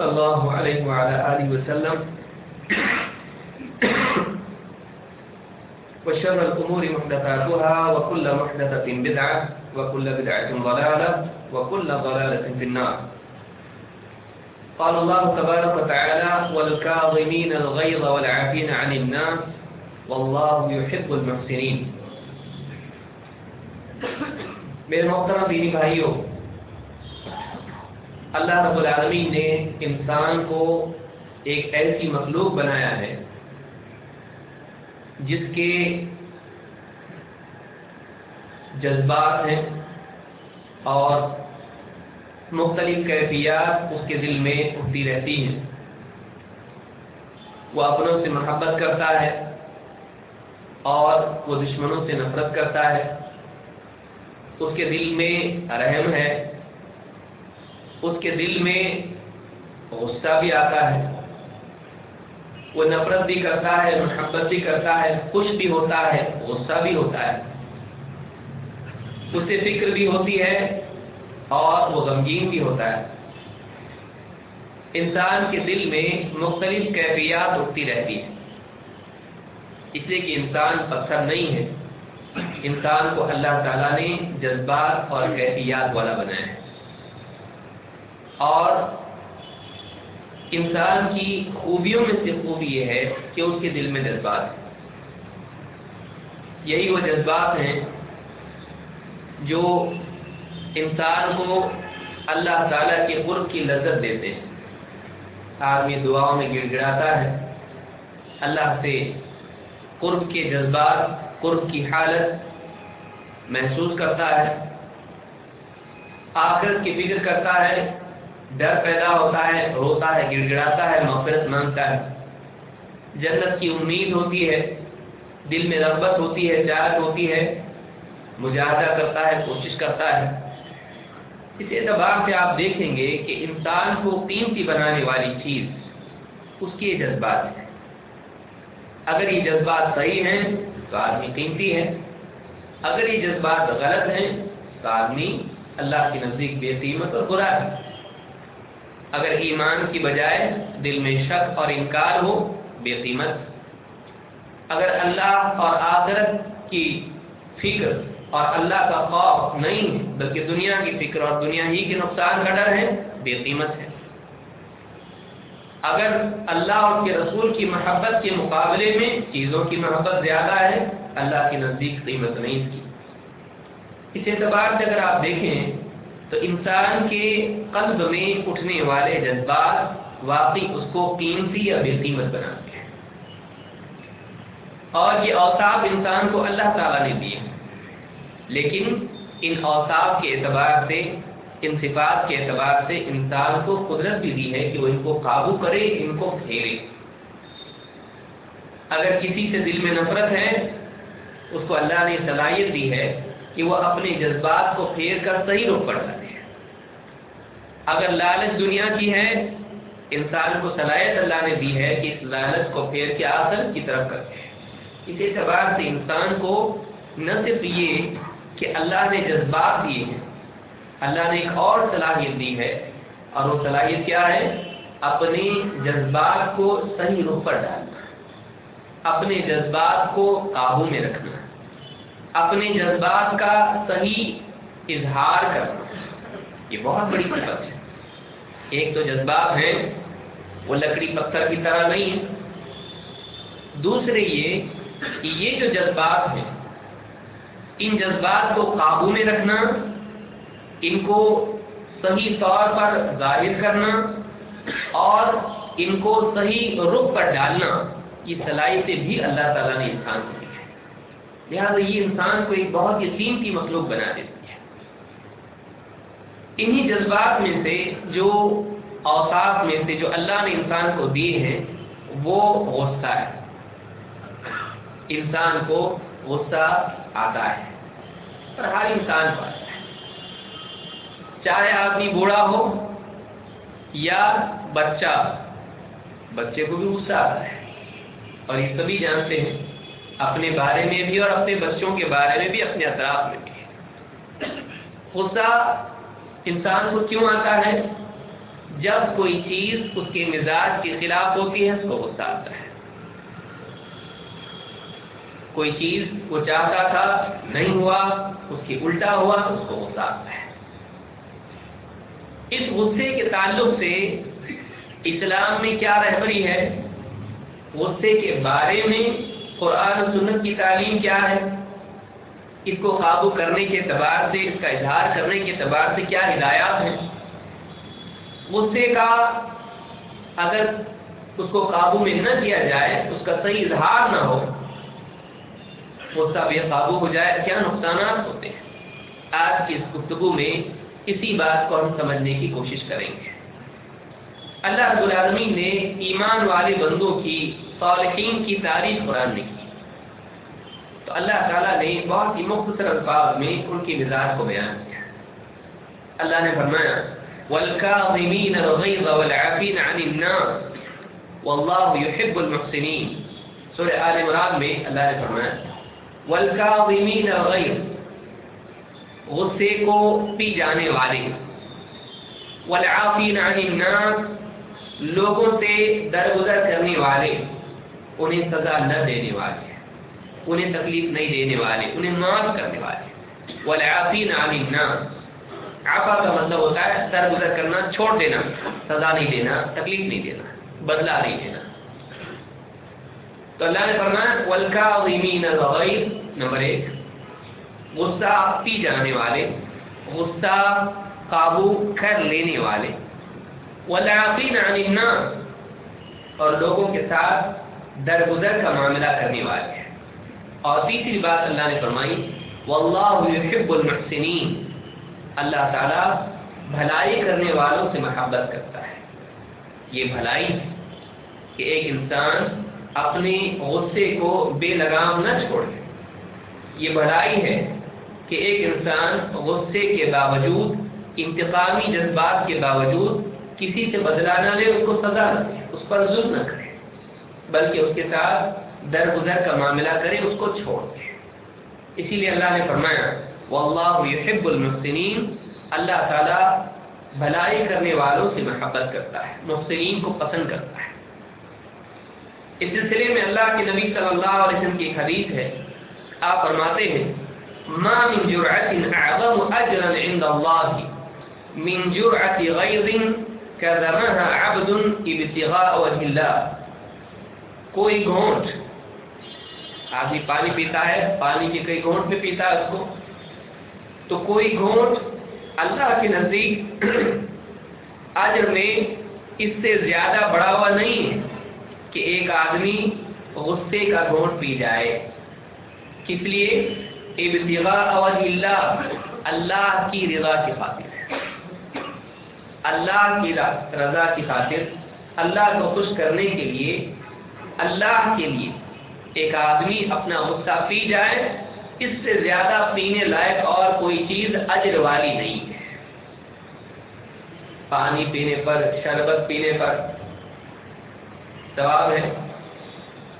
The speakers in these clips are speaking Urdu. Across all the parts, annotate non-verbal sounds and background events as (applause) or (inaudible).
صلى الله عليه وعلى آله وسلم. وشر الأمور محدثاتها، وكل محدثة بدعة، وكل بدعة ضلالة، وكل ضلالة في النار. قال الله تبارك وتعالى والكاظمين الغيظ والعافين عن الناس، والله يحب المحسنين. میرے محترم دینی بھائیوں اللہ رب العالمین نے انسان کو ایک ایسی مخلوق بنایا ہے جس کے جذبات ہیں اور مختلف کیفیات اس کے دل میں اٹھتی رہتی ہیں۔ وہ اپنوں سے محبت کرتا ہے اور وہ دشمنوں سے نفرت کرتا ہے۔ اس کے دل میں رحم ہے۔ اس کے دل میں غصہ بھی آتا ہے۔ وہ نفرت بھی کرتا ہے، محبت بھی کرتا ہے، خوش بھی ہوتا ہے، غصہ بھی ہوتا ہے۔ اسے فکر بھی ہوتی ہے اور وہ غمگین بھی ہوتا ہے۔ انسان کے دل میں مختلف کیفیات اٹھتی رہتی ہے اس لیے کہ انسان پتھر نہیں ہے۔ انسان کو اللہ تعالیٰ نے جذبات اور کیفیات والا بنایا ہے۔ اور انسان کی خوبیوں میں سے خوبی یہ ہے کہ اس کے دل میں جذبات ہیں۔ یہی وہ جذبات ہیں جو انسان کو اللہ تعالیٰ کے قرب کی لذت دیتے ہیں۔ آدمی دعاؤں میں گڑ گڑاتا ہے۔ اللہ سے قرب کے جذبات، قرب کی حالت محسوس کرتا ہے۔ آخرت کی فکر کرتا ہے۔ ڈر پیدا ہوتا ہے، روتا ہے گڑ گڑاتا ہے، مغفرت مانگتا ہے۔ جنت کی امید ہوتی ہے، دل میں رغبت ہوتی ہے چاہت ہوتی ہے، مجاہدہ کرتا ہے، کوشش کرتا ہے۔ اس اعتبار سے آپ دیکھیں گے کہ انسان کو قیمتی بنانے والی چیز اس کے جذبات ہیں۔ اگر یہ جذبات صحیح ہیں، تو آدمی قیمتی ہے۔ اگر یہ جذبات غلط ہیں، تو آدمی اللہ کے نزدیک بے قیمت اور برا ہے۔ اگر ایمان کی بجائے دل میں شک اور انکار ہو، بے قیمت۔ اگر اللہ اور آخرت کی فکر اور اللہ کا خوف نہیں ہے بلکہ دنیا کی فکر اور دنیا ہی کے نقصان کا ڈر ہے، بے قیمت ہے۔ اگر اللہ اور کے رسول کی محبت کے مقابلے میں چیزوں کی محبت زیادہ ہے، اللہ کے نزدیک قیمت نہیں اس کی اس اعتبار سے اگر آپ دیکھیں تو انسان کے قلب میں اٹھنے والے جذبات واقعی اس کو قیمتی یا بے قیمت بناتے ہیں۔ اور یہ اوصاف انسان کو اللہ تعالیٰ نے دیے لیکن ان اوصاف کے اعتبار سے، ان صفات کے اعتبار سے انسان کو قدرت بھی دی ہے کہ وہ ان کو قابو کرے، ان کو پھیرے۔ اگر کسی سے دل میں نفرت ہے، اس کو اللہ نے صلاحیت دی ہے کہ وہ اپنے جذبات کو پھیر کر صحیح رخ پڑ سکے اگر لالچ دنیا کی ہے، انسان کو صلاحیت اللہ نے دی ہے کہ اس لالچ کو پھیر کے آخر کی طرف کرتے ہیں۔ اس اعتبار سے انسان کو نہ صرف یہ کہ اللہ نے جذبات دیے ہیں، اللہ نے ایک اور صلاحیت دی ہے۔ اور وہ صلاحیت کیا ہے؟ اپنے جذبات کو صحیح رخ پر ڈالنا، اپنے جذبات کو قابو میں رکھنا، اپنے جذبات کا صحیح اظہار کرنا۔ یہ بہت بڑی صفت ہے۔ ایک تو جذبات ہیں، وہ لکڑی پتھر کی طرح نہیں ہے دوسرے یہ کہ یہ جو جذبات ہیں، ان جذبات کو قابو میں رکھنا، ان کو صحیح طور پر ظاہر کرنا اور ان کو صحیح رخ پر ڈالنا، یہ صلاحیتیں بھی اللہ تعالیٰ نے انسان کو دی ہے لہٰذا یہ انسان کو ایک بہت ہی قیمتی مخلوق بنا دیتی ہے انہی جذبات میں سے جو اوساف میں سے جو اللہ نے انسان کو دیے ہیں، وہ غصہ ہے۔ انسان کو غصہ آتا ہے۔ اور ہر انسان کو آتا ہے۔ چاہے آدمی بوڑھا ہو یا بچہ، بچے کو بھی غصہ آتا ہے۔ اور یہ سبھی جانتے ہیں، اپنے بارے میں بھی اور اپنے بچوں کے بارے میں بھی، اپنے اطراف میں بھی۔ غصہ انسان کو کیوں آتا ہے؟ جب کوئی چیز اس کے مزاج کے خلاف ہوتی ہے، اس کو غصہ آتا ہے۔ کوئی چیز وہ چاہتا تھا، نہیں ہوا، اس کی الٹا ہوا، اس کو غصہ آتا ہے۔ اس غصے کے تعلق سے اسلام میں کیا رہبری ہے؟ غصے کے بارے میں قرآن و سنت کی تعلیم کیا ہے؟ اس کو قابو کرنے کے اعتبار سے، اس کا اظہار کرنے کے اعتبار سے کیا ہدایات ہیں؟ غصے کا اگر اس کو قابو میں نہ کیا جائے، اس کا صحیح اظہار نہ ہو، غصہ بے قابو ہو جائے، کیا نقصانات ہوتے ہیں؟ آج کی اس گفتگو میں اسی بات کو ہم سمجھنے کی کوشش کریں گے۔ اللہ رب العالمین نے ایمان والے بندوں کی، صالحین کی تعریف قرآن نے کی۔ تو اللہ تعالیٰ نے بہت ہی مختصر الفاظ میں ان کی مزاج کو بیان کیا۔ اللہ نے فرمایا، والكاظمين الغيظ والعافين عن الناس والله يحب المحسنين۔ سورہ آل عمران میں اللہ نے فرمایا والکاظمین الغیظ غصے کو پی جانے والے۔ والعافین عن الناس لوگوں سے درگزر کرنے والے، انہیں سزا نہ دینے والے۔ انہیں تکلیف نہیں دینے والے، انہیں معاف کرنے والے۔ والعافین عن الناس۔ عفا کا مطلب ہوتا ہے درگزر کرنا، چھوڑ دینا، سزا نہیں دینا، تکلیف نہیں دینا، بدلہ نہیں دینا۔ تو اللہ نے فرمایا، والکاظمین الغیظ نمبر ایک۔ غصہ پی جانے والے، غصہ قابو کر لینے والے۔ والعافین عن الناس۔ اور لوگوں کے ساتھ درگزر کا معاملہ کرنے والے۔ اور تیسری بات اللہ نے فرمائی واللہ یحب المحسنین اللہ تعالی بھلائی کرنے والوں سے محبت کرتا ہے۔ یہ بھلائی کہ ایک انسان اپنے غصے کو بے لگام نہ چھوڑے۔ یہ بڑائی ہے کہ ایک انسان غصے کے باوجود، انتقامی جذبات کے باوجود کسی سے بدلا نہ لے، اس کو سزا نہ دے، اس پر ظلم نہ کرے، بلکہ اس کے ساتھ درگزر کا معاملہ کرے، اس کو چھوڑ دے۔ اسی لیے اللہ نے فرمایا، واللہ یحب المحسنین اللہ تعالی بھلائی کرنے والوں سے محبت کرتا ہے، محسنین کو پسند کرتا ہے۔ اس سلسلے میں اللہ کے نبی صلی اللہ علیہ وسلم کی ایک حدیث ہے۔ آپ فرماتے ہیں، ما من جرعت اعظم اجرا عند الله من جرعت غيظ كذبها عبد ابتغاء وجه الله. کوئی گھونٹ آدمی پانی پیتا ہے، پانی کے کئی گھونٹ میں پیتا ہے اس کو۔ تو کوئی گھونٹ اللہ کے نزدیک (clears throat) اجر میں اس سے زیادہ بڑا ہوا نہیں ہے کہ ایک آدمی غصے کا گھونٹ پی جائے۔ کس لیے؟ ابتغاء اللہ اللہ کی رضا کی خاطر۔ اللہ کی رضا کی خاطر، اللہ کو خوش کرنے کے لیے، اللہ کے لیے۔ ایک آدمی اپنا غصہ پی جائے، اس سے زیادہ پینے لائق اور کوئی چیز اجر والی نہیں ہے۔ پانی پینے پر، شربت پینے پر ثواب ہے؟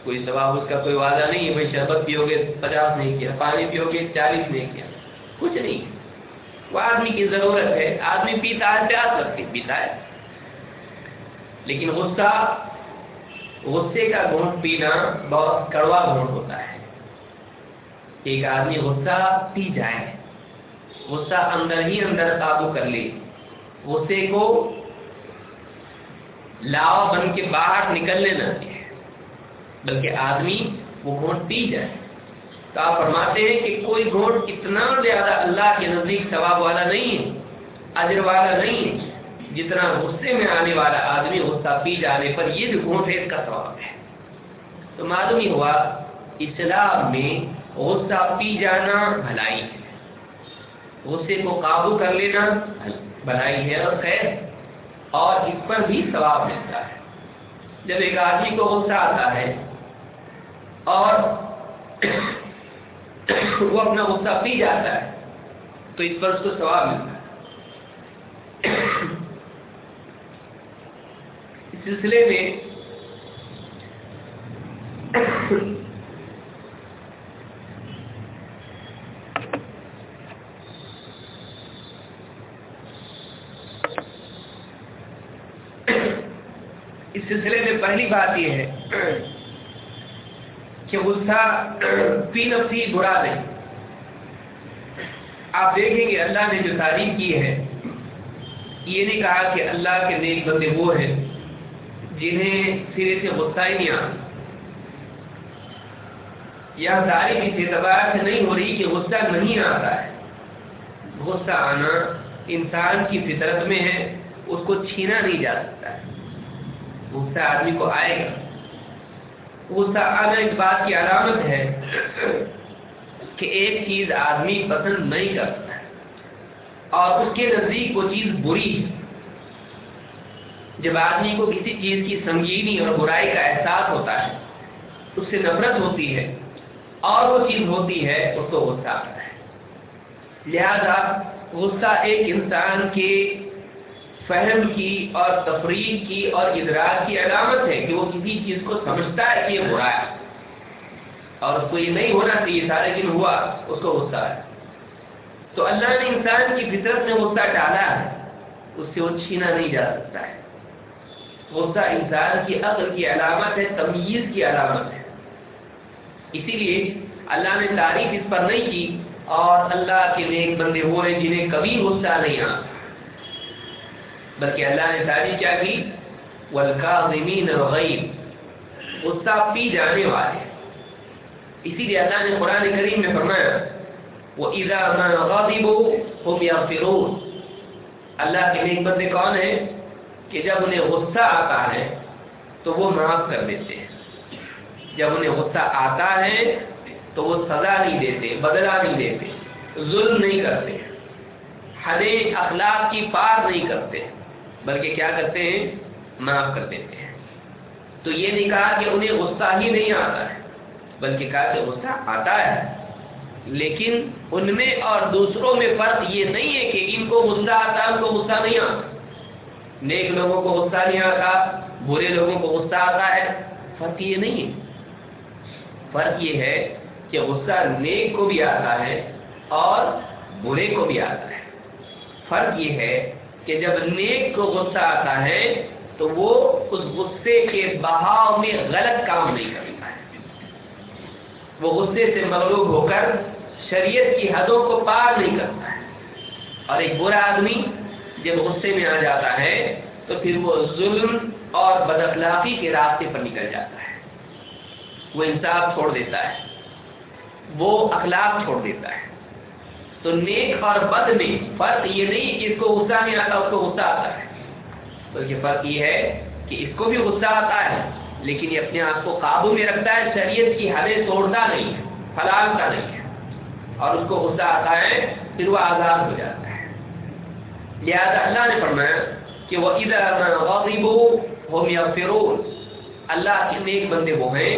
کوئی ثواب اس کا کوئی وعدہ نہیں ہے، بھائی شربت پیو گے پچاس نہیں کیا، پانی پیو گے چالیس نہیں کیا، کچھ نہیں۔ وہ آدمی کی ضرورت ہے، آدمی پیتا ہے، پیاس لگتی پیتا ہے۔ لیکن غصہ غصے کا گھونٹ پینا بہت کڑوا گھونٹ ہوتا ہے۔ ایک آدمی غصہ پی جائے، غصہ اندر ہی اندر قابو کر لے، غصے کو لاوا بن کے باہر نکلنے نہ دے، بلکہ آدمی وہ گھونٹ پی جائے۔ تو آپ فرماتے ہیں کہ کوئی گھونٹ اتنا زیادہ اللہ کے نزدیک ثواب والا نہیں ہے، اجر والا نہیں ہے۔ جتنا غصے میں آنے والا آدمی غصہ پی جانے پر یہ جو گھونٹ ہے، اس کا ثواب ہے۔ تو معلوم ہی ہوا اسلام میں غصہ پی جانا بھلائی ہے۔ غصے کو قابو کر لینا بھلائی ہے اور خیر، اور اس پر بھی ثواب ملتا ہے۔ جب ایک آدمی کو غصہ آتا ہے اور وہ اپنا غصہ پی جاتا ہے، تو اس پر اس کو ثواب ملتا ہے۔ سلسلے میں اس سلسلے میں پہلی بات یہ ہے کہ غصہ فی نفسی برا نہیں آپ دیکھیں گے اللہ نے جو تعریف کی ہے، یہ نہیں کہا کہ اللہ کے نیک بندے وہ ہیں۔ جنہیں سرے سے غصہ ہی نہیں آتا یا تعریف اس اعتبار سے نہیں ہو رہی کہ غصہ نہیں آتا ہے۔ غصہ آنا انسان کی فطرت میں ہے، اس کو چھینا نہیں جا سکتا ہے۔ غصہ آدمی کو آئے گا۔ غصہ آنا اس بات کی علامت ہے کہ ایک چیز آدمی پسند نہیں کرتا ہے اور اس کے نزدیک وہ چیز بری ہے۔ جب آدمی کو کسی چیز کی سنگینی اور برائی کا احساس ہوتا ہے، اس سے نفرت ہوتی ہے اور وہ چیز ہوتی ہے، اس کو غصہ آتا ہے۔ لہذا غصہ ایک انسان کے فہم کی اور تفریح کی اور ادراک کی علامت ہے کہ وہ کسی چیز کو سمجھتا ہے کہ یہ برا ہے۔ اور اس کو یہ نہیں ہونا چاہیے تھا لیکن ہوا، اس کو غصہ ہے تو اللہ نے انسان کی فطرت میں غصہ ڈالا ہے، اس سے وہ چھینا نہیں جا سکتا ہے۔ غصہ انسان کی عقل کی علامت ہے، تمیز کی علامت ہے۔ اسی لیے اللہ نے تعریف اس پر نہیں کی اور اللہ کے نیک بندے وہ ہیں جنہیں کبھی غصہ نہیں آتا۔ بلکہ اللہ نے تعریف کیا کی والکاظمین الغیب غصہ پی جانے والے اسی لیے اللہ نے قرآن کریم میں فرمایا، وَإِذَا مَا غَضِبُوا هُمْ يَغْفِرُونَ۔ اللہ کے نیک بندے کون ہیں؟ کہ جب انہیں غصہ آتا ہے تو وہ معاف کر دیتے ہیں۔ جب انہیں غصہ آتا ہے تو وہ سزا نہیں دیتے، بدلہ نہیں دیتے، ظلم نہیں کرتے حد اخلاق کی پار نہیں کرتے، بلکہ کیا کرتے ہیں؟ معاف کر دیتے ہیں۔ تو یہ نہیں کہا کہ انہیں غصہ ہی نہیں آتا ہے، بلکہ کہا کہ غصہ آتا ہے۔ لیکن ان میں اور دوسروں میں فرق یہ نہیں ہے کہ ان کو غصہ آتا ہے، ان کو غصہ نہیں آتا۔ نیک لوگوں کو غصہ نہیں آتا، برے لوگوں کو غصہ آتا ہے، فرق یہ نہیں ہے۔ فرق یہ ہے کہ غصہ نیک کو بھی آتا ہے اور برے کو بھی آتا ہے۔ فرق یہ ہے کہ جب نیک کو غصہ آتا ہے، تو وہ اس غصے کے بہاؤ میں غلط کام نہیں کرتا ہے۔ وہ غصے سے مغلوب ہو کر شریعت کی حدوں کو پار نہیں کرتا ہے۔ اور ایک برا آدمی جب غصے میں آ جاتا ہے، تو پھر وہ ظلم اور بد اخلاقی کے راستے پر نکل جاتا ہے۔ وہ انصاف چھوڑ دیتا ہے۔ وہ اخلاق چھوڑ دیتا ہے۔ تو نیک اور بد میں فرق یہ نہیں کہ اس کو غصہ نہیں آتا، اس کو غصہ آتا ہے۔ بلکہ فرق یہ ہے کہ اس کو بھی غصہ آتا ہے، لیکن یہ اپنے آپ کو قابو میں رکھتا ہے، شریعت کی حدیں توڑتا نہیں ہے، پھلانتا نہیں ہے۔ اور اس کو غصہ آتا ہے، پھر وہ آزاد ہو جاتا ہے۔ لہذا اللہ نے فرمایا کہ وہ ادھر غریب یا فرون اللہ کے نیک بندے وہ ہیں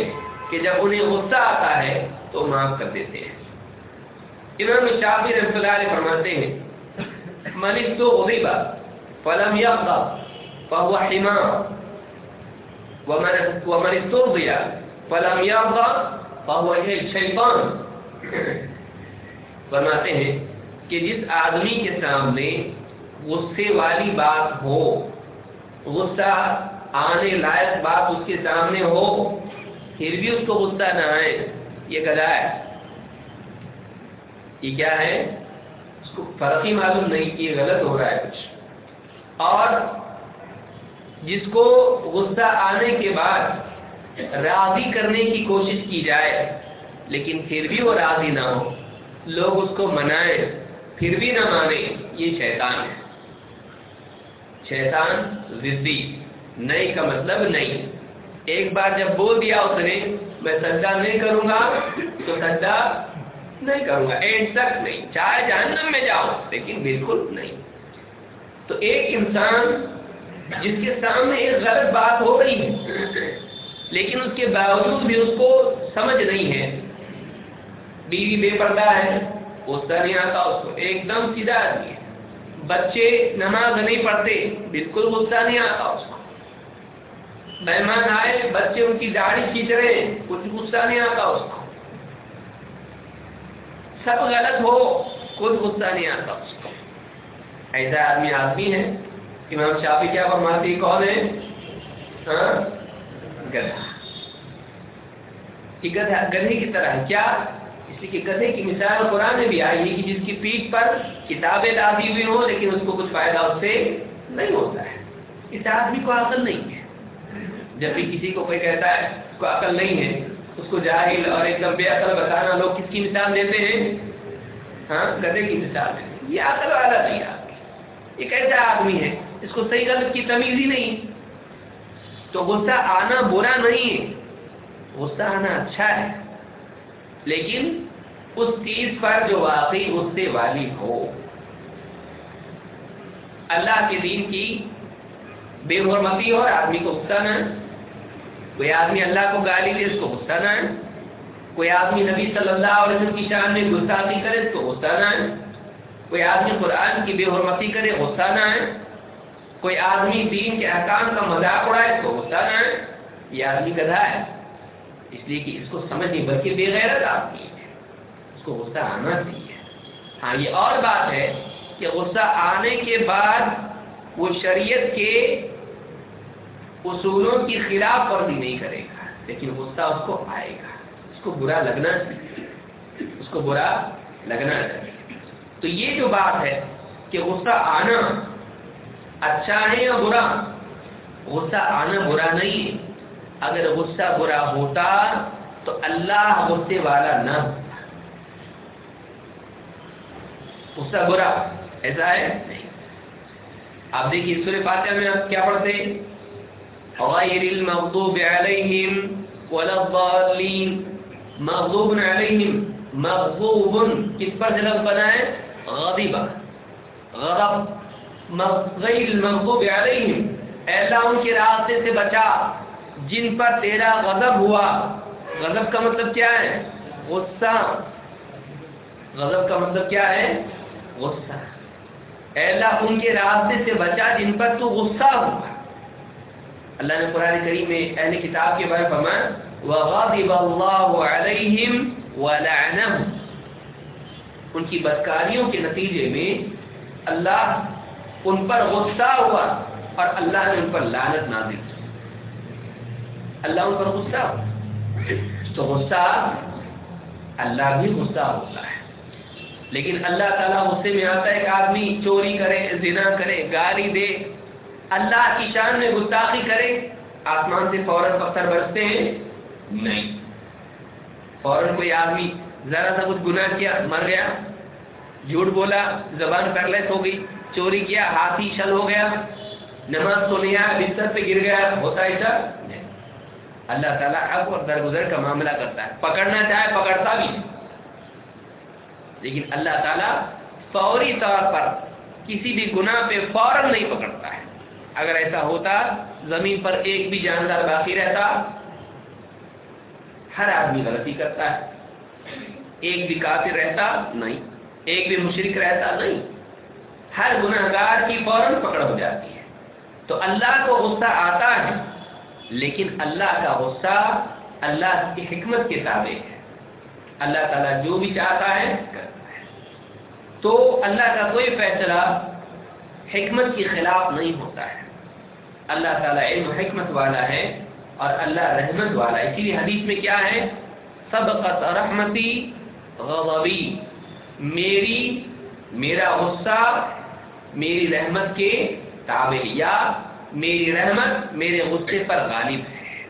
کہ جب انہیں غصہ آتا ہے تو معاف کر دیتے ہیں۔ امام شافی رحمۃ اللہ علیہ فرماتے ہیں، من استغضب فلم يغضب فهو حمار۔ ومن ومن استرضي فلم یرضا فهو شیطان فرماتے ہیں کہ جس آدمی کے سامنے غصے والی بات ہو، غصہ آنے لائق بات اس کے سامنے ہو، پھر بھی اس کو غصہ نہ آئے، یہ گدا ہے۔ یہ کیا ہے؟ اس کو فرق ہی معلوم نہیں کہ یہ غلط ہو رہا ہے کچھ۔ اور جس کو غصہ آنے کے بعد راضی کرنے کی کوشش کی جائے، لیکن پھر بھی وہ راضی نہ ہو، لوگ اس کو منائیں، پھر بھی نہ مانے یہ شیطان ہے۔ شیطان ضدی نہیں کا مطلب نہیں۔ ایک بار جب بول دیا اس نے، میں سجدہ نہیں کروں گا، تو سجدہ نہیں کروں گا۔ اینڈ تک نہیں۔ چاہے جہنم میں جاؤ، لیکن بالکل نہیں۔ تو ایک انسان جس کے سامنے ایک غلط بات ہو رہی ہے، لیکن اس کے باوجود بھی اس کو سمجھ نہیں ہے۔ بیوی بے پردہ ہے غصہ نہیں آتا، اس کو ایک دم سیدھا آدمی ہے۔ بچے نماز نہیں پڑھتے، بالکل غصہ نہیں آتا اس کو۔ مہمان آئے، بچے ان کی داڑھی کھینچ رہے ہیں، کچھ غصہ نہیں آتا اس کو۔ سب غلط ہو، کچھ غصہ نہیں آتا اس کو۔ ایسا آدمی آدمی ہے، امام شافی کیا فرماتی کون ہے؟ ہاں؟ گدھا، گدھے کی طرح ہے۔ کیا؟ اس لیے کہ گدھے کی مثال قرآن میں بھی آئی ہے کہ جس کی پیٹ پر کتابیں لادی ہوئی ہوں لیکن اس کو کچھ فائدہ اس سے نہیں ہوتا ہے۔ اس آدمی کو عقل نہیں ہے۔ جب بھی کسی کو کوئی کہتا ہے اس کو عقل نہیں ہے، اس کو جاہل اور ایک دم بے عقل بتانا لوگ کس کی مثال دیتے ہیں؟ ہاں گدے کی مثال دیتے ہیں۔ یہ عقل والا نہیں آدمی یہ کیسا آدمی ہے، اس کو صحیح غلط کی تمیز ہی نہیں۔ تو غصہ آنا برا نہیں ہے۔ غصہ آنا اچھا ہے۔ لیکن اس چیز پر جو واقعی غصے والی ہو۔ اللہ کے دین کی بے حرمتی ہو آدمی کو غصہ نہ کوئی آدمی اللہ کو گالی دے، اس کو غصہ نہ کوئی آدمی نبی صلی اللہ علیہ وسلم کی شان میں گستاخی کرے، اس کو غصہ نہ کوئی آدمی قرآن کی بے حرمتی کرے، غصہ نہ کوئی آدمی دین کے احکام کا مذاق اڑائے، اس کو غصہ نہ یہ آدمی گدھا ہے۔ اس لیے کہ اس کو سمجھ نہیں بلکہ بے غیرت آدمی ہے۔ اس کو غصہ آنا چاہیے ہاں یہ اور بات ہے کہ غصہ آنے کے بعد وہ شریعت کے اصولوں کی خلاف ورزی نہیں کرے گا، لیکن غصہ اس کو آئے گا۔ اس کو برا لگنا چاہیے اس کو برا لگنا چاہیے تو یہ جو بات ہے کہ غصہ آنا اچھا ہے یا برا، غصہ آنا برا نہیں اگر غصہ برا ہوتا تو اللہ غصے والا نہ ہوتا غصہ برا، ایسا ہے؟ نہیں۔ آپ دیکھیے، سورہ فاتحہ میں آپ کیا پڑھتے ہیں؟ غیر المغضوب علیہم ولا الضالین مغضوب علیہم مغضوب۔ کس پر جلب بنا ہے؟ غضبہ غضب۔ غیر المغضوب علیہم اے اللہ، ان کے راستے سے بچا۔ جن پر تیرا غضب ہوا۔ غضب کا مطلب کیا ہے؟ غصہ۔ غضب کا مطلب کیا ہے؟ غصہ۔ اے اللہ، ان کے راستے سے بچا جن پر تو غصہ ہوا۔ اللہ نے قرآن کریم میں اہل کتاب کے بارے فرمایا، وغضب اللہ علیہم ولعنہم ان کی بدکاریوں کے نتیجے میں اللہ ان پر غصہ ہوا اور اللہ نے ان پر لعنت نازل کی۔ اللہ ان پر غصہ ہوا۔ تو غصہ، اللہ بھی غصہ ہوتا ہے۔ لیکن اللہ تعالیٰ غصے میں آتا ہے ایک آدمی چوری کرے، زنا کرے، گالی دے۔ اللہ کی شان میں گستاخی کرے۔ آسمان سے فوراً پتھر برستے ہیں؟ نہیں۔ فوراً کوئی آدمی ذرا سا کچھ گناہ کیا، مر گیا۔ جھوٹ بولا، زبان پیرلیس ہو گئی، چوری کیا، ہاتھی شل ہو گیا، نماز تو نہیں آیا، بستر پہ گر گیا، ہوتا ایسا؟ اللہ تعالیٰ اب اور درگزر کا معاملہ کرتا ہے۔ پکڑنا چاہے، پکڑتا بھی۔ لیکن اللہ تعالیٰ فوری طور پر کسی بھی گناہ پہ فوراً نہیں پکڑتا ہے۔ اگر ایسا ہوتا، زمین پر ایک بھی جاندار باقی رہتا، ہر آدمی غلطی کرتا ہے۔ ایک بھی کافر رہتا، نہیں۔ ایک بھی مشرق رہتا، نہیں۔ ہر گناہ گار کی فوراً پکڑ ہو جاتی ہے۔ تو اللہ کو غصہ آتا ہے، لیکن اللہ کا غصہ اللہ کی حکمت کے تابع ہے۔ اللہ تعالیٰ جو بھی چاہتا ہے، کرتا ہے۔ تو اللہ کا کوئی فیصلہ حکمت کے خلاف نہیں ہوتا ہے۔ اللہ تعالیٰ علم حکمت والا ہے اور اللہ رحمت والا ہے۔ اسی لیے حدیث میں کیا ہے؟ سبقت رحمتی غضبی۔ میری، میرا غصہ، میری رحمت کے تابع۔ یا میری رحمت میرے غصے پر غالب ہے۔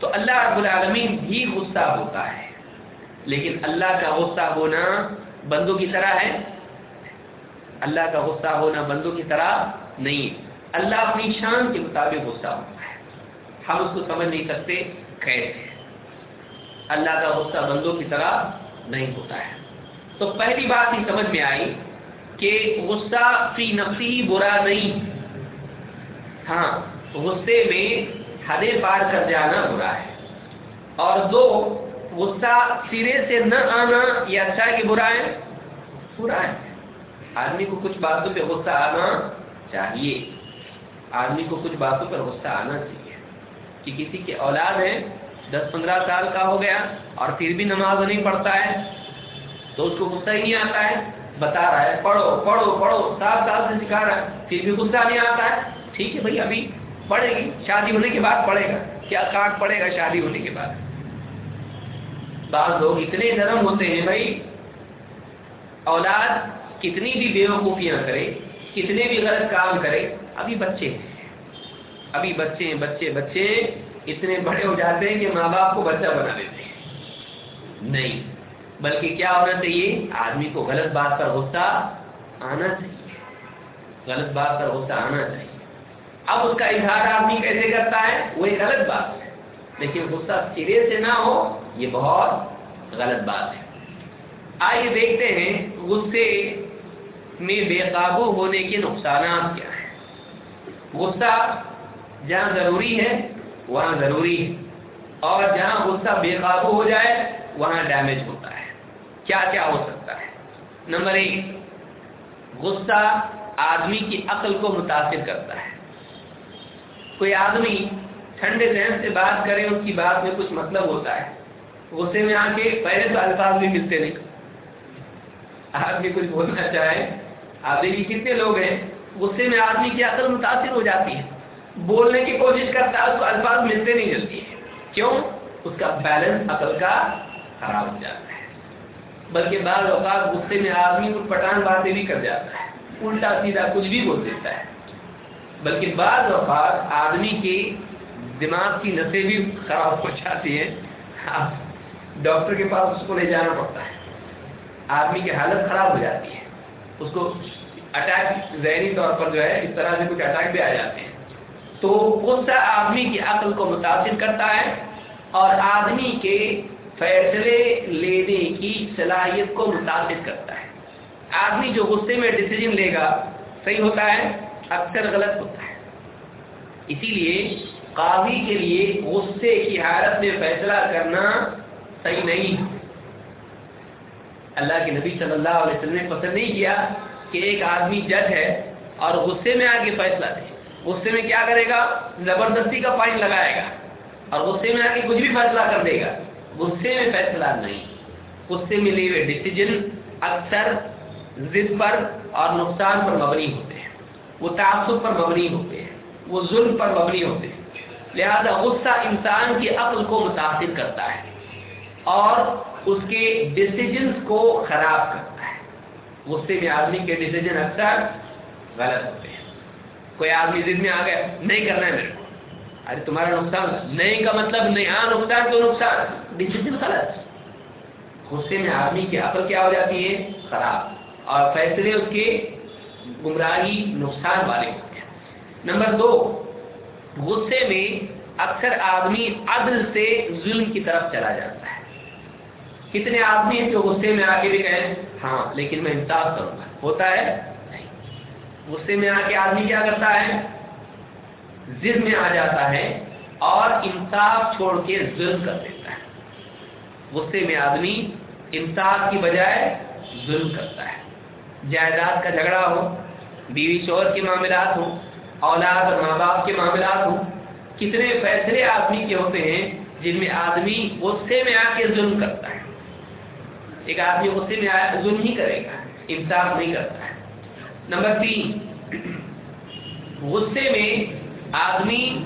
تو اللہ رب العالمین بھی غصہ ہوتا ہے۔ لیکن اللہ کا غصہ ہونا بندوں کی طرح ہے؟ اللہ کا غصہ ہونا بندوں کی طرح نہیں اللہ اپنی شان کے مطابق غصہ ہوتا ہے۔ ہم اس کو سمجھ نہیں سکتے کیسے اللہ کا غصہ بندوں کی طرح نہیں ہوتا ہے۔ تو پہلی بات ہی سمجھ میں آئی کہ غصہ فی نفسی برا نہیں۔ ہاں غصے میں حدیں پار کر جانا برا ہے۔ اور دو غصہ سرے سے نہ آنا یہ اچھا ہے کہ برا ہے؟ برا ہے۔ آدمی کو کچھ باتوں پہ غصہ آنا چاہیے۔ آدمی کو کچھ باتوں پر غصہ آنا چاہیے۔ کہ کسی کے اولاد ہے، دس پندرہ سال کا ہو گیا اور پھر بھی نماز نہیں پڑھتا ہے، تو اس کو غصہ ہی نہیں آتا ہے۔ بتا رہا ہے، پڑھو پڑھو پڑھو، سات سال سے سکھا رہا ہے، پھر بھی غصہ نہیں آتا ہے۔ ٹھیک ہے بھائی، ابھی پڑھے گی، شادی ہونے کے بعد پڑھے گا۔ کیا کاٹ پڑے گا شادی ہونے کے بعد؟ بعض لوگ اتنے نرم ہوتے ہیں بھائی، اولاد کتنی بھی بیوقوفیاں کرے، کتنے بھی غلط کام کرے، ابھی بچے ابھی بچے ہیں بچے بچے اتنے بڑے ہو جاتے ہیں کہ ماں باپ کو بچہ بنا دیتے ہیں۔ نہیں، بلکہ کیا ہونا چاہیے؟ آدمی کو غلط بات پر غصہ آنا چاہیے۔ غلط بات پر غصہ آنا چاہیے۔ اب اس کا اظہار آدمی کیسے کرتا ہے؟ وہ ایک غلط بات ہے۔ لیکن غصہ سرے سے نہ ہو یہ بہت غلط بات ہے۔ آئیے دیکھتے ہیں غصے میں بے قابو ہونے کے نقصانات کیا ہیں۔ غصہ جہاں ضروری ہے، وہاں ضروری ہے۔ اور جہاں غصہ بے قابو ہو جائے، وہاں ڈیمیج ہوتا ہے۔ کیا کیا ہو سکتا ہے؟ نمبر ایک، غصہ آدمی کی عقل کو متاثر کرتا ہے۔ کوئی آدمی ٹھنڈے ذہن سے بات کرے، اس کی بات میں کچھ مطلب ہوتا ہے۔ غصے میں آ کے پہلے تو الفاظ بھی ملتے نہیں۔ آدمی کچھ بولنا چاہے آدمی کتنے لوگ ہیں، غصے میں آدمی کی عقل متاثر ہو جاتی ہے۔ بولنے کی کوشش کرتا ہے، اس کو الفاظ ملتے نہیں جلدی۔ کیوں؟ اس کا بیلنس عقل کا خراب ہو جاتا ہے۔ بلکہ بعض اوقات غصے میں آدمی کو پٹان باتیں بھی کر جاتا ہے۔ الٹا سیدھا کچھ بھی بول دیتا ہے۔ بلکہ بعض اوقات آدمی کے دماغ کی نسیں بھی خراب ہو جاتی ہیں۔ ڈاکٹر کے پاس اس کو لے جانا پڑتا ہے۔ آدمی کی حالت خراب ہو جاتی ہے۔ اس کو اٹیک ذہنی طور پر جو ہے اس طرح سے کچھ اٹیک بھی آ جاتے ہیں۔ تو غصہ آدمی کی عقل کو متاثر کرتا ہے اور آدمی کے فیصلے لینے کی صلاحیت کو متاثر کرتا ہے۔ آدمی جو غصے میں ڈسیزن لے گا، صحیح ہوتا ہے، اکثر غلط ہوتا ہے۔ اسی لیے قاضی کے لیے غصے کی حالت میں فیصلہ کرنا صحیح نہیں۔ اللہ کے نبی صلی اللہ علیہ وسلم نے پسند نہیں کیا کہ ایک آدمی جج ہے اور غصے میں آ کے فیصلہ دے۔ غصے میں کیا کرے گا؟ زبردستی کا فائن لگائے گا اور غصے میں آ کے کچھ بھی فیصلہ کر دے گا۔ غصے میں فیصلہ نہیں۔ غصے میں لیے ہوئے ڈسیزن اکثر ضد پر اور نقصان پر مبنی ہوتے ہیں۔ وہ تعصب پر مبنی ہوتے ہیں۔ وہ ظلم پر مبنی ہوتے ہیں۔ لہذا غصہ انسان کی عقل کو متاثر کرتا ہے۔ اور اس کے ڈسیزنس کو خراب کرتا ہے۔ غصے میں آدمی کے ڈسیزن اکثر غلط ہوتے ہیں۔ کوئی آدمی ضد میں آ گیا، نہیں کرنا ہے میرے کو۔ ارے تمہارا نقصان نہیں کا مطلب نہیں ہاں نقصان تو نقصان ڈسیزن غلط غصے میں آدمی کی عقل کیا ہو جاتی ہے؟ خراب۔ اور فیصلے اس کے گمراہی، نقصان والے ہوتے ہیں۔ نمبر دو، غصے میں اکثر آدمی عدل سے ظلم کی طرف چلا جاتا ہے۔ کتنے آدمی ہیں جو غصے میں آ کے بھی کہیں ہاں لیکن میں انصاف کروں گا۔ ہوتا ہے؟ نہیں۔ غصے میں آ کے آدمی کیا کرتا ہے؟ ضد میں آ جاتا ہے اور انصاف چھوڑ کے ظلم کر دیتا ہے۔ غصے میں آدمی انصاف کی بجائے ظلم کرتا ہے۔ جائیداد کا جھگڑا ہو، بیوی شور کے معاملات ہوں، اولاد اور ماں باپ کے معاملات ہوں، کتنے فیصلے آدمی کے ہوتے ہیں جن میں آدمی غصے میں آ کے ظلم کرتا ہے؟ ایک آدمی غصے میں آیا، ظلم ہی کرے گا، انصاف نہیں کرتا ہے۔ نمبر تین، غصے میں آدمی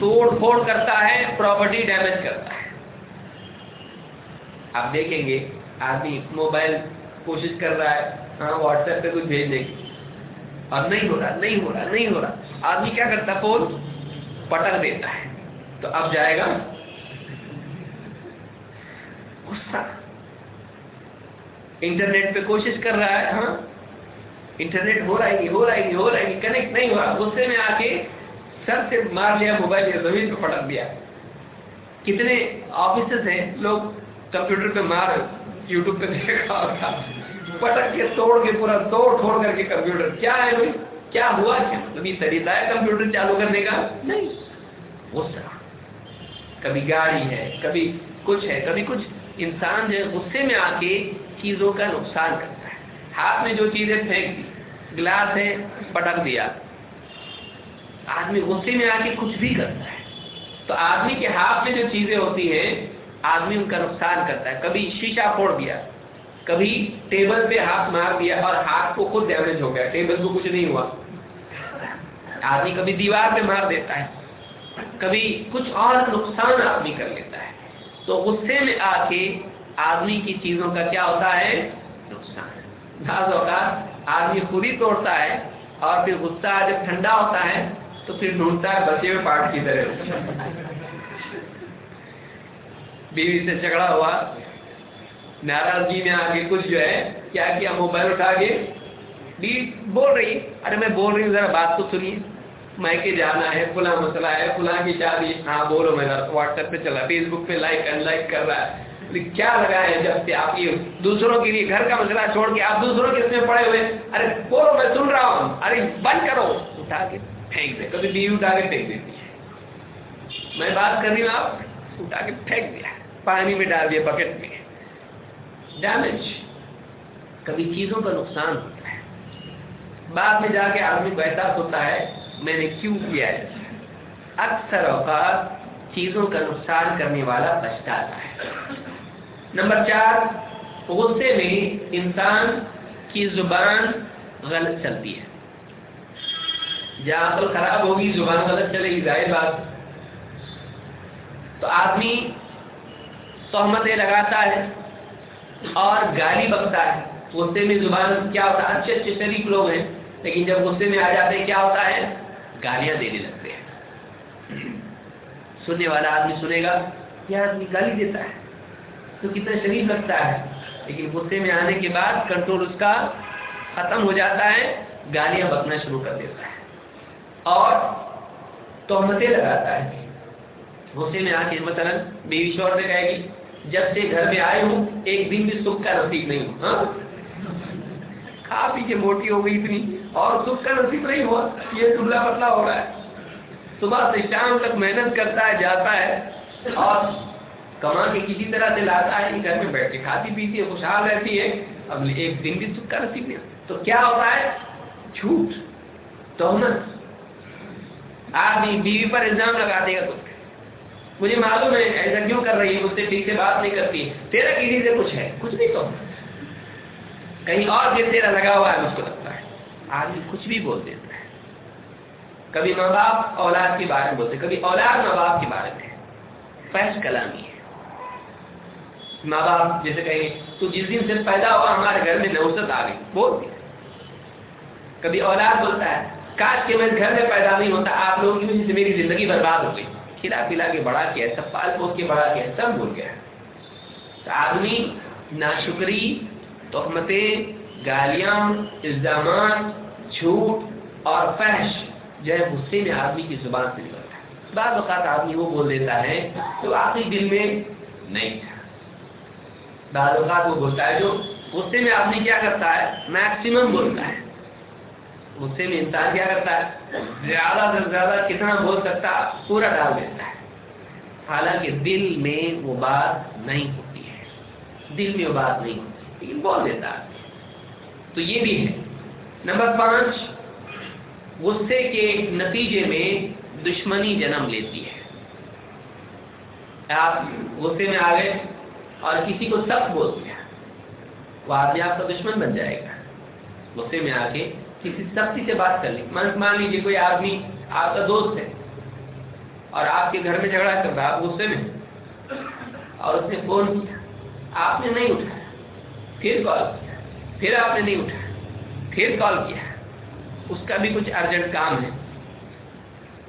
توڑ پھوڑ کرتا ہے پراپرٹی ڈیمیج کرتا ہے۔ آپ دیکھیں گے، آدمی موبائل کوشش کر رہا ہے ہاں واٹس ایپ پہ کچھ بھیج دے۔ گی اور نہیں ہو رہا، نہیں ہو رہا، نہیں ہو رہا۔ آدمی کیا کرتا فون پٹک دیتا ہے۔ تو اب جائے گا۔ غصہ۔ انٹرنیٹ پہ کوشش کر رہا ہے ہاں؟ انٹرنیٹ ہو رہا ہے ہو رہا ہے ہو رہا ہے کنیکٹ نہیں؟ ہو رہا۔ غصے میں آ کے سر سے مار لیا، موبائل یا زمین پہ پٹک دیا۔ کتنے آفیسز ہیں، لوگ کمپیوٹر پہ مار، یوٹیوب پہ دیکھا ہوگا پٹک کے، توڑ کے، پورا توڑ توڑ کر کے کمپیوٹر۔ کیا ہے بھائی؟ کیا ہوا؟ کیا؟ کبھی طریقہ ہے کمپیوٹر چالو کرنے کا؟ نہیں۔ غصہ۔ کبھی گاڑی ہے، کبھی کچھ ہے، کبھی کچھ۔ انسان جو ہے، غصے میں آ کے چیزوں کا نقصان کرتا ہے۔ ہاتھ میں جو چیزیں پھینک دی، گلاس ہے، پٹک دیا۔ آدمی غصے میں آ کے کچھ بھی کرتا ہے۔ تو آدمی کے ہاتھ میں جو چیزیں ہوتی ہیں، آدمی ان کا نقصان کرتا ہے۔ کبھی شیشہ پھوڑ دیا، کبھی ٹیبل پہ ہاتھ مار دیا اور ہاتھ کو خود ڈیمیج ہو گیا۔ ٹیبل کو کچھ نہیں ہوا۔ آدمی کبھی دیوار پہ مار دیتا ہے۔ کبھی کچھ اور نقصان آدمی کر لیتا ہے۔ تو غصے میں آ کے آدمی کی چیزوں کا کیا ہوتا ہے؟ نقصان۔ بعض اوقات آدمی خود ہی توڑتا ہے اور پھر غصہ جب ٹھنڈا ہوتا ہے تو پھر ڈھونڈتا ہے بچے ہوئے پارٹ کی طرح۔ بیوی سے جھگڑا ہوا۔ ناراضگی میں آگے کچھ جو ہے، کیا کیا موبائل اٹھا کے بیوی بول رہی۔ ارے میں بول رہی ہوں، ذرا بات تو سنیے۔ مائکے جانا ہے فلاں مسئلہ ہے فلاں کی شادی۔ ہاں بولو، میں واٹس ایپ پہ چلا فیس بک پہ لائک ان لائک کر رہا ہے۔ کیا لگا ہے جب سے آپ یہ دوسروں کے لیے گھر کا مسئلہ چھوڑ کے آپ دوسروں کے اس میں پڑے ہوئے ارے بولو میں سن رہا ہوں۔ ارے بند کرو۔ اٹھا کے پھینک دے۔ کبھی بیوی اٹھا کے پھینک دیتی ہے۔ میں بات کر رہی ہوں آپ۔ اٹھا کے پھینک دیا۔ پانی میں ڈال دیا بکٹ میں۔ ڈیمیج کبھی چیزوں کا نقصان ہوتا ہے۔ بعد میں جا کے آدمی کو ہوتا ہے۔ میں نے کیوں کیا ہے؟ اکثر اوقات چیزوں کا نقصان کرنے والا پچھتاتا ہے۔ نمبر چار، غصے میں انسان کی زبان غلط چلتی ہے۔ جہاں عقل خراب ہوگی، زبان غلط چلے گی، ظاہر بات۔ تو آدمی تہمتیں لگاتا ہے اور گالی بکتا ہے۔ غصے میں زبان کیا ہوتا ہے؟ اچھے اچھے شریف لوگ ہیں، لیکن جب غصے میں آ جاتے ہیں، کیا ہوتا ہے؟ گالیاں دینے لگتے ہیں۔ سننے والا آدمی سنے گا، یہ آدمی گالی دیتا ہے۔ تو کتنا شریف لگتا ہے۔ لیکن غصے میں آنے کے بعد کنٹرول اس کا ختم ہو جاتا ہے، گالیاں بکنا شروع کر دیتا ہے۔ اور تہمتیں لگاتا ہے۔ غصے میں آ کے مثلاً بیوی شور سے کہے گی، جب سے گھر میں آئے ہوں، ایک دن بھی سکھ کا نصیب نہیں ہوں ہاں؟ کھا پی کے موٹی ہو گئی اتنی، اور سکھ کا نصیب نہیں ہوا۔ یہ دبلا پتلا ہو رہا ہے۔ صبح سے شام تک محنت کرتا ہے، جاتا ہے، اور کما کے کسی طرح سے لاتا ہے گھر میں بیٹھ کے کھاتی پیتی ہے خوشحال رہتی ہے۔ اب ایک دن بھی سکھ کا نصیب نہیں۔ تو کیا ہوتا ہے؟ جھوٹ تہمت آدمی بیوی پر الزام لگا دے گا تو۔ مجھے معلوم ہے، ایسا کیوں کر رہی ہے؟ مجھ سے ٹھیک سے بات نہیں کرتی۔ تیرا کسی سے کچھ ہے؟ کچھ نہیں تو۔ کہیں اور پھر تیرا لگا ہوا ہے، مجھ کو لگتا ہے۔ آدمی کچھ بھی بول دیتا ہے۔ کبھی ماں باپ اولاد کے بارے میں بولتے، کبھی اولاد ماں باپ کے بارے میں۔ فیش کلامی ہے۔ ماں باپ جیسے کہیں تو جس دن سے پیدا ہوا ہمارے گھر میں نوسط آ گئی بول۔ دیا کبھی اولاد بولتا ہے، کاش کے میں گھر میں پیدا نہیں ہوتا، آپ لوگوں کی وجہ سے میری زندگی برباد ہو گئی۔ کھلا پلا کے بڑا کیا ہے، سب پال پوس کے بڑا کیا ہے، سب بھول گیا۔ تو آدمی ناشکری، تہمتیں، گالیاں، الزامات، جھوٹ اور فحش جو ہے، غصے میں آدمی کی زبان سے نکلتا ہے۔ بعض اوقات آدمی وہ بول دیتا ہے تو آخری دل میں نہیں تھا۔ بعض اوقات وہ بولتا ہے، جو غصے میں آدمی کیا کرتا ہے؟ میکسیمم بولتا ہے۔ غصے میں انسان کیا کرتا ہے؟ زیادہ سے زیادہ کتنا بول سکتا پورا ڈال دیتا ہے۔ حالانکہ دل میں وہ بات نہیں ہوتی ہے۔ دل میں وہ بات نہیں ہوتی لیکن بول دیتا ہے۔ تو یہ بھی ہے۔ نمبر پانچ، غصے کے نتیجے میں دشمنی جنم لیتی ہے۔ آپ غصے میں آ گئے؟ اور کسی کو سخت بول دیا وہ آدمی آپ کا دشمن بن جائے گا۔ غصے میں آ کے کسی سختی سے بات کر لی۔ مان لیجیے کوئی آدمی آپ کا دوست ہے اور آپ کے گھر میں جھگڑا کر رہا آپ غصے میں اور اس نے فون کیا۔ آپ نے نہیں اٹھایا۔ پھر کال کیا۔ پھر آپ نے نہیں اٹھایا۔ پھر کال کیا۔ اس کا بھی کچھ ارجنٹ کام ہے۔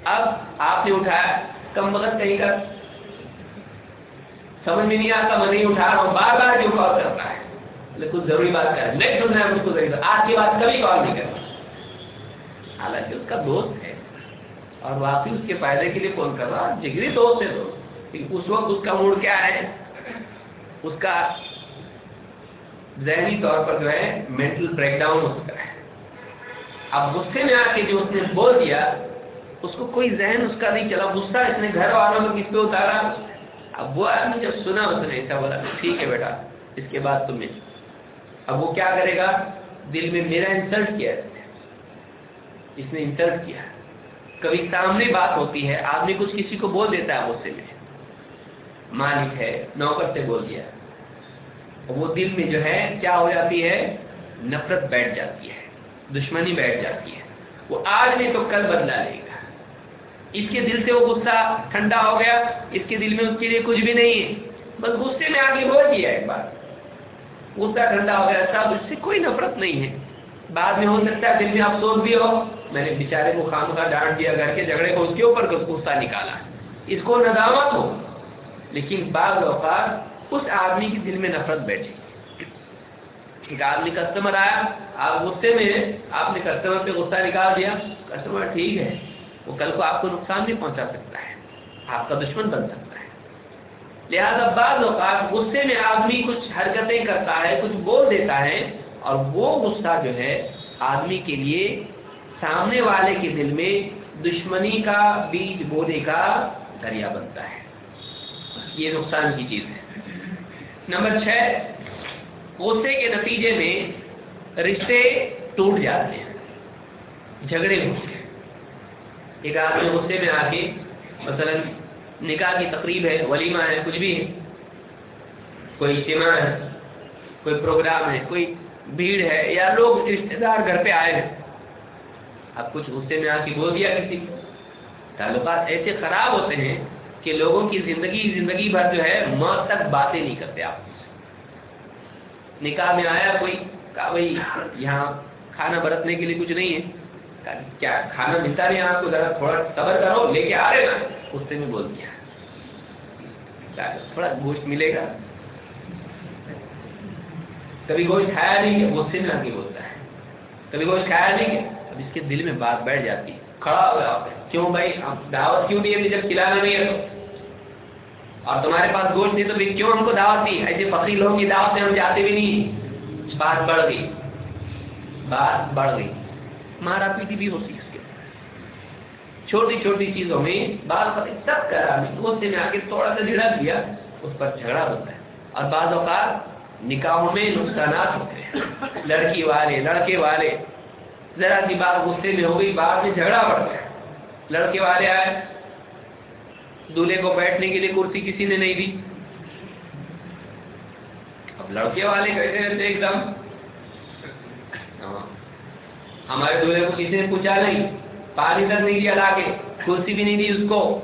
اب آپ نے اٹھایا، کم وقت کہیں کا سمجھ میں نہیں آتا، میں نہیں اٹھا رہا ہوں بار بار کیوں کال کرتا ہے۔ کچھ ضروری بات کر، نہیں سننا ہے، مجھ کو ضروری آج کی بات کبھی کال نہیں کرتا۔ حالانکہ اس کا دوست ہے۔ اور واقعی اس کے فائدے کے لیے فون کر رہا جگری دوست ہے، دوست۔ اس وقت اس کا موڈ کیا ہے؟ اس کا ذہنی طور پر جو ہے مینٹل بریک ڈاؤن ہو چکا ہے۔ اب غصے میں آ کے جو اس نے بول دیا، اس کو کوئی ذہن اس کا نہیں چلا، غصہ اس نے گھر والوں کو کس پہ اتارا؟ اب وہ آدمی جب سنا اس نے ایسا بولا، ٹھیک ہے بیٹا، اس کے بعد تمہیں اب وہ کیا کرے گا؟ دل میں میرا انسلٹ کیا اس نے انسلٹ کیا کبھی سامنے بات ہوتی ہے، آدمی کچھ کسی کو بول دیتا ہے غصے میں۔ مالک ہے، نوکر سے بول دیا۔ وہ دل میں جو ہے، کیا ہو جاتی ہے؟ نفرت بیٹھ جاتی ہے، دشمنی بیٹھ جاتی ہے۔ وہ آج نہیں تو کل بدلا لے گا۔ اس کے دل سے وہ غصہ ٹھنڈا ہو گیا، اس کے دل میں اس کے لیے کچھ بھی نہیں ہے۔ بس غصے میں آگے بول دیا ایک بار۔ غصہ ٹھنڈا ہو گیا، صاحب، اس سے کوئی نفرت نہیں ہے۔ بعد میں ہو سکتا ہے دل میں افسوس بھی ہو۔ میں نے بیچارے کو خام کا ڈانٹ دیا، گھر کے جھگڑے کو، اس کے اوپر غصہ نکالا۔ اس کو ندامت ہو۔ لیکن بعض اوقات اس آدمی کی دل میں نفرت بیٹھی۔ ایک آدمی کسٹمر آیا، آپ غصے میں آپ نے کسٹمر پہ غصہ نکال دیا۔ کسٹمر ٹھیک ہے۔ وہ کل کو آپ کو نقصان بھی پہنچا سکتا ہے، آپ کا دشمن بن سکتا ہے۔ لہذا بعض اوقات غصے میں آدمی کچھ حرکتیں کرتا ہے، کچھ بول دیتا ہے اور وہ غصہ جو ہے آدمی کے لیے سامنے والے کے دل میں دشمنی کا بیج بونے کا ذریعہ بنتا ہے۔ یہ نقصان کی چیز ہے۔ نمبر چھ، غصے کے نتیجے میں رشتے ٹوٹ جاتے ہیں، جھگڑے ہوتے ہیں۔ ایک آدمی غصے میں آ کے مثلا نکاح کی تقریب ہے، ولیمہ ہے، کچھ بھی ہے، کوئی اجتماع ہے، کوئی پروگرام ہے، کوئی بھیڑ ہے، یا لوگ رشتے دار گھر پہ آئے ہیں۔ اب کچھ غصے میں آ کے بول دیا کسی کو۔ تعلقات ایسے خراب ہوتے ہیں کہ لوگوں کی زندگی زندگی بھر جو ہے، موت تک باتیں نہیں کرتے آپ۔ نکاح میں آیا کوئی، کہا بھائی، یہاں کھانا برتنے کے لیے کچھ نہیں ہے۔ کیا کھانا ملتا نہیں آپ کو؟ ذرا تھوڑا صبر کرو، لے کے آ رہے نا اس میں بول دیا۔ تھوڑا گوشت ملے گا۔ کبھی گوشت کھایا نہیں ہے غصے میں آ کے بولتا ہے۔ کبھی گوشت کھایا نہیں ہے اب اس کے دل میں بات بیٹھ جاتی ہے۔ کھڑا ہو گیا کیوں بھائی؟ دعوت کیوں نہیں ہے جب کھلانا نہیں ہے اور تمہارے پاس گوشت نہیں تو بھی کیوں ہم کو دعوت دی؟ ایسے فقیر لوگوں کی دعوت سے ہم جاتے بھی نہیں۔ بات بڑھ گئی۔ بات بڑھ گئی۔ مارا پیٹی بھی ہوتی اس کے چھوٹی چھوٹی چیزوں میں بعض سب کرا غصے میں آ کے تھوڑا سا جھڑک دیا، اس پر جھگڑا ہوتا ہے۔ اور بعض اوقات نکاحوں میں نقصانات ہوتے ہیں۔ لڑکی والے، لڑکے والے، ذرا سی بات غصے میں ہو گئی، بعد میں جھگڑا پڑ گیا۔ لڑکے والے آئے، دولہے کو بیٹھنے کے لیے کرسی کسی نے نہیں دی۔ اب لڑکے والے کہتے ہیں ایک دم۔ ہاں۔ ہمارے دولہے کو کسی نے پوچھا نہیں؟ پانی تک نہیں دیا لا کے۔ کرسی بھی نہیں دی اس کو۔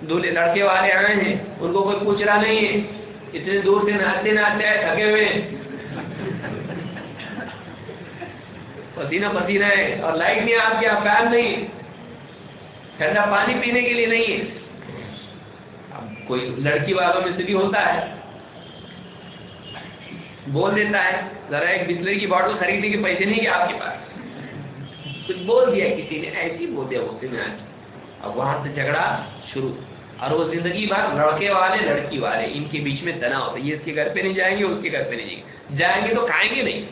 دولہے، لڑکے والے آئے ہیں، ان کو کوئی پوچھ رہا نہیں ہے۔ اتنے دور سے ناچتے ناچتے آئے، تھکے ہوئے۔ پسینہ پسینہ ہے، اور لائٹ نہیں آپ کے یہاں، فین نہیں ٹھنڈا پانی پینے کے لیے نہیں ہے۔ کوئی لڑکی والوں میں سے بھی ہوتا ہے۔ بول دیتا ہے، ذرا ایک بسلری کی باٹل خریدنے کے پیسے نہیں کہ آپ کے پاس۔ کچھ بول دیا کسی نے، ایسی بول دیا غصے میں آج اب وہاں سے جھگڑا شروع۔ اور وہ زندگی بھر لڑکے والے، لڑکی والے، ان کے بیچ میں تنا ہوتا ہے۔ یہ اس کے گھر پہ نہیں جائیں گے، اس کے گھر پہ نہیں جائیں گے۔ جائیں گے تو کھائیں گے نہیں۔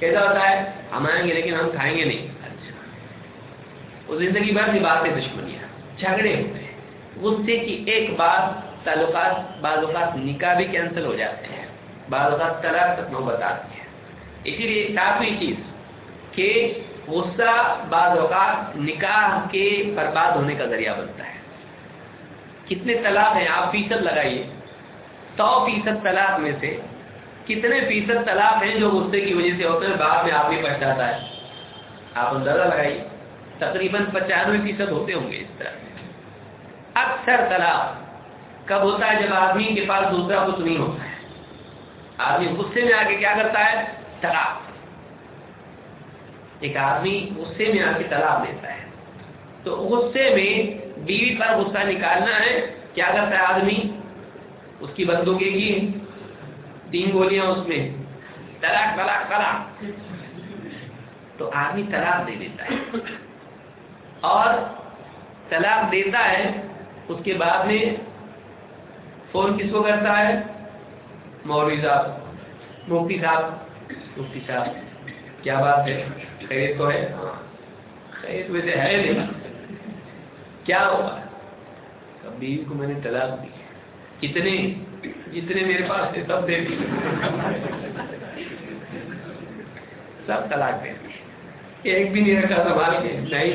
کیسا ہوتا ہے؟ ہم آئیں گے لیکن ہم کھائیں گے نہیں۔ اچھا۔ وہ زندگی بھر کی باتیں دشمنیاں جھگڑے ہوتے ہیں۔ غصے کی ایک بات تعلقات، بعض اوقات نکاح بھی کینسل ہو جاتے ہیں۔ بعض اوقات طلاق تک نوبت آتی ہے۔ اسی لیے کافی چیز کہ غصہ بعض اوقات نکاح کے برباد ہونے کا ذریعہ بنتا ہے۔ کتنے طلاق ہیں؟ آپ فیصد لگائیے۔ سو فیصد طلاق میں سے کتنے فیصد طلاق ہیں جو غصے کی وجہ سے ہوتے ہیں بعد میں آپ پڑ جاتا ہے؟ آپ اندازہ لگائیے۔ تقریباً پچانوے فیصد ہوتے ہوں گے اس طرح۔ اکثر طلاق کب ہوتا ہے؟ جب آدمی کے پاس دوسرا کچھ نہیں ہوتا ہے۔ آدمی غصے میں آ کے کیا کرتا ہے؟ طلاق۔ ایک آدمی غصے میں آ کے طلاق دیتا ہے۔ تو غصے میں بیوی پر غصہ نکالنا ہے۔ کیا کرتا ہے آدمی؟ اس کی بندوقیں کی۔ تین گولیاں اس میں۔ طلاق طلاق طلاق۔ تو آدمی طلاق دے دیتا ہے۔ اور طلاق دیتا ہے، اس کے بعد میں فون کس کو کرتا ہے؟ مولوی صاحب، مفتی صاحب مفتی صاحب۔ کیا بات ہے؟ خیر تو ہے۔ ہاں خیر ویسے ہے نہیں کیا ہوگا بیوی کو میں نے طلاق دی۔ کتنے؟ جتنے میرے پاس تھے سب دے دیے۔ سب طلاق دے دیے۔ ایک بھی نہیں رکھا، سنبھال کے۔ نہیں،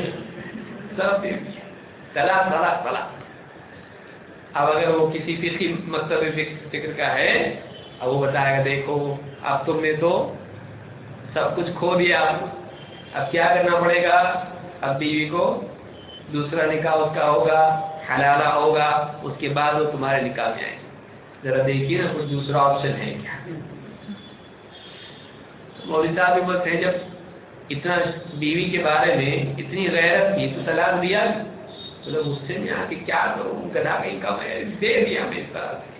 سب دے دیے۔ طلاق طلاق طلاق۔ اب اگر وہ کسی فقی مقصد فکر کا ہے، اب وہ بتائے گا، دیکھو، اب تم نے تو سب کچھ کھو دیا۔ اب کیا کرنا پڑے گا؟ اب بیوی کو دوسرا نکاح اس کا ہوگا، حلالہ ہوگا، اس کے بعد وہ تمہارے نکاح میں آئے ذرا دیکھیے نا کچھ دوسرا آپشن ہے کیا۔ مولوی صاحب بھی بولتے ہیں، جب اتنا بیوی کے بارے میں اتنی غیرت کی تو طلاق دیا مطلب غصے میں آ کے، کیا کروں؟ گدا کہیں کا میں دے دیا میں اس طرح سے۔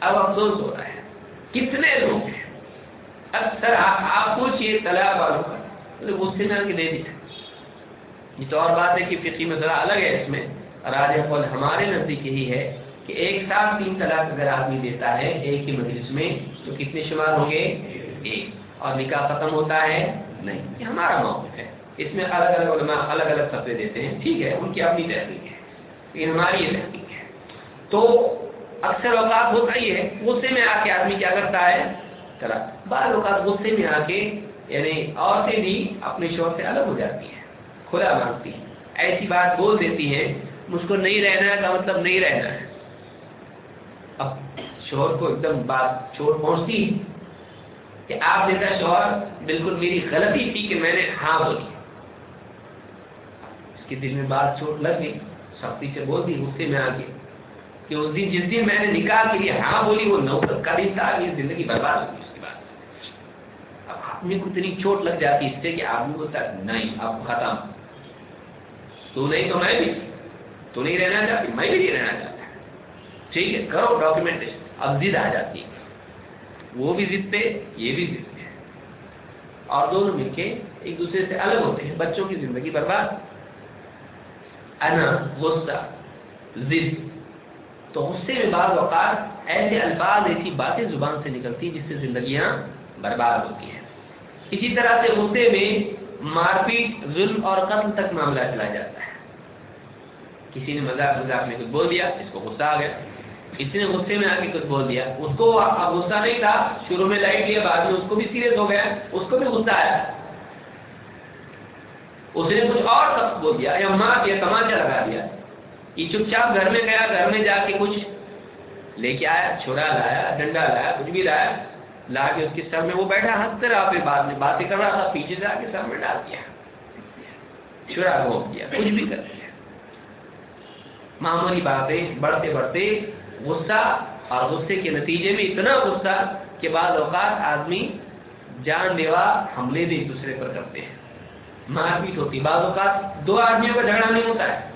اب افسوس ہو رہا ہے۔ کتنے لوگ ہیں؟ اکثر آپ پوچھیے طلاق والوں کا مطلب غصے میں دے دیا یہ تو اور بات ہے کہ فقی مسئلہ الگ ہے اس میں۔ اور آج قول ہمارے نزدیک یہی ہے کہ ایک ساتھ تین طلاق اگر آدمی دیتا ہے ایک ہی مجلس میں تو کتنے شمار ہوں گے؟ ایک۔ اور نکاح ختم ہوتا ہے؟ نہیں۔ یہ ہمارا موقف ہے۔ اس میں الگ الگ علماء الگ الگ سطح دیتے ہیں۔ ٹھیک ہے، ان کی اپنی تحقیق ہے۔ لیکن ہماری یہ تحقیق ہے۔ تو اکثر اوقات ہوتا ہی ہے، غصے میں آ کے آدمی کیا کرتا ہے؟ چلا بعض اوقات غصے میں آ کے یعنی عورتیں بھی اپنے شوق سے الگ ہو جاتی ہیں، کھلا مانگتی ہیں۔ ایسی بات بول دیتی ہیں، مجھ کو نہیں رہنا ہے، کا مطلب نہیں رہنا ہے۔ اب شوہر کو ایک دم بات چھوڑ پہنچتی کہ آپ جیسا شوہر بالکل میری غلطی تھی کہ میں نے ہاں بولی۔ اس کے دل میں بات چوٹ لگ گئی، سختی سے بول دی، غصے میں آ گئی کہ اس دن جس دن میں نے نکاح کے لیے ہاں بولی، وہ نو کا دن تھا یہ زندگی برباد ہوگی اس کو اتنی چوٹ لگ جاتی اس سے کہ آدمی کو نہیں، اب ختم۔ تو نہیں تو میں بھی، تو نہیں رہنا چاہتی، میں بھی نہیں رہنا چاہتا۔ ٹھیک ہے، کرو ڈاکیومنٹیشن اب ضد آ جاتی ہے۔ وہ بھی ضد پہ یہ بھی ضد پہ اور دونوں مل کے ایک دوسرے سے الگ ہوتے ہیں، بچوں کی زندگی برباد۔ انا، غصہ، ضد۔ تو غصے میں بعض اوقات ایسے الفاظ، ایسی باتیں زبان سے نکلتی جس سے زندگیاں برباد ہوتی ہیں۔ اسی طرح سے غصے میں مار پیٹ ظلم اور قتل تک معاملہ چلا جاتا ہے۔ کسی نے مذاق مذاق میں کچھ بول دیا، اس کو غصہ آ گیا۔ اس نے غصے میں آ کے کچھ بول دیا۔ اس کو اب غصہ نہیں تھا، شروع میں لائٹ لیا، بعد میں اس کو بھی سیریس ہو گیا، اس کو بھی غصہ آیا۔ اس نے کچھ اور سب بول دیا، یا ماں کیا تماچا لگا دیا۔ یہ چپ چاپ گھر میں گیا، گھر میں جا کے کچھ لے کے آیا چھوڑا لایا، ڈنڈا لایا، کچھ بھی لایا۔ لا کے اس کے سر میں وہ بیٹھا ہنستے رہا پھر بعد میں باتیں کر رہا تھا، پیچھے سے آ کے سر میں ڈال دیا۔ چھڑا گھوم دیا، کچھ بھی کر دیا۔ معمولی باتیں بڑھتے بڑھتے غصہ اور غصے کے نتیجے میں اتنا غصہ کہ بعض اوقات آدمی جان لیوا حملے بھی ایک دوسرے پر کرتے ہیں۔ مار پیٹ ہوتی، بعض اوقات دو آدمیوں کا جھگڑا نہیں ہوتا ہے،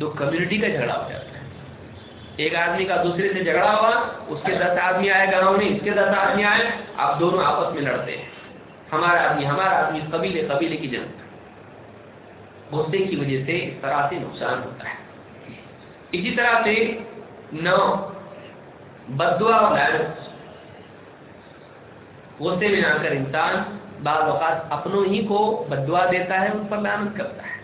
دو کمیونٹی کا جھگڑا ہو جاتا ہے۔ ایک آدمی کا دوسرے سے جھگڑا ہوا، اس کے دس آدمی آئے گاؤں میں اس کے دس آدمی آئے آپ دونوں آپس میں لڑتے ہیں۔ ہمارا آدمی ہمارا آدمی قبیلے قبیلے کی جنگ۔ غصے کی وجہ سے اس طرح سے نقصان ہوتا ہے۔ اسی طرح سے نو بدوا اور لائنس غصے میں آ کر انسان بعض اوقات اپنوں ہی کو بدوا دیتا ہے، ان پر لانت کرتا ہے۔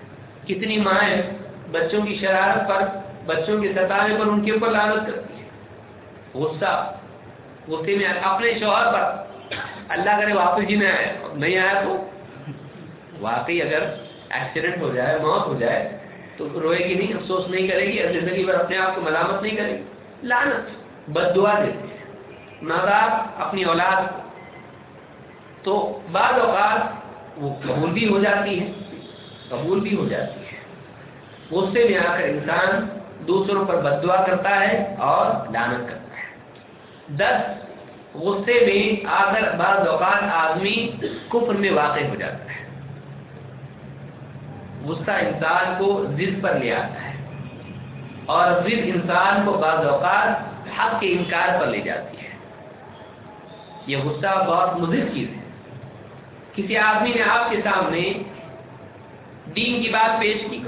کتنی مائیں بچوں کی شرارت پر بچوں کے ستانے پر ان کے اوپر لانت کرتی ہے۔ غصہ، غصے میں اپنے شوہر پر۔ اللہ کرے واپس جی میں آئے نہیں آیا تو؟ واقعی اگر ایکسیڈنٹ ہو جائے، موت ہو جائے، تو روئے گی نہیں، افسوس نہیں کرے گی اور زندگی بھر اپنے آپ کو ملامت نہیں کرے گی۔ لانت بد دعا دیتے ہیں ماں اپنی اولاد تو بعض اوقات وہ قبول بھی ہو جاتی ہے، قبول بھی ہو جاتی ہے۔ غصے میں آ کر انسان دوسروں پر بد دعا کرتا ہے اور لانت کرتا ہے۔ دس، غصے میں آ کر بعض اوقات آدمی کفر میں واقع ہو جاتا ہے۔ غصہ انسان کو ضد پر لے آتا ہے اور ضد انسان کو بعض اوقات حق کے انکار پر لے جاتی ہے۔ یہ غصہ بہت مضر چیز ہے۔ کسی آدمی نے آپ کے سامنے دین کی بات پیش کی،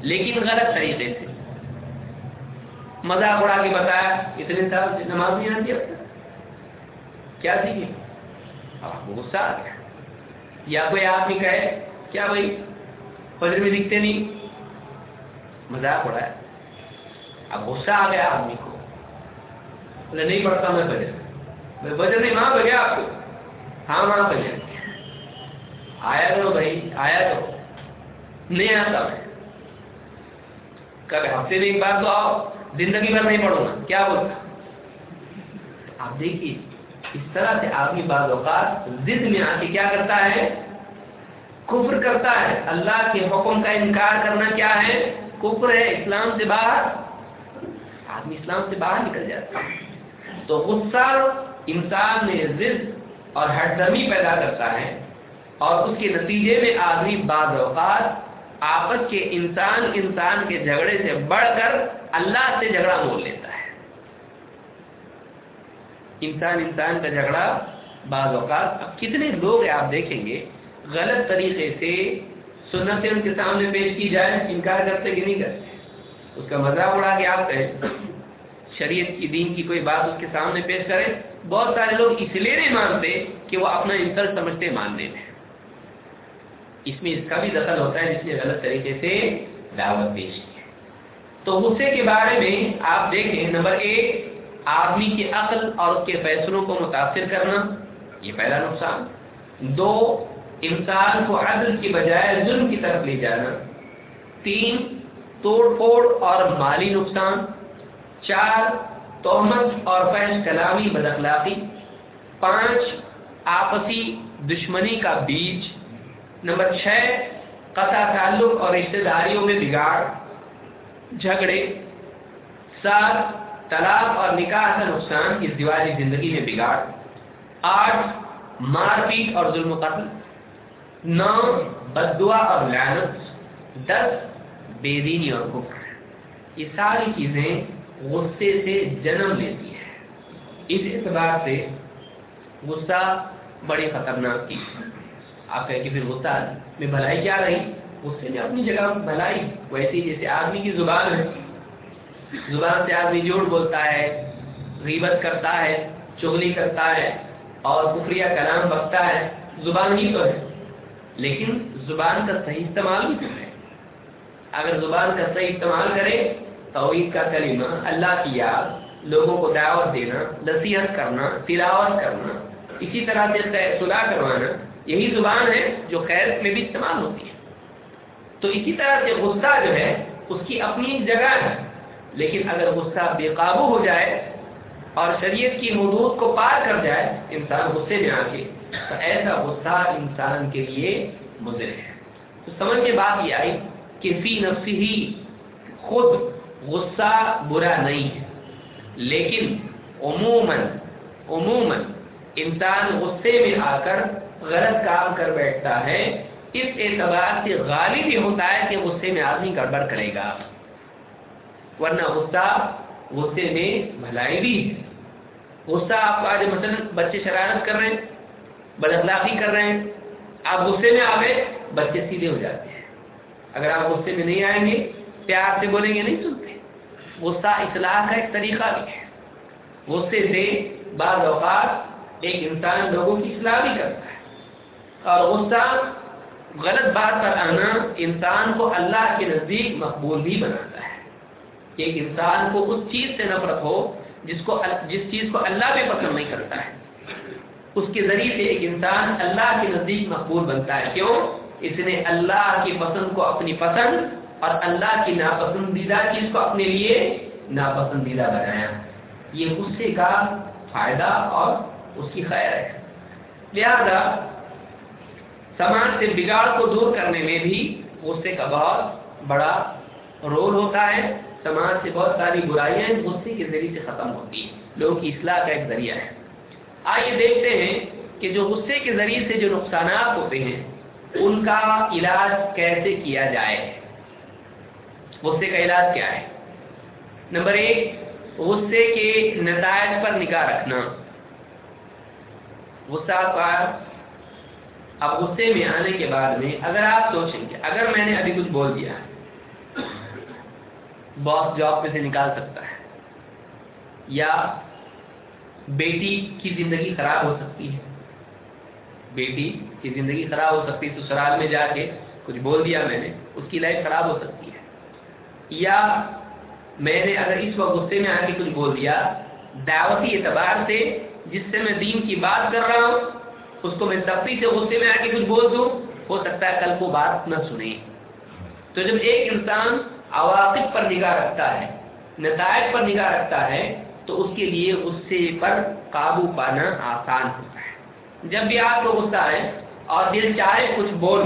لیکن غلط طریقے سے مذاق اڑا کے بتایا، اتنے سال سے نماز نہیں آتی اب۔ کیا سیکھے آپ کو غصہ آ گیا۔ یا کوئی آدمی کہے، کیا بھائی، فجر میں دکھتے نہیں؟ مذاق اڑایا اب غصہ آ گیا آدمی کو۔ بولے، نہیں پڑھتا میں فجر۔ میں فجر نہیں، وہاں پہ آپ کو۔ ہاں وہاں پہ آیا کرو بھائی، آیا کرو نہیں آتا میں۔ کبھی ہفتے میں ایک بار تو آؤ۔ زندگی بھر نہیں پڑھوں گا۔ کیا بولتا؟ آپ دیکھیے، اس طرح سے آدمی بعض اوقات ضد میں آ کے کیا کرتا ہے؟ کفر کرتا ہے۔ اللہ کے حکم کا انکار کرنا کیا ہے؟ کفر ہے، اسلام سے باہر۔ آدمی اسلام سے باہر نکل جاتا ہے۔ تو غصہ انسان میں ضد اور ہر دمی پیدا کرتا ہے اور اس کے نتیجے میں آدمی بعض اوقات آپس کے انسان انسان کے جھگڑے سے بڑھ کر اللہ سے جھگڑا مول لیتا ہے۔ انسان انسان کا جھگڑا بعض اوقات۔ اب کتنے لوگ ہیں آپ دیکھیں گے غلط طریقے سے سنتیں ان کے سامنے پیش کی جائے انکار کرتے کہ نہیں کرتے۔ اس کا مذاق اڑا کے آپ کہیں۔ شریعت کی دین کی کوئی بات اس کے سامنے پیش کریں۔ بہت سارے لوگ اس لیے نہیں مانتے کہ وہ اپنا انسل سمجھتے ماننے میں۔ اس میں اس کا بھی دخل ہوتا ہے جس نے غلط طریقے سے دعوت پیش کی۔ تو غصے کے بارے میں آپ دیکھیں، نمبر ایک، آدمی کی عقل اور اس کے فیصلوں کو متاثر کرنا، یہ پہلا نقصان۔ دو، انسان کو عدل کی بجائے ظلم کی طرف لے جانا۔ تین، توڑ پھوڑ اور مالی نقصان۔ چار توہمت اور فیض کلامی بد اخلاقی۔ پانچ، آپسی دشمنی کا بیج۔ نمبر چھ، قطع تعلق اور رشتہ داریوں میں بگاڑ۔ جھگڑے سات طلاق اور نکاح کا نقصان اس دیوالی زندگی میں بگاڑ۔ آٹھ، مار پیٹ اور ظلم و قتل۔ نو، بدعا اور لعنت۔ دس، بے دینی اور کفر۔ یہ ساری چیزیں غصے سے جنم لیتی ہے اس اعتبار سے غصہ بڑی خطرناک چیز ہے آپ کہیں کہ پھر غصہ میں بھلائی کیا رہی؟ غصے میں اپنی جگہ بھلائی ویسی جیسے آدمی کی زبان ہے۔ زبان سے آدمی جھوٹ بولتا ہے، غیبت کرتا ہے چغلی کرتا ہے اور کفریہ کلام بکتا ہے۔ زبان ہی تو ہے۔ لیکن زبان کا صحیح استعمال بھی کرے اگر زبان کا صحیح استعمال کرے، توحید کا کلمہ، اللہ کی یاد، لوگوں کو دعوت دینا، نصیحت کرنا، تلاوت کرنا، اسی طرح سے صلاح کروانا، یہی زبان ہے جو خیر میں بھی استعمال ہوتی ہے۔ تو اسی طرح سے غصہ جو ہے، اس کی اپنی جگہ ہے۔ لیکن اگر غصہ بے قابو ہو جائے اور شریعت کی حدود کو پار کر جائے، انسان غصے میں آ کے تو ایسا غصہ انسان کے لیے مضر ہے۔ تو سمجھ کے بات یہ آئی کہ فی نفسی ہی خود غصہ برا نہیں ہے۔ لیکن عموماً عموماً انسان غصے میں آ کر غلط کام کر بیٹھتا ہے۔ اس اعتبار سے غالب ہی ہوتا ہے کہ غصے میں آدمی گڑبڑ کرے گا۔ ورنہ غصہ غصے میں بھلائی بھی ہے۔ غصہ آپ کو آج مثلا بچے شرارت کر رہے ہیں، بد اخلاقی کر رہے ہیں، آپ غصے میں آ گئے، بچے سیدھے ہو جاتے ہیں۔ اگر آپ غصے میں نہیں آئیں گے، پیار سے بولیں گے، نہیں سنتے۔ غصہ اصلاح کا ایک طریقہ بھی ہے۔ غصے سے بعض اوقات ایک انسان لوگوں کی اصلاح بھی کرتا ہے۔ اور غصہ غلط بات پر آنا انسان کو اللہ کے نزدیک مقبول بھی بناتا ہے۔ ایک انسان کو اس چیز سے نفرت ہو جس کو جس چیز کو اللہ بھی پسند نہیں کرتا ہے۔ اس کے ذریعے سے ایک انسان اللہ کے نزدیک مقبول بنتا ہے۔ کیوں؟ اس نے اللہ کی پسند کو اپنی پسند اور اللہ کی ناپسندیدہ چیز کو اپنے لیے ناپسندیدہ بنایا۔ یہ غصے کا فائدہ اور اس کی خیر ہے۔ لہذا سماج سے بگاڑ کو دور کرنے میں بھی غصے کا بہت بڑا رول ہوتا ہے۔ سماج سے بہت ساری برائیاں غصے کے ذریعے سے ختم ہوتی ہیں۔ لوگوں کی اصلاح کا ایک ذریعہ ہے۔ آئیے دیکھتے ہیں کہ جو غصے کے ذریعے سے جو نقصانات ہوتے ہیں، ان کا علاج کیسے کیا جائے؟ غصے کا علاج کیا ہے؟ نمبر ایک، غصے کے نتائج پر نکاح رکھنا۔ غصہ پر اب غصے میں آنے کے بعد میں اگر آپ سوچیں گے اگر میں نے ابھی کچھ بول دیا باس جاب پہ سے نکال سکتا ہے، یا بیٹی کی زندگی خراب ہو سکتی ہے، بیٹی کی زندگی خراب ہو سکتی ہے سسرال میں جا کے کچھ بول دیا میں نے، اس کی لائف خراب ہو سکتی ہے۔ یا میں نے اگر اس وقت غصے میں آ کے کچھ بول دیا، دعوتی اعتبار سے جس سے میں دین کی بات کر رہا ہوں اس کو میں تفریح سے غصے میں آ کے کچھ بول دوں، ہو سکتا ہے کل کو بات نہ سنے تو جب ایک انسان عواقب پر نگاہ رکھتا ہے، نتائج پر نگاہ رکھتا ہے، تو اس کے لیے غصے پر قابو پانا آسان ہوتا ہے۔ جب بھی آپ کو غصہ آئے اور دل چاہے کچھ بول،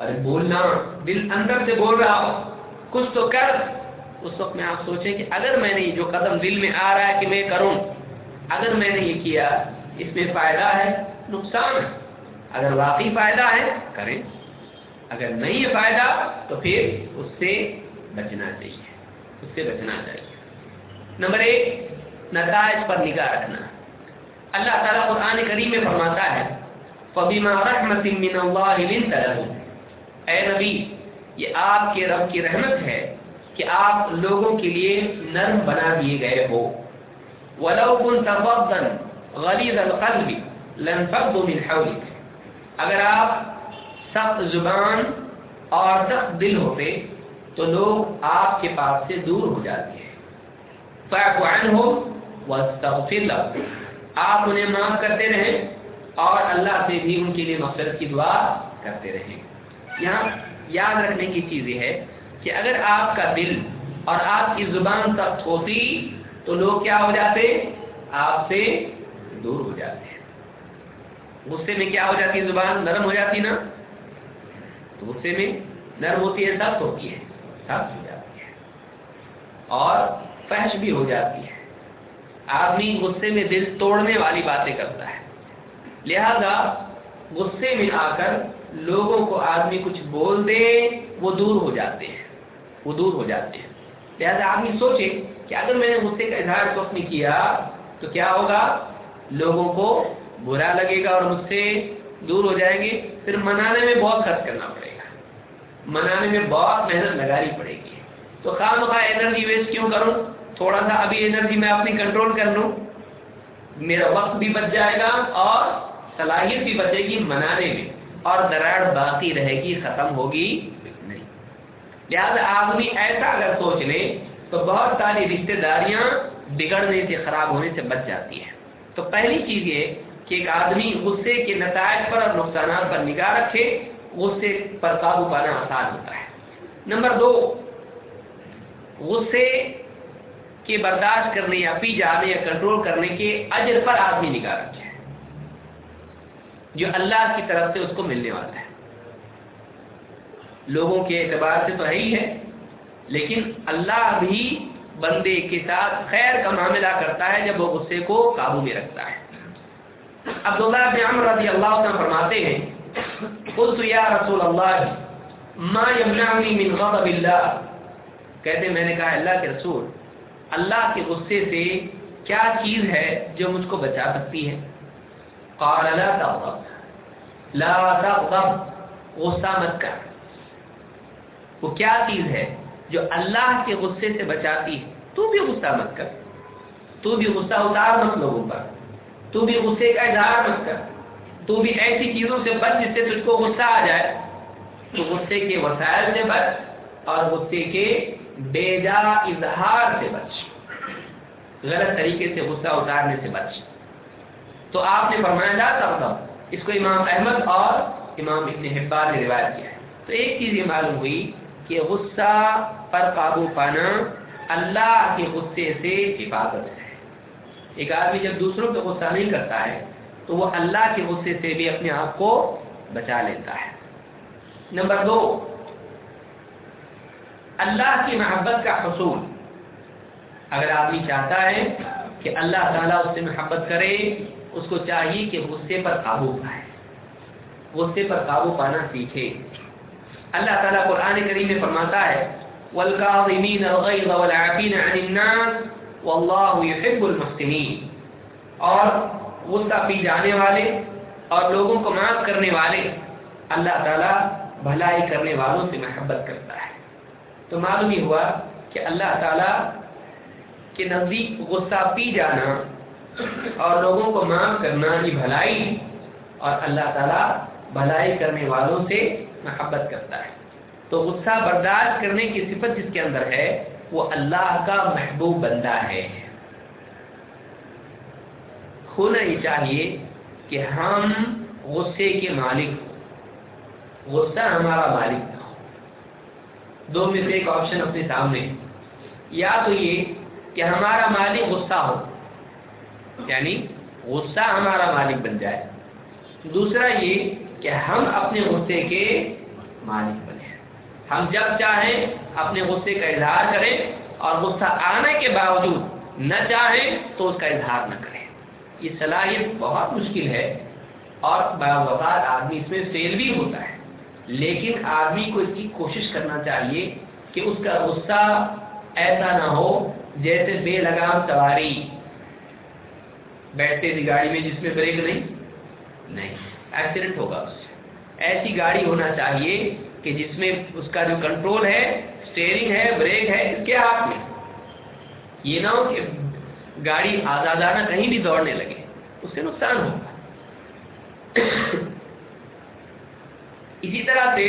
ارے بولنا دل اندر سے بول رہا ہو، کچھ تو کر۔ اس وقت میں آپ سوچیں کہ اگر میں نے جو قدم دل میں آ رہا ہے کہ میں کروں، اگر میں نے یہ کیا، اس میں فائدہ ہے۔ نقصان۔ ہے اگر واقعی فائدہ ہے، کریں۔ اگر نہیں ہے فائدہ، تو پھر اس سے بچنا چاہیے۔ اس سے بچنا چاہیے۔ نمبر ایک، نتائج پر نگاہ رکھنا۔ اللہ تعالیٰ قرآن کریم میں فرماتا ہے، فَبِمَا رَحْمَةٍ مِّنَ اللَّهِ لِنْتَ لَهُ۔ اے نبی، یہ آپ کے رب کی رحمت ہے کہ آپ لوگوں کے لیے نرم بنا دیے گئے ہو۔ وَلَوْ كُنْتَ فَضًّا غَلِيظَ الْقَلْبِ۔ لَنْفَضُّ مِنْ حَوْلِكَ. اگر آپ سخت زبان اور سخت دل ہوتے تو لوگ آپ کے پاس سے دور ہو جاتے ہیں. فَعْفُ عَنْهُمْ وَاسْتَغْفِرْ آپ انہیں معاف کرتے رہیں اور اللہ سے بھی ان کے لیے مغفرت کی دعا کرتے رہیں. یہاں یاد رکھنے کی چیز یہ ہے کہ اگر آپ کا دل اور آپ کی زبان سخت ہوتی تو لوگ کیا ہو جاتے؟ آپ سے دور ہو جاتے ہیں. غصے میں کیا ہو جاتی ہے زبان؟ نرم ہو جاتی نا؟ تو غصے میں نرم ہوتی ہے سخت ہوتی ہے سخت ہو جاتی ہے۔ اور فحش بھی ہو جاتی ہے۔ آدمی غصے میں دل توڑنے والی باتیں کرتا ہے۔ لہذا غصے میں آ کر لوگوں کو آدمی کچھ بول دے، وہ دور ہو جاتے ہیں۔ وہ دور ہو جاتے ہیں۔ لہذا آدمی سوچے کہ اگر میں نے غصے کا اظہار اس وقت نہیں کیا، تو کیا ہوگا؟ لوگوں کو برا لگے گا اور مجھ سے دور ہو جائیں گے، پھر منانے میں بہت خرچ کرنا پڑے گا۔ منانے میں بہت محنت لگانی پڑے گی۔ تو خواہ مخواہ انرجی ویسٹ کیوں کروں؟ تھوڑا سا ابھی انرجی میں اپنی کنٹرول کر لوں۔ میرا وقت بھی بچ جائے گا اور صلاحیت بھی بچے گی منانے میں۔ اور دراڑ باقی رہے گی، ختم ہوگی نہیں۔ لہٰذا آدمی ایسا اگر سوچ لے تو بہت ساری رشتے داریاں بگڑنے سے، خراب ہونے سے بچ جاتی ہیں۔ تو پہلی چیز یہ کہ ایک آدمی غصے کے نتائج پر اور نقصانات پر نگاہ رکھے، غصے پر قابو پانا آسان ہوتا ہے۔ نمبر دو، غصے کے برداشت کرنے یا پی جانے یا کنٹرول کرنے کے اجر پر آدمی نگاہ رکھے۔ جو اللہ کی طرف سے اس کو ملنے والا ہے۔ لوگوں کے اعتبار سے تو ہے ہی ہے، لیکن اللہ بھی بندے کے ساتھ خیر کا معاملہ کرتا ہے جب وہ غصے کو قابو میں رکھتا ہے۔ عبداللہ بن عمر رضی اللہ عنہ فرماتے ہیں، قلت یا رسول اللہ، ما یمنعنی من غضب اللہ؟ کہتے میں نے کہا، اللہ کے رسول، اللہ کے غصے سے کیا چیز ہے جو مجھ کو بچا سکتی ہے؟ قال، لا تغضب. لا تغضب. غصہ مت کر. وہ کیا چیز ہے جو اللہ کے غصے سے بچاتی ہے؟ تو بھی غصہ مت کر. تو بھی غصہ اتار مت لوگوں پر. تو بھی غصے کا اظہار مت کر۔ تو بھی ایسی چیزوں سے بچ جس سے تجھ کو غصہ آ جائے۔ تو غصے کے وسائل سے بچ اور غصے کے بے جا اظہار سے بچ۔ غلط طریقے سے غصہ اتارنے سے بچ۔ تو آپ نے فرمایا جاتا مطلب اس کو امام احمد اور امام ابن حبار نے روایت کیا ہے۔ تو ایک چیز یہ معلوم ہوئی کہ غصہ پر قابو پانا اللہ کے غصے سے حفاظت ہے۔ ایک آدمی جب دوسروں پہ غصہ نہیں کرتا ہے، تو وہ اللہ کے غصے سے بھی اپنے آپ کو بچا لیتا ہے۔ نمبر دو، اللہ کی محبت کا حصول۔ اگر آدمی چاہتا ہے کہ اللہ تعالیٰ اس سے محبت کرے، اس کو چاہیے کہ غصے پر قابو پائے۔ غصے پر قابو پانا سیکھے۔ اللہ تعالیٰ قرآن کریم میں فرماتا ہے والکاظمین الغیظ والعافین عن الناس واللہ يحب المحسنین۔ اور غصہ پی جانے والے اور لوگوں کو معاف کرنے والے، اللہ تعالیٰ بھلائی کرنے والوں سے محبت کرتا ہے۔ تو معلوم ہی ہوا کہ اللہ تعالیٰ کے نزدیک غصہ پی جانا اور لوگوں کو معاف کرنا یہ بھلائی اور اللہ تعالیٰ بھلائی کرنے والوں سے محبت کرتا ہے۔ تو غصہ برداشت کرنے کی صفت جس کے اندر ہے وہ اللہ کا محبوب بندہ ہے۔ ہونا یہ چاہیے کہ ہم غصے کے مالک ہوں۔ غصہ ہمارا مالک نہ ہو۔ دو میں سے ایک آپشن اپنے سامنے۔ یا تو یہ کہ ہمارا مالک غصہ ہو یعنی غصہ ہمارا مالک بن جائے۔ دوسرا یہ کہ ہم اپنے غصے کے مالک بنے۔ ہم جب چاہیں اپنے غصے کا اظہار کریں اور غصہ آنے کے باوجود نہ چاہیں تو اس کا اظہار نہ کریں یہ صلاحیت بہت مشکل ہے اور اوقات آدمی اس میں فیل بھی ہوتا ہے۔ لیکن آدمی کو اس کی کوشش کرنا چاہیے کہ اس کا غصہ ایسا نہ ہو جیسے بے لگام سواری بیٹھتے تھی گاڑی میں جس میں بریک نہیں۔ نہیں، ایکسیڈنٹ ہوگا اس سے۔ ایسی گاڑی ہونا چاہیے کہ جس میں اس کا جو کنٹرول ہے اسٹیئرنگ ہے بریک ہے، اس کے ہاتھ میں. یہ نہ ہو کہ گاڑی آزادانہ کہیں بھی دوڑنے لگے. اس سے نقصان ہوگا. اسی طرح سے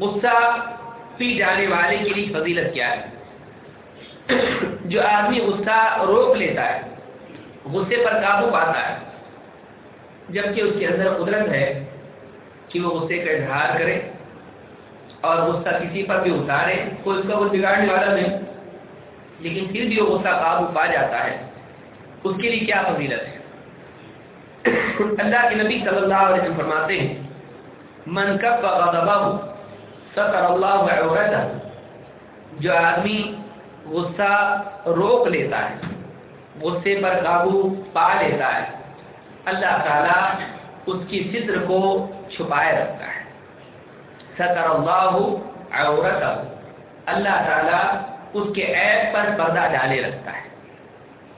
غصہ پی جانے والے کے لیے فضیلت کیا ہے؟ جو آدمی غصہ روک لیتا ہے، غصے پر قابو پاتا ہے جبکہ اس کے اندر قدرت ہے کہ وہ غصے کا اظہار کرے اور غصہ کسی پر بھی اتارے، کوئی اس کا کوئی بگاڑنے والا نہیں۔ لیکن پھر بھی وہ غصہ قابو پا جاتا ہے۔ اس کے لیے کیا فضیلت ہے؟ اللہ کے نبی صلی اللہ علیہ وسلم فرماتے ہیں، من کب غضبہ ستر اللہ عورتہ جو آدمی غصہ روک لیتا ہے، غصے پر قابو پا لیتا ہے اللہ تعالیٰ اس کی ستر کو چھپائے رکھتا ہے۔ ستر اللہ عورتہ اللہ تعالیٰ اس کے عیب پر پردہ ڈالے رکھتا ہے۔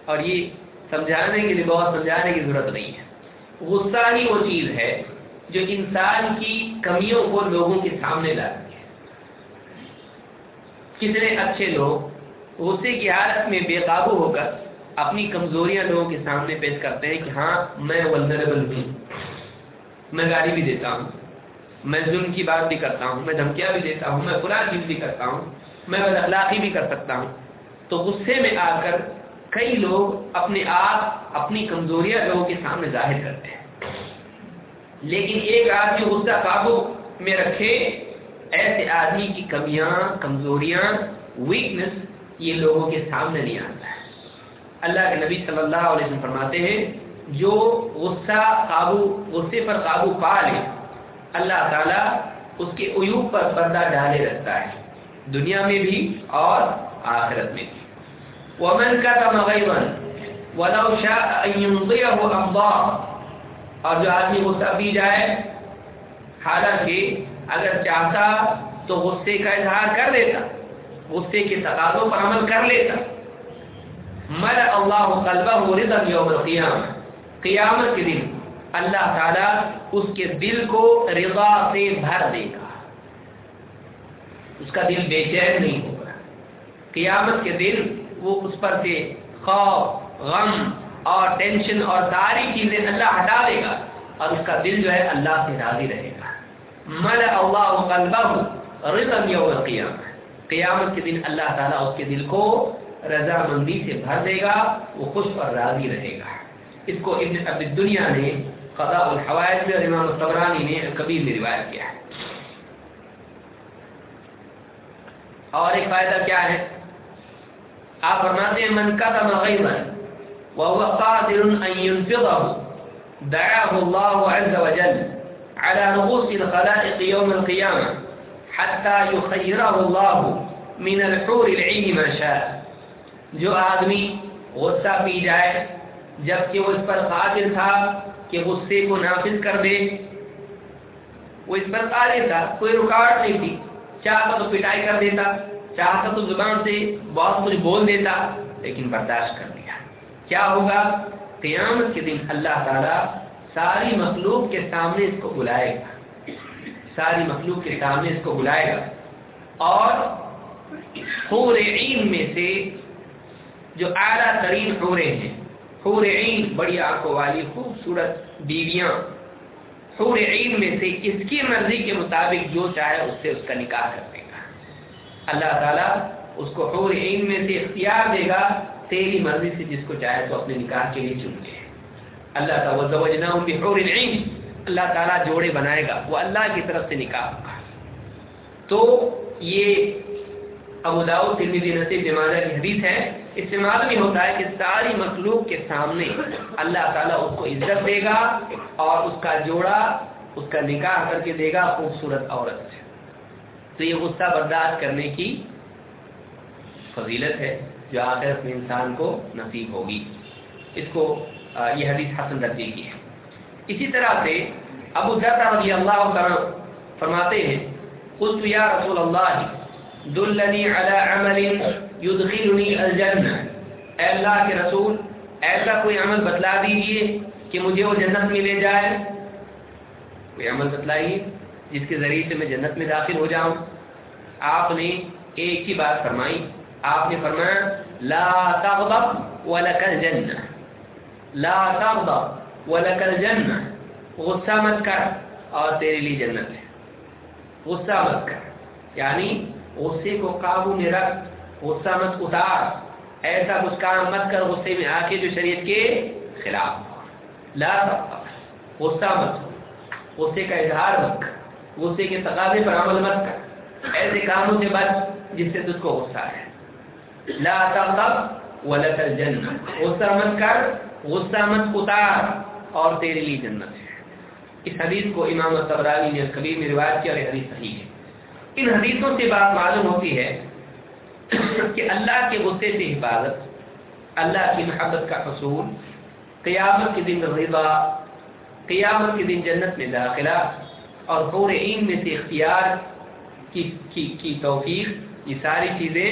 اور یہ سمجھانے کے لیے بہت سمجھانے کی ضرورت نہیں ہے۔ غصہ ہی وہ چیز ہے جو انسان کی کمیوں کو لوگوں کے سامنے لاتی ہے۔ کتنے اچھے لوگ غصے کی حالت میں بے قابو ہو کر اپنی کمزوریاں لوگوں کے سامنے پیش کرتے ہیں کہ ہاں میں ولنریبل ہوں۔ میں گالی بھی دیتا ہوں۔ میں ظلم کی بات بھی کرتا ہوں۔ میں دھمکیاں بھی دیتا ہوں۔ میں پورا چیز بھی کرتا ہوں۔ میں بد اخلاقی بھی کر سکتا ہوں۔ تو غصے میں آ کر کئی لوگ اپنے آپ، اپنی کمزوریاں لوگوں کے سامنے ظاہر کرتے ہیں۔ لیکن ایک آدمی غصہ قابو میں رکھے، ایسے آدمی کی کمیاں، کمزوریاں ویکنس یہ لوگوں کے سامنے نہیں آتا اللہ کے نبی صلی اللہ علیہ وسلم فرماتے ہیں، جو غصہ قابو، غصے پر قابو پا لے، اللہ تعالیٰ اس کے عیوب پر پردہ ڈالے رکھتا ہے، دنیا میں بھی اور آخرت میں بھی۔ ومن كتم غيظا ولو شاء ان يمضيه امضاه اور جو آدمی غصہ پی جائے، حالانکہ اگر چاہتا تو غصے کا اظہار کر دیتا، غصے کے تقاضوں پر عمل کر لیتا۔ مر اللہ قلبہ رضا یوم القیامہ. قیامت کے دن اللہ تعالیٰ اس کے دل کو رضا سے بھر دے گا. اس کا دل بے چین نہیں ہوگا. قیامت کے دن وہ اس پر سے خوف، غم اور ٹینشن اور ساری چیزیں اللہ ہٹا دے گا اور اس کا دل جو ہے اللہ سے راضی رہے گا. مل اللہ قلبہ رضم یوم القیامہ. قیامت کے دن اللہ تعالیٰ اس کے دل کو رضا مندی سے بھر دے گا، وہ خوش اور راضی رہے گا۔ اس کو ابن اب دنیا نے قضاء الحوائج میں اور امام الطبرانی نے کبیر میں روایت کیا ہے۔ اور ایک فائدہ کیا ہے؟ آپ فرماتے ہیں، من قدم غیبا وهو قادر ان ينفضه، دعاه الله عز وجل على رؤوس الخلائق يوم القيامة حتى يخيره الله من الحور العين ما شاء۔ جو آدمی غصہ پی جائے، جبکہ وہ اس پر قادر تھا کہ غصے کو نافذ کر دے۔ وہ اس پر قادر تھا، کوئی رکاوٹ نہیں تھی۔ چاہتا تو پٹائی کر دیتا، چاہتا تو زبان سے بہت کچھ بول دیتا، لیکن برداشت کر دیا۔ کیا ہوگا؟ قیامت کے دن اللہ تعالی ساری مخلوق کے سامنے اس کو بلائے گا۔ ساری مخلوق کے سامنے اس کو بلائے گا۔ اور حور عین میں سے جو اعلیٰ ترین حورے ہیں۔ حور عین بڑی آنکھوں والی، خوبصورت بیویاں۔ حور عین میں سے اس کی مرضی کے مطابق جو چاہے اس سے اس کا نکاح کر دے گا۔ اللہ تعالیٰ اس کو حور عین میں سے اختیار دے گا، تیری مرضی سے جس کو چاہے تو اپنے نکاح کے لیے چن لے۔ اللہ تعالیٰ بحور العین اللہ تعالیٰ جوڑے بنائے گا، وہ اللہ کی طرف سے نکاح ہوگا۔ تو یہ ابو داؤد ترمیزی نصیب جماعت کی حدیث ہے۔ اس سے معلوم ہوتا ہے کہ ساری مخلوق کے سامنے اللہ تعالیٰ اس کو عزت دے گا اور اس کا جوڑا اس کا نکاح کر کے دے گا خوبصورت عورت سے۔ تو یہ غصہ برداشت کرنے کی فضیلت ہے جو آخر میں انسان کو نصیب ہوگی۔ اس کو یہ حدیث حسن درجے کی ہے۔ اسی طرح سے ابو ذرا رضی اللہ تعالیٰ فرماتے ہیں، قلت یا رسول اللہ، دلنی علی عمل یدخلنی الجنہ۔ اے اللہ کے رسول ایسا کوئی عمل بتلا دیجیے کہ مجھے وہ جنت میں لے جائے۔ کوئی عمل بتلائیے جس کے ذریعے سے میں جنت میں داخل ہو جاؤں۔ آپ نے ایک ہی بات فرمائی۔ آپ نے فرمایا، لا تغضب ولک الجنہ۔ لا تغضب ولک الجنہ۔ غصہ مت کر اور تیرے لیے جنت ہے۔ غصہ مت کر۔ یعنی غصے کو قابو میں رکھ۔ غصہ مت اتار۔ ایسا کچھ کام مت کر غصے میں آ کے جو شریعت کے خلاف۔ لا غصہ مت غصے کا اظہار مت کر۔ غصے کے تقاضے پر عمل مت کر۔ ایسے کاموں سے بچ جس سے تجھ کو غصہ ہے۔ لا تغضب ولک الجنہ۔ غصہ مت کر، غصہ مت اتار۔ اور تیرے لیے جنت ہے۔ اس حدیث کو امام الطبرانی نے کبیر میں روایت کیا اور یہ حدیث صحیح ہے۔ ان حدیثوں سے بات معلوم ہوتی ہے کہ اللہ کے غصے سے حفاظت اللہ کی محبت کا حصول قیامت کے دن رضا قیامت کے دن جنت میں داخلہ اور حور عین میں سے اختیار کی, کی, کی توفیق یہ ساری چیزیں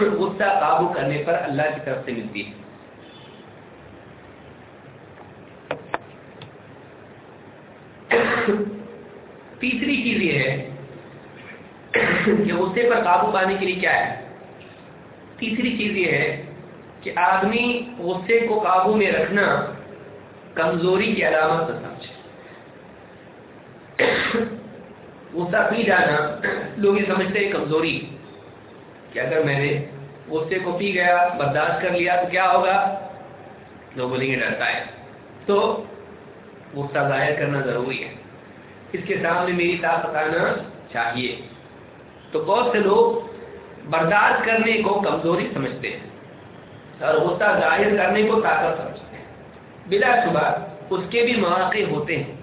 غصہ قابو کرنے پر اللہ کی طرف سے ملتی ہیں۔ تیسری چیز یہ ہے کہ غصے پر قابو پانے کے لیے کیا ہے؟ تیسری چیز یہ ہے کہ آدمی غصے کو قابو میں رکھنا کمزوری کی علامت نہ سمجھے غصہ پی جانا لوگ یہ سمجھتے ہیں کمزوری، کہ اگر میں نے غصے کو پی گیا، برداشت کر لیا تو کیا ہوگا؟ لوگ بولیں گے ڈرتا ہے۔ تو غصہ ظاہر کرنا ضروری ہے۔ اس کے سامنے میری طاقت آنا چاہیے۔ تو بہت سے لوگ برداشت کرنے کو کمزوری سمجھتے ہیں اور غصہ ظاہر کرنے کو طاقت سمجھتے ہیں۔ بلا شبہ اس کے بھی مواقع ہوتے ہیں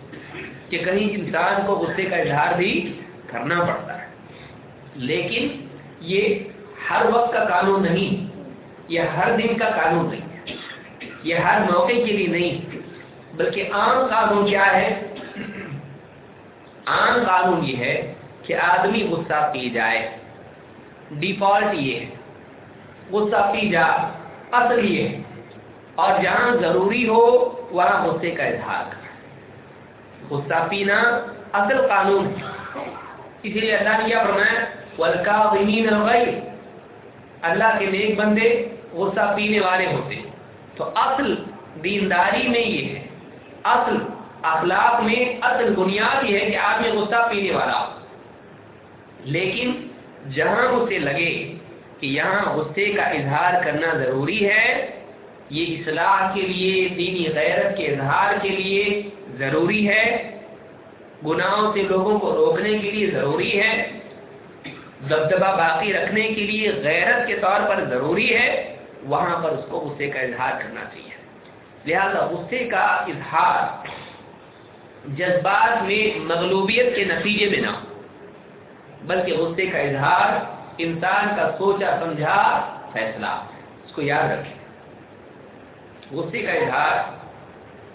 کہ کہیں انسان کو غصے کا اظہار بھی کرنا پڑتا ہے۔ لیکن یہ ہر وقت کا قانون نہیں، یہ ہر دن کا قانون نہیں ہے یہ ہر موقع کے لیے نہیں۔ بلکہ عام قانون کیا ہے؟ عام قانون یہ ہے کہ آدمی غصہ پی جائے۔ ڈیفالٹ یہ ہے۔ غصہ پی جا، اصل یہ اور جہاں ضروری ہو، وہاں غصے کا اظہار۔ کر غصہ پینا اصل قانون ہے۔ اسی لیے اللہ نے کیا فرمایا ولکا اللہ کے نیک بندے غصہ پینے والے ہوتے تو اصل دینداری میں یہ ہے۔ اصل اخلاق میں، اصل بنیاد یہ ہے کہ آدمی غصہ پینے والا ہو۔ لیکن جہاں اسے لگے کہ یہاں غصے کا اظہار کرنا ضروری ہے، یہ اصلاح کے لیے، دینی غیرت کے اظہار کے لیے ضروری ہے۔ گناہوں سے لوگوں کو روکنے کے لیے ضروری ہے۔ دبدبہ باقی رکھنے کے لیے غیرت کے طور پر ضروری ہے۔ وہاں پر اس کو غصے کا اظہار کرنا چاہیے۔ لہذا غصے کا اظہار جذبات میں مغلوبیت کے نتیجے میں نہ ہو۔ بلکہ غصے کا اظہار، انسان کا سوچا سمجھا فیصلہ۔ اس کو یاد رکھیں۔ غصے کا اظہار،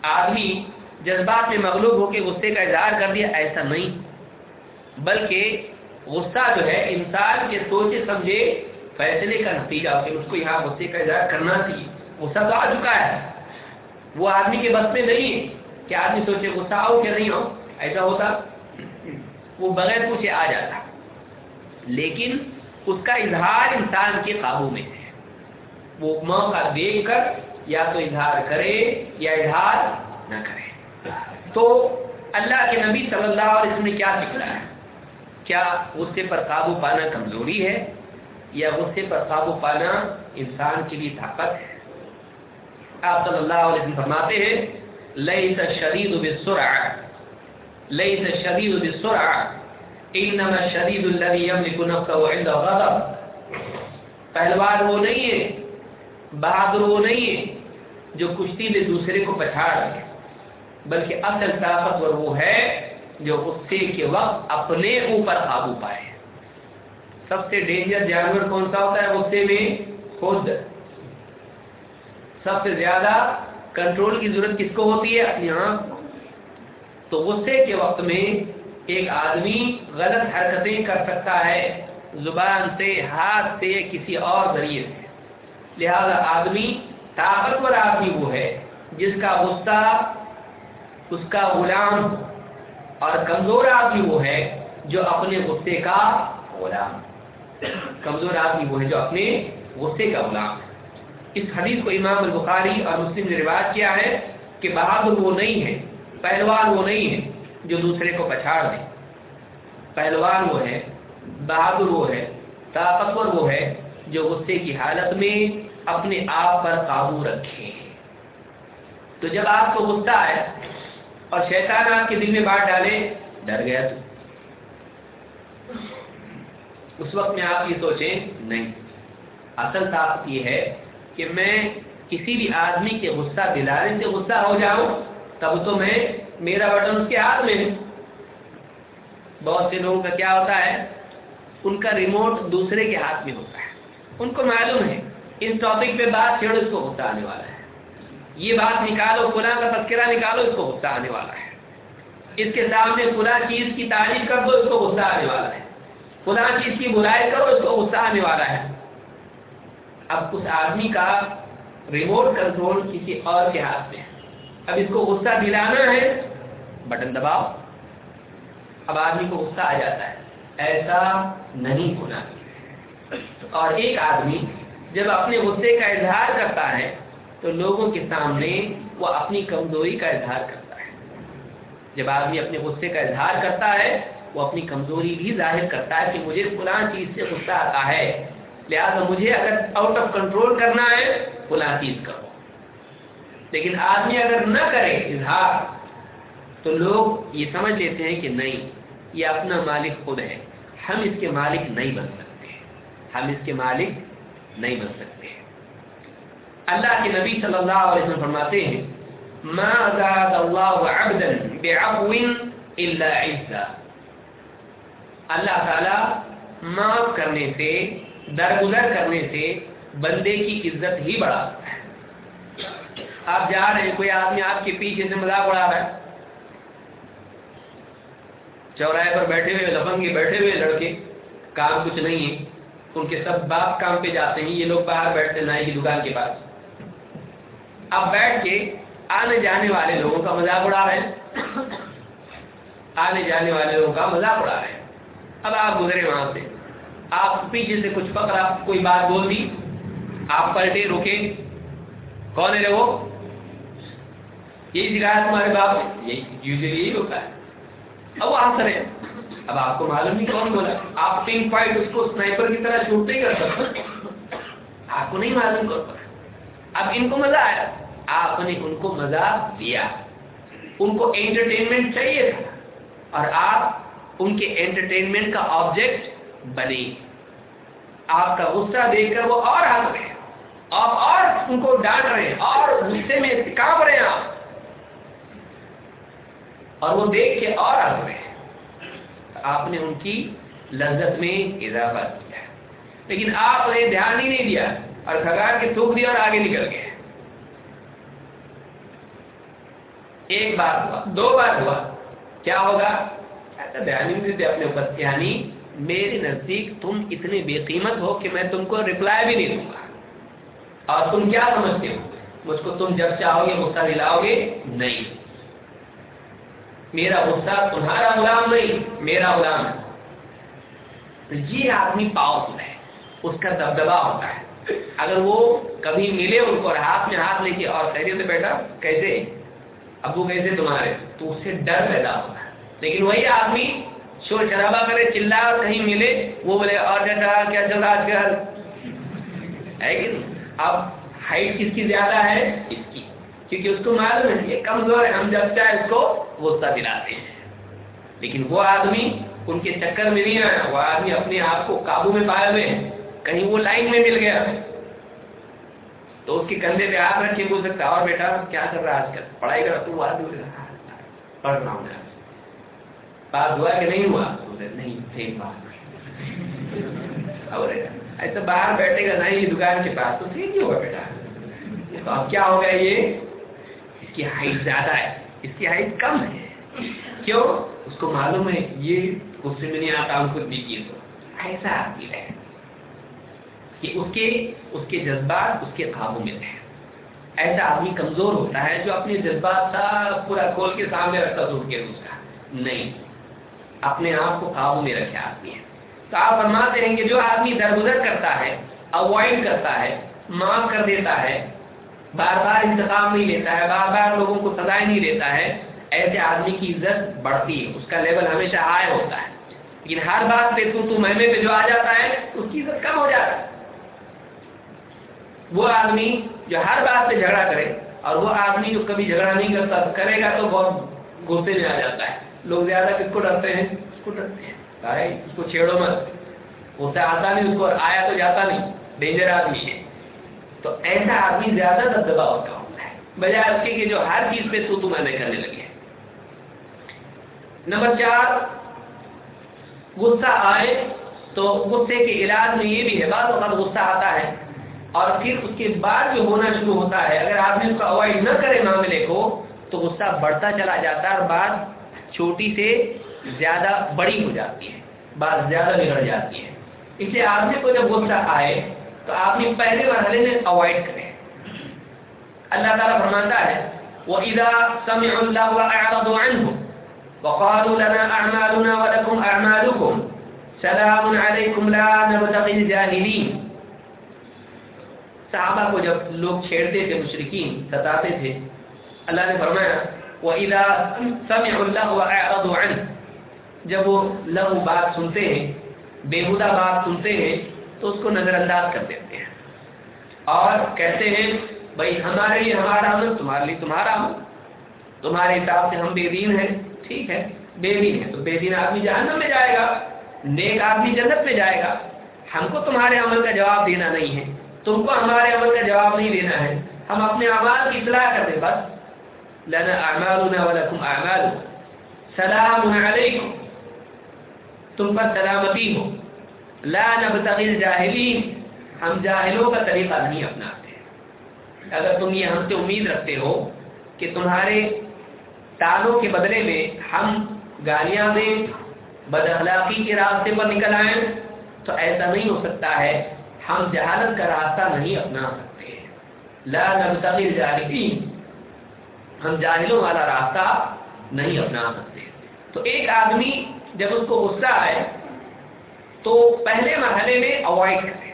آدمی جذبات میں مغلوب ہو کے غصے کا اظہار کر دیا، ایسا نہیں۔ بلکہ غصہ جو ہے، انسان کے سوچے سمجھے فیصلے کا نتیجہ اس کو یہاں غصے کا اظہار کرنا چاہیے۔ غصہ تو آ چکا ہے۔ وہ آدمی کے بس میں نہیں ہے کہ آدمی سوچے غصہ آؤ کیا نہیں ہو ایسا ہوتا۔ وہ بغیر پوچھے آ جاتا۔ لیکن اس کا اظہار انسان کے قابو میں ہے۔ وہ موقع دیکھ کر یا تو اظہار کرے یا اظہار نہ کرے۔ تو اللہ کے نبی صلی اللہ علیہ وسلم نے کیا سکھلایا ہے کیا غصے پر قابو پانا کمزوری ہے یا غصے پر قابو پانا انسان کے لیے طاقت ہے؟ آپ صلی اللہ علیہ وسلم فرماتے ہیں، لیس الشدید بالسرعہ، لیس الشدید بالسرعہ انما الشدید الذي يملك نفسه عند غضب. پہلوان وہ نہیں ہے، بہادر وہ نہیں ہے جو کشتی میں دوسرے کو پچھاڑ دے بلکہ اصل طاقتور وہ ہے جو غصے کے وقت اپنے اوپر قابو پائے سب سے ڈینجر جانور کون سا ہوتا ہے غصے میں؟ خود۔ سب سے زیادہ کنٹرول کی ضرورت کس کو ہوتی ہے؟ اپنی آنکھ تو غصے کے وقت میں ایک آدمی غلط حرکتیں کر سکتا ہے زبان سے، ہاتھ سے کسی اور ذریعے سے۔ لہذا آدمی طاقتور آدمی وہ ہے جس کا غصہ، اس کا غلام اور کمزور آدمی وہ ہے جو اپنے غصے کا غلام کمزور آدمی وہ ہے جو اپنے غصے کا غلام اس حدیث کو امام البخاری اور مسلم نے رواج کیا ہے کہ بہادر وہ نہیں ہے، پہلوان وہ نہیں ہے۔ جو دوسرے کو پچھاڑ دے پہلوان وہ ہے بہادر وہ ہے طاقتور وہ ہے جو غصے کی حالت میں اپنے آپ پر قابو رکھے تو جب آپ کو غصہ آئے اور شیطان آپ کے دل میں بات ڈالے، ڈر گیا تو۔ اس وقت میں آپ یہ سوچیں، نہیں۔ اصل طاقت یہ ہے کہ میں کسی بھی آدمی کے غصہ دلانے سے غصہ ہو جاؤں، تب تو میں میرا بٹن اس کے ہاتھ میں بہت سے لوگوں کا کیا ہوتا ہے، ان کا ریموٹ دوسرے کے ہاتھ میں ہوتا ہے۔ ان کو معلوم ہے، اس ٹاپک پہ بات چھیڑو، اس کو غصہ آنے والا ہے۔ یہ بات نکالو، فلاں کا تذکرہ نکالو، اس کو غصہ آنے والا ہے۔ اس کے سامنے فلاں چیز کی تعریف کر دو، اس کو غصہ آنے والا ہے۔ فلاں چیز کی برائی کرو، اس کو غصہ آنے والا ہے۔ اب اس آدمی کا ریموٹ کنٹرول کسی اور کے ہاتھ میں ہے۔ اب اس کو غصہ دلانا ہے بٹن دباؤ۔ اب آدمی کو غصہ آ جاتا ہے۔ ایسا نہیں ہونا۔ اور ایک آدمی جب اپنے غصے کا اظہار کرتا ہے، تو لوگوں کے سامنے وہ اپنی کمزوری کا اظہار کرتا ہے۔ جب آدمی اپنے غصے کا اظہار کرتا ہے، وہ اپنی کمزوری بھی ظاہر کرتا ہے کہ مجھے فلاں چیز سے غصہ آتا ہے۔ لہٰذا مجھے اگر آؤٹ آف کنٹرول کرنا ہے فلاں چیز کرو۔ لیکن آدمی اگر نہ کرے اظہار تو لوگ یہ سمجھ لیتے ہیں کہ نہیں، یہ اپنا مالک خود ہے۔ ہم اس کے مالک نہیں بن سکتے۔ ہم اس کے مالک نہیں بن سکتے۔ اللہ کے نبی صلی اللہ علیہ وسلم فرماتے ہیں، ما زاد اللہ عبدا بعفو الا عزا. اللہ تعالی معاف کرنے سے، درگزر کرنے سے بندے کی عزت ہی بڑھا ہے۔ آپ جا رہے ہیں، کوئی آدمی آپ کے پیچھے سے مذاق اڑا رہا ہے۔ چوراہے پر بیٹھے ہوئے لفنگے بیٹھے ہوئے لڑکے، کام کچھ نہیں ہے۔ ان کے سب باپ کام پہ جاتے ہیں، یہ لوگ باہر بیٹھتے نائی کی دکان کے پاس۔ اب بیٹھ کے آنے جانے والے لوگوں کا مذاق اڑا رہے ہیں۔ آنے جانے والے لوگوں کا مذاق اڑا رہے ہیں۔ اب آپ گزرے وہاں سے۔ آپ پیچھے سے کچھ پکڑا کوئی بات بول دی، آپ پلٹے روکے کون ہے وہ؟ یہی سکھایا تمہارے باپ یہی یوزلی یہی ہوتا ہے۔ اب وہ ہنس رہے اب آپ کو معلوم نہیں کون بولا۔ آپ پنک فائٹ اس کو سنائپر کی طرح شوٹ نہیں کر سکتے۔ آپ کو نہیں معلوم کر اب ان کو مزہ آیا۔ آپ نے ان کو مزہ دیا۔ ان کو انٹرٹینمنٹ چاہیے تھا۔ اور آپ ان کے انٹرٹینمنٹ کا آبجیکٹ بنے۔ آپ کا غصہ دیکھ کر وہ اور ہنس رہے ہیں۔ آپ اور ان کو ڈانٹ رہے ہیں۔ اور غصے میں کانپ رہے ہیں آپ۔ اور وہ دیکھ کے اور ہنس رہے ہیں آپ نے ان کی لذت میں اضافہ کیا۔ لیکن آپ نے دھیان ہی نہیں دیا اور کھگار کے تھوک دیا اور آگے نکل گئے۔ ایک بار ہوا، دو بار ہوا، کیا ہوگا؟ دھیان ہی نہیں دیتے اپنے اوپر۔ یعنی میرے نزدیک تم اتنے بے قیمت ہو کہ میں تم کو ریپلائی بھی نہیں دوں گا۔ اور تم کیا سمجھتے ہو؟ مجھ کو تم جب چاہو گے غصہ دلاؤ گے؟ نہیں۔ میرا غصہ تمہارا غلام نہیں، میرا غلام ہے۔ تو یہ آدمی پاورفل ہے، اس کا دبدبا ہوتا ہے۔ اگر وہ کبھی ملے ان کو اور ہاتھ میں ہاتھ لے کے اور خیریت سے بیٹھا، کیسے؟ ابو کیسے تمہارے؟ تو اس سے ڈر پیدا ہوتا ہے۔ لیکن وہی آدمی شور شرابہ کرے، چلا کہیں ملے، وہ بولے، اور ڈاٹا کیا چل رہا آج کل؟ ہے کہ اب ہائٹ کس کی زیادہ ہے؟ اس کی۔ کیونکہ اس کو معلوم ہے یہ کمزور ہے، ہم جب چاہے اس کو غصہ دلاتے ہیں۔ لیکن وہ آدمی ان کے چکر میں نہیں آیا وہ آدمی اپنے آپ کو قابو میں پائے ہوئے ہیں۔ کہیں وہ لائن میں مل گیا۔ تو اس کے کندھے پہ ہاتھ رکھ کے بول سکتا، اور بیٹا کیا کر رہا آج کل؟ پڑھائی کر تو وہ آدمی ہاں، پڑھ رہا ہوں۔ بات ہوا کہ نہیں ہوا؟ نہیں صحیح بات۔ اور ایسا باہر بیٹھے گا، نہیں، دکان کے پاس تو صحیح نہیں ہوا بیٹا۔ تو اب کیا ہوگا یہ؟ اس کی ہائٹ زیادہ ہے۔ اس کی ہائٹ کم ہے۔ کیوں؟ اس کو معلوم ہے یہ غصے میں نہیں آتا، ہم خود بھی کیے تو۔ ایسا آدمی ہے کہ اس کے اس کے جذبات اس کے قابو میں رہے ایسا آدمی کمزور ہوتا ہے جو اپنے جذبات سب پورا کھول کے سامنے رکھتا تو کے دوسرا۔ نہیں، اپنے آپ کو قابو میں رکھے آدمی ہے۔ تو آپ فرماتے ہیں کہ جو آدمی درگزر کرتا ہے اوائڈ کرتا ہے، معاف کر دیتا ہے بار بار انتخاب نہیں لیتا ہے، بار بار لوگوں کو سزائے نہیں دیتا ہے۔ ایسے آدمی کی عزت بڑھتی ہے، اس کا لیول ہمیشہ ہائی ہوتا ہے۔ لیکن ہر بات پہ تو تو مہینے پہ جو آ جاتا ہے، اس کی عزت کم ہو جاتا ہے۔ وہ آدمی جو ہر بات پہ جھگڑا کرے اور وہ آدمی جو کبھی جھگڑا نہیں کرتا، کرے گا تو بہت غصے میں آ جاتا ہے۔ لوگ زیادہ کس کو ڈرتے ہیں؟ اس کو ڈرتے ہیں۔ بھائی، اس کو چھیڑو مت۔ اسے آتا نہیں اس کو آیا تو جاتا نہیں۔ ڈینجر آدمی ہے۔ تو ایسا آدمی زیادہ دبدبا ہوتا ہوتا ہے بجائے اس کے کہ جو ہر چیز پہ تو میں کرنے لگے۔ نمبر چار، غصہ آئے تو غصے کے علاج میں یہ بھی ہے، بعض وقت غصہ آتا ہے اور پھر اس کے بعد جو ہونا شروع ہوتا ہے، اگر آدمی اس کو اوائڈ نہ کرے معاملے کو، تو غصہ بڑھتا چلا جاتا ہے اور بعد چھوٹی سے زیادہ بڑی ہو جاتی ہے، بات زیادہ بگڑ جاتی ہے۔ اس لیے آدمی کو جب غصہ آئے تو آپ آدمی پہلے مرحلے میں اوائڈ کرے اللہ تعالیٰ فرماتا ہے، وَإِذَا سَمِعُ اللَّهُ وَأَعْرَضُ عَنْهُ وَقَالُوا لَنَا أَعْمَالُنَا وَلَكُمْ أَعْمَالُكُمْ سَلَامٌ عَلَيْكُمْ لَا نَبْتَقِ الْجَاهِلِينَ صحابہ کو جب لوگ چھیڑتے تھے مشرقین ستاتے تھے، اللہ نے فرمایا، وَإِذَا سَمِعُ اللَّهُ وَأَعْرَضُ عَنْهُ۔ جب وہ لغو بات سنتے ہیں بےہودہ بات سنتے ہیں تو اس کو نظر انداز کر دیتے ہیں۔ اور کہتے ہیں، بھائی، ہمارے لیے ہمارا عمل، تمہارے لیے تمہارا عمل۔ تمہارے حساب سے ہم بے دین ہیں۔ ٹھیک ہے بے دین ہے تو بے دین آدمی جہنم میں جائے گا، نیک آدمی جنت میں جائے گا۔ ہم کو تمہارے عمل کا جواب دینا نہیں ہے۔ تم کو ہمارے عمل کا جواب نہیں دینا ہے۔ ہم اپنے اعمال کی اطلاع کر دیں، بس۔ لنا اعمالنا ولکم اعمال سلام علیکم۔ تم پر سلامتی ہو۔ لا نبتغی الجاہلین ہم جاہلوں کا طریقہ نہیں اپناتے۔ اگر تم یہ ہم سے امید رکھتے ہو کہ تمہارے تالوں کے بدلے میں ہم گالیاں دیں، بد اخلاقی کے راستے پر نکل آئیں، تو ایسا نہیں ہو سکتا ہے، ہم جہالت کا راستہ نہیں اپنا سکتے۔ لا نبتغی الجاہلین ہم جاہلوں والا راستہ نہیں اپنا سکتے۔ تو ایک آدمی جب اس کو غصہ آئے تو پہلے مرحلے میں اوائڈ کرے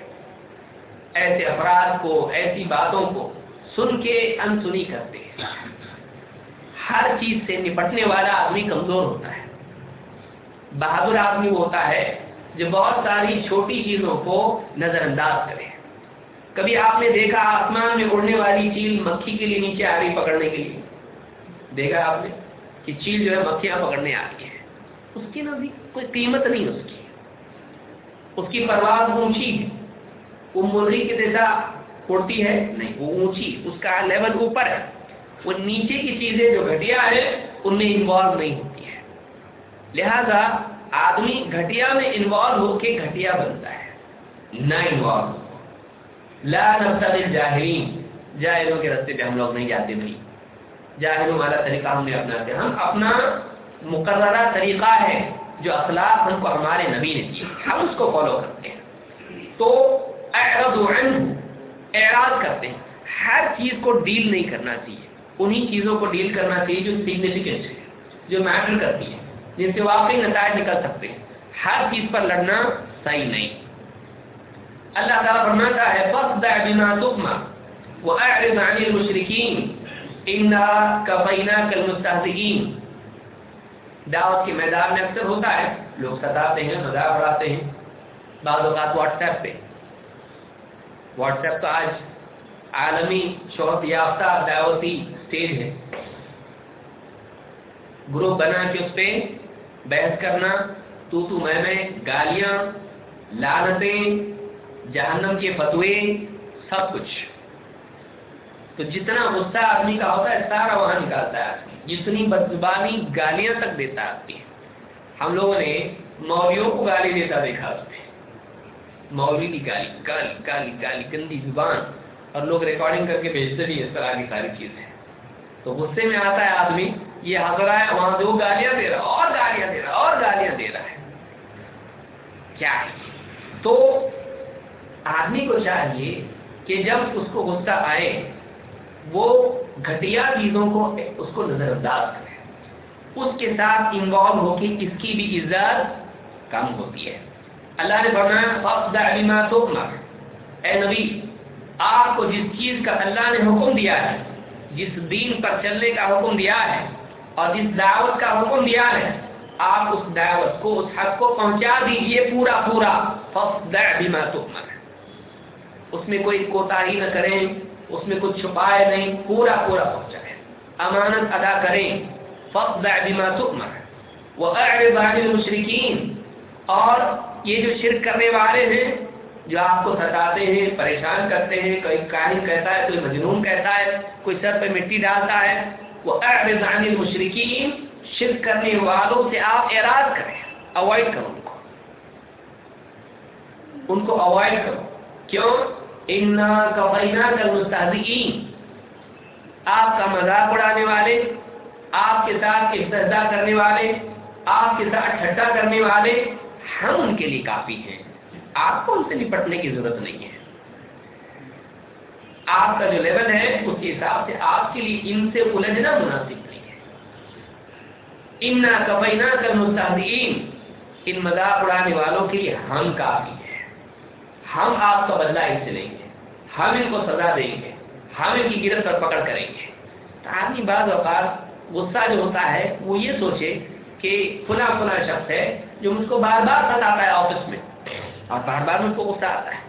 ایسے افراد کو، ایسی باتوں کو سن کے انسنی کرتے ہر چیز سے نپٹنے والا آدمی کمزور ہوتا ہے۔ بہادر آدمی ہوتا ہے جو بہت ساری چھوٹی چیزوں کو نظر انداز کرے۔ کبھی آپ نے دیکھا آسمان میں اڑنے والی چیل مکھی کے لیے نیچے آ رہی پکڑنے کے لیے؟ دیکھا آپ نے کہ چیل جو ہے مکھیاں پکڑنے آ رہی ہے اس کی نزدیک کوئی قیمت نہیں اس کی۔ اس کی پرواز اونچی ہے۔ وہ مرغی کی جیسا اڑتی ہے؟ نہیں، وہ اونچی، اس کا لیول اوپر ہے۔ وہ نیچے کی چیزیں جو گھٹیا ہے، ان میں انوالو نہیں ہوتی ہے۔ لہذا آدمی گھٹیا میں انوالو ہو کے گھٹیا بنتا ہے۔ نہ انوالو لا نبتغل جاہلین جاہلوں کے رستے پہ ہم لوگ نہیں جاتے بھائی۔ جاہلوں والا طریقہ ہم نے اپناتے ہم اپنا مقررہ طریقہ ہے۔ جو اخلاق ہم کو ہمارے نبی نے دیے ہم اس کو فالو کرتے ہیں۔ تو اعرض عنہ، اعراض کرتے ہیں۔ ہر چیز کو ڈیل نہیں کرنا چاہیے۔ انہی چیزوں کو ڈیل کرنا چاہیے جو سگنیفیکینٹ ہے جو میٹر کرتی ہے جن سے واقعی نتائج نکل سکتے ہیں۔ ہر چیز پر لڑنا صحیح نہیں۔ اللہ تعالیٰ فرماتا ہے فَصْدَعْ بِمَا تُؤْمَرْ وَأَعْرِضْ عَنِ الْمُشْرِكِينَ إِنَّا كَفَيْنَاكَ الْمُسْتَهْزِئِينَ دعوت کے میدان میں اکثر ہوتا ہے۔ لوگ ستاتے ہیں، مذاق اڑاتے ہیں۔ بعض اوقات واٹس ایپ پہ۔ واٹس ایپ تو آج عالمی شہرت یافتہ دعوتی اسٹیج ہے۔ گروپ بنا کے اس پہ بحث کرنا، تو تو میں میں گالیاں لانتیں جہنم کے فتوے، سب کچھ۔ تو جتنا غصہ آدمی کا ہوتا ہے، سارا وہاں نکالتا ہے آدمی۔ جتنی بدزبانی گالیاں تک دیتا آتی ہے ہم لوگوں نے مولویوں کو گالی دیتا دیکھا اس میں۔ مولوی کی گالی گالی گالی گالی، گندی زبان۔ اور لوگ ریکارڈنگ کر کے بھیجتے بھی اس طرح کی ساری چیزیں۔ تو غصے میں آتا ہے آدمی، یہ حضرہ ہے وہاں دو گالیاں دے رہا، اور گالیاں دے رہا، اور گالیاں دے رہا ہے۔ کیا؟ ہے تو آدمی کو چاہیے کہ جب اس کو غصہ آئے وہ گھٹیا چیزوں کو اس کو نظر انداز کرے اس کے ساتھ انوالو ہو کے اس کی بھی عزت کم ہوتی ہے۔ اللہ نے فرمایا تو اے نبی، آپ کو جس چیز کا اللہ نے حکم دیا ہے، جس دین پر چلنے کا حکم دیا ہے اور جس دعوت کا حکم دیا ہے، آپ اس دعوت کو، اس حق کو پہنچا دیجیے پورا پورا۔ فصدع بما تؤمر۔ اس میں کوئی کوتاہی نہ کریں۔ اس میں کچھ چھپائے نہیں، پورا پورا پہنچائے امانت ادا کریں۔ فصدع بما تؤمر۔ وَأَعْرِضْ عَنِ الْمُشْرِكِينَ اور یہ جو شرک کرنے والے ہیں، جو آپ کو ستاتے ہیں، پریشان کرتے ہیں، کوئی کاہن کہتا ہے، کوئی مجنون کہتا ہے، کوئی سر پہ مٹی ڈالتا ہے وہ اعرض عن المشرکین۔ شرک کرنے والوں سے آپ اعراض کریں۔ اوائڈ کرو ان کو۔ ان کو اوائڈ کرو۔ کیوں؟ انا کفینا کالمستہزئین آپ کا مذاق اڑانے والے، آپ کے ساتھ استہزاء کرنے والے، آپ کے ساتھ ٹھٹا کرنے والے ہم ان کے لیے کافی ہیں۔ آپ کو ان سے نپٹنے کی ضرورت نہیں ہے۔ آپ کا جو لیول ہے، اس کے حساب سے آپ کے لیے ان سے الجھنا مناسب نہیں ہے۔ انا کفینا کالمستہزئین ان مذاق اڑانے والوں کے لیے ہم کافی ہیں۔ ہم آپ کا بدلہ ان سے لیں گے ہم ان کو سزا دیں گے، ہم ان کی گرفت پر پکڑ کریں گے۔ تو آدمی بعض اوقات غصہ جو ہوتا ہے، وہ یہ سوچے کہ فلاں فلاں شخص ہے جو مجھ کو بار بار ستاتا ہے آفس میں، اور بار بار مجھ کو غصہ آتا ہے۔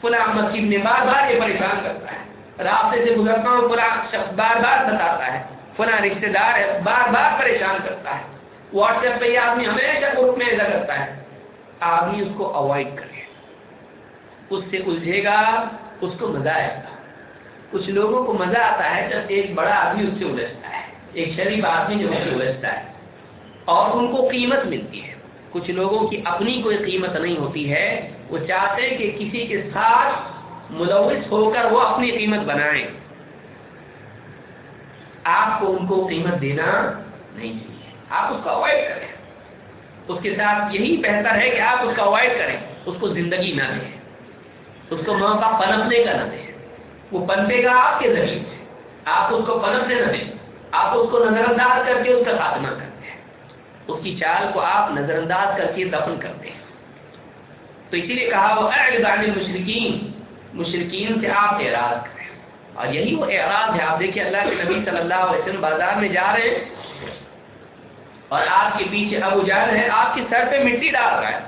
فلاں مسجد میں بار بار یہ پریشان کرتا ہے۔ راستے سے گزرتا ہوں، فلاں شخص بار بار ستاتا ہے۔ فلاں رشتے دار ہے بار بار پریشان کرتا ہے۔ واٹس ایپ پہ یہ آدمی ہمیشہ گروپ میں ایسا کرتا ہے۔ آدمی اس کو اوائڈ کرے۔ اس سے الجھے گا اس کو مزہ آئے گا کچھ لوگوں کو مزہ آتا ہے جب ایک بڑا آدمی اس سے الجھتا ہے، ایک شریف آدمی جو ہے الجھتا ہے۔ اور ان کو قیمت ملتی ہے۔ کچھ لوگوں کی اپنی کوئی قیمت نہیں ہوتی ہے۔ وہ چاہتے ہیں کہ کسی کے ساتھ ملوث ہو کر وہ اپنی قیمت بنائیں۔ آپ کو ان کو قیمت دینا نہیں چاہیے۔ آپ اس کو اوائڈ کریں۔ اس کے ساتھ یہی بہتر ہے کہ آپ اس کو اوائڈ کریں۔ اس کو زندگی نہ دیں۔ اس کو موقع پنپنے کا نہ دیں وہ پنپے گا آپ کے ذریعے سے آپ اس کو پنپنے نہ دیں آپ اس کو نظر انداز کر کے اس کا خاتمہ کرتے ہیں اس کی چال کو آپ نظر انداز کر کے دفن کرتے ہیں تو اسی لیے کہا وہ اعلان مشرقین مشرقین سے آپ اعراض کریں۔ اور یہی وہ اعراض ہے۔ آپ دیکھیں اللہ کے نبی صلی اللہ علیہ وسلم بازار میں جا رہے ہیں۔ اور آپ کے پیچھے ابو جان ہے۔ آپ کے سر پہ مٹی ڈال رہا ہے۔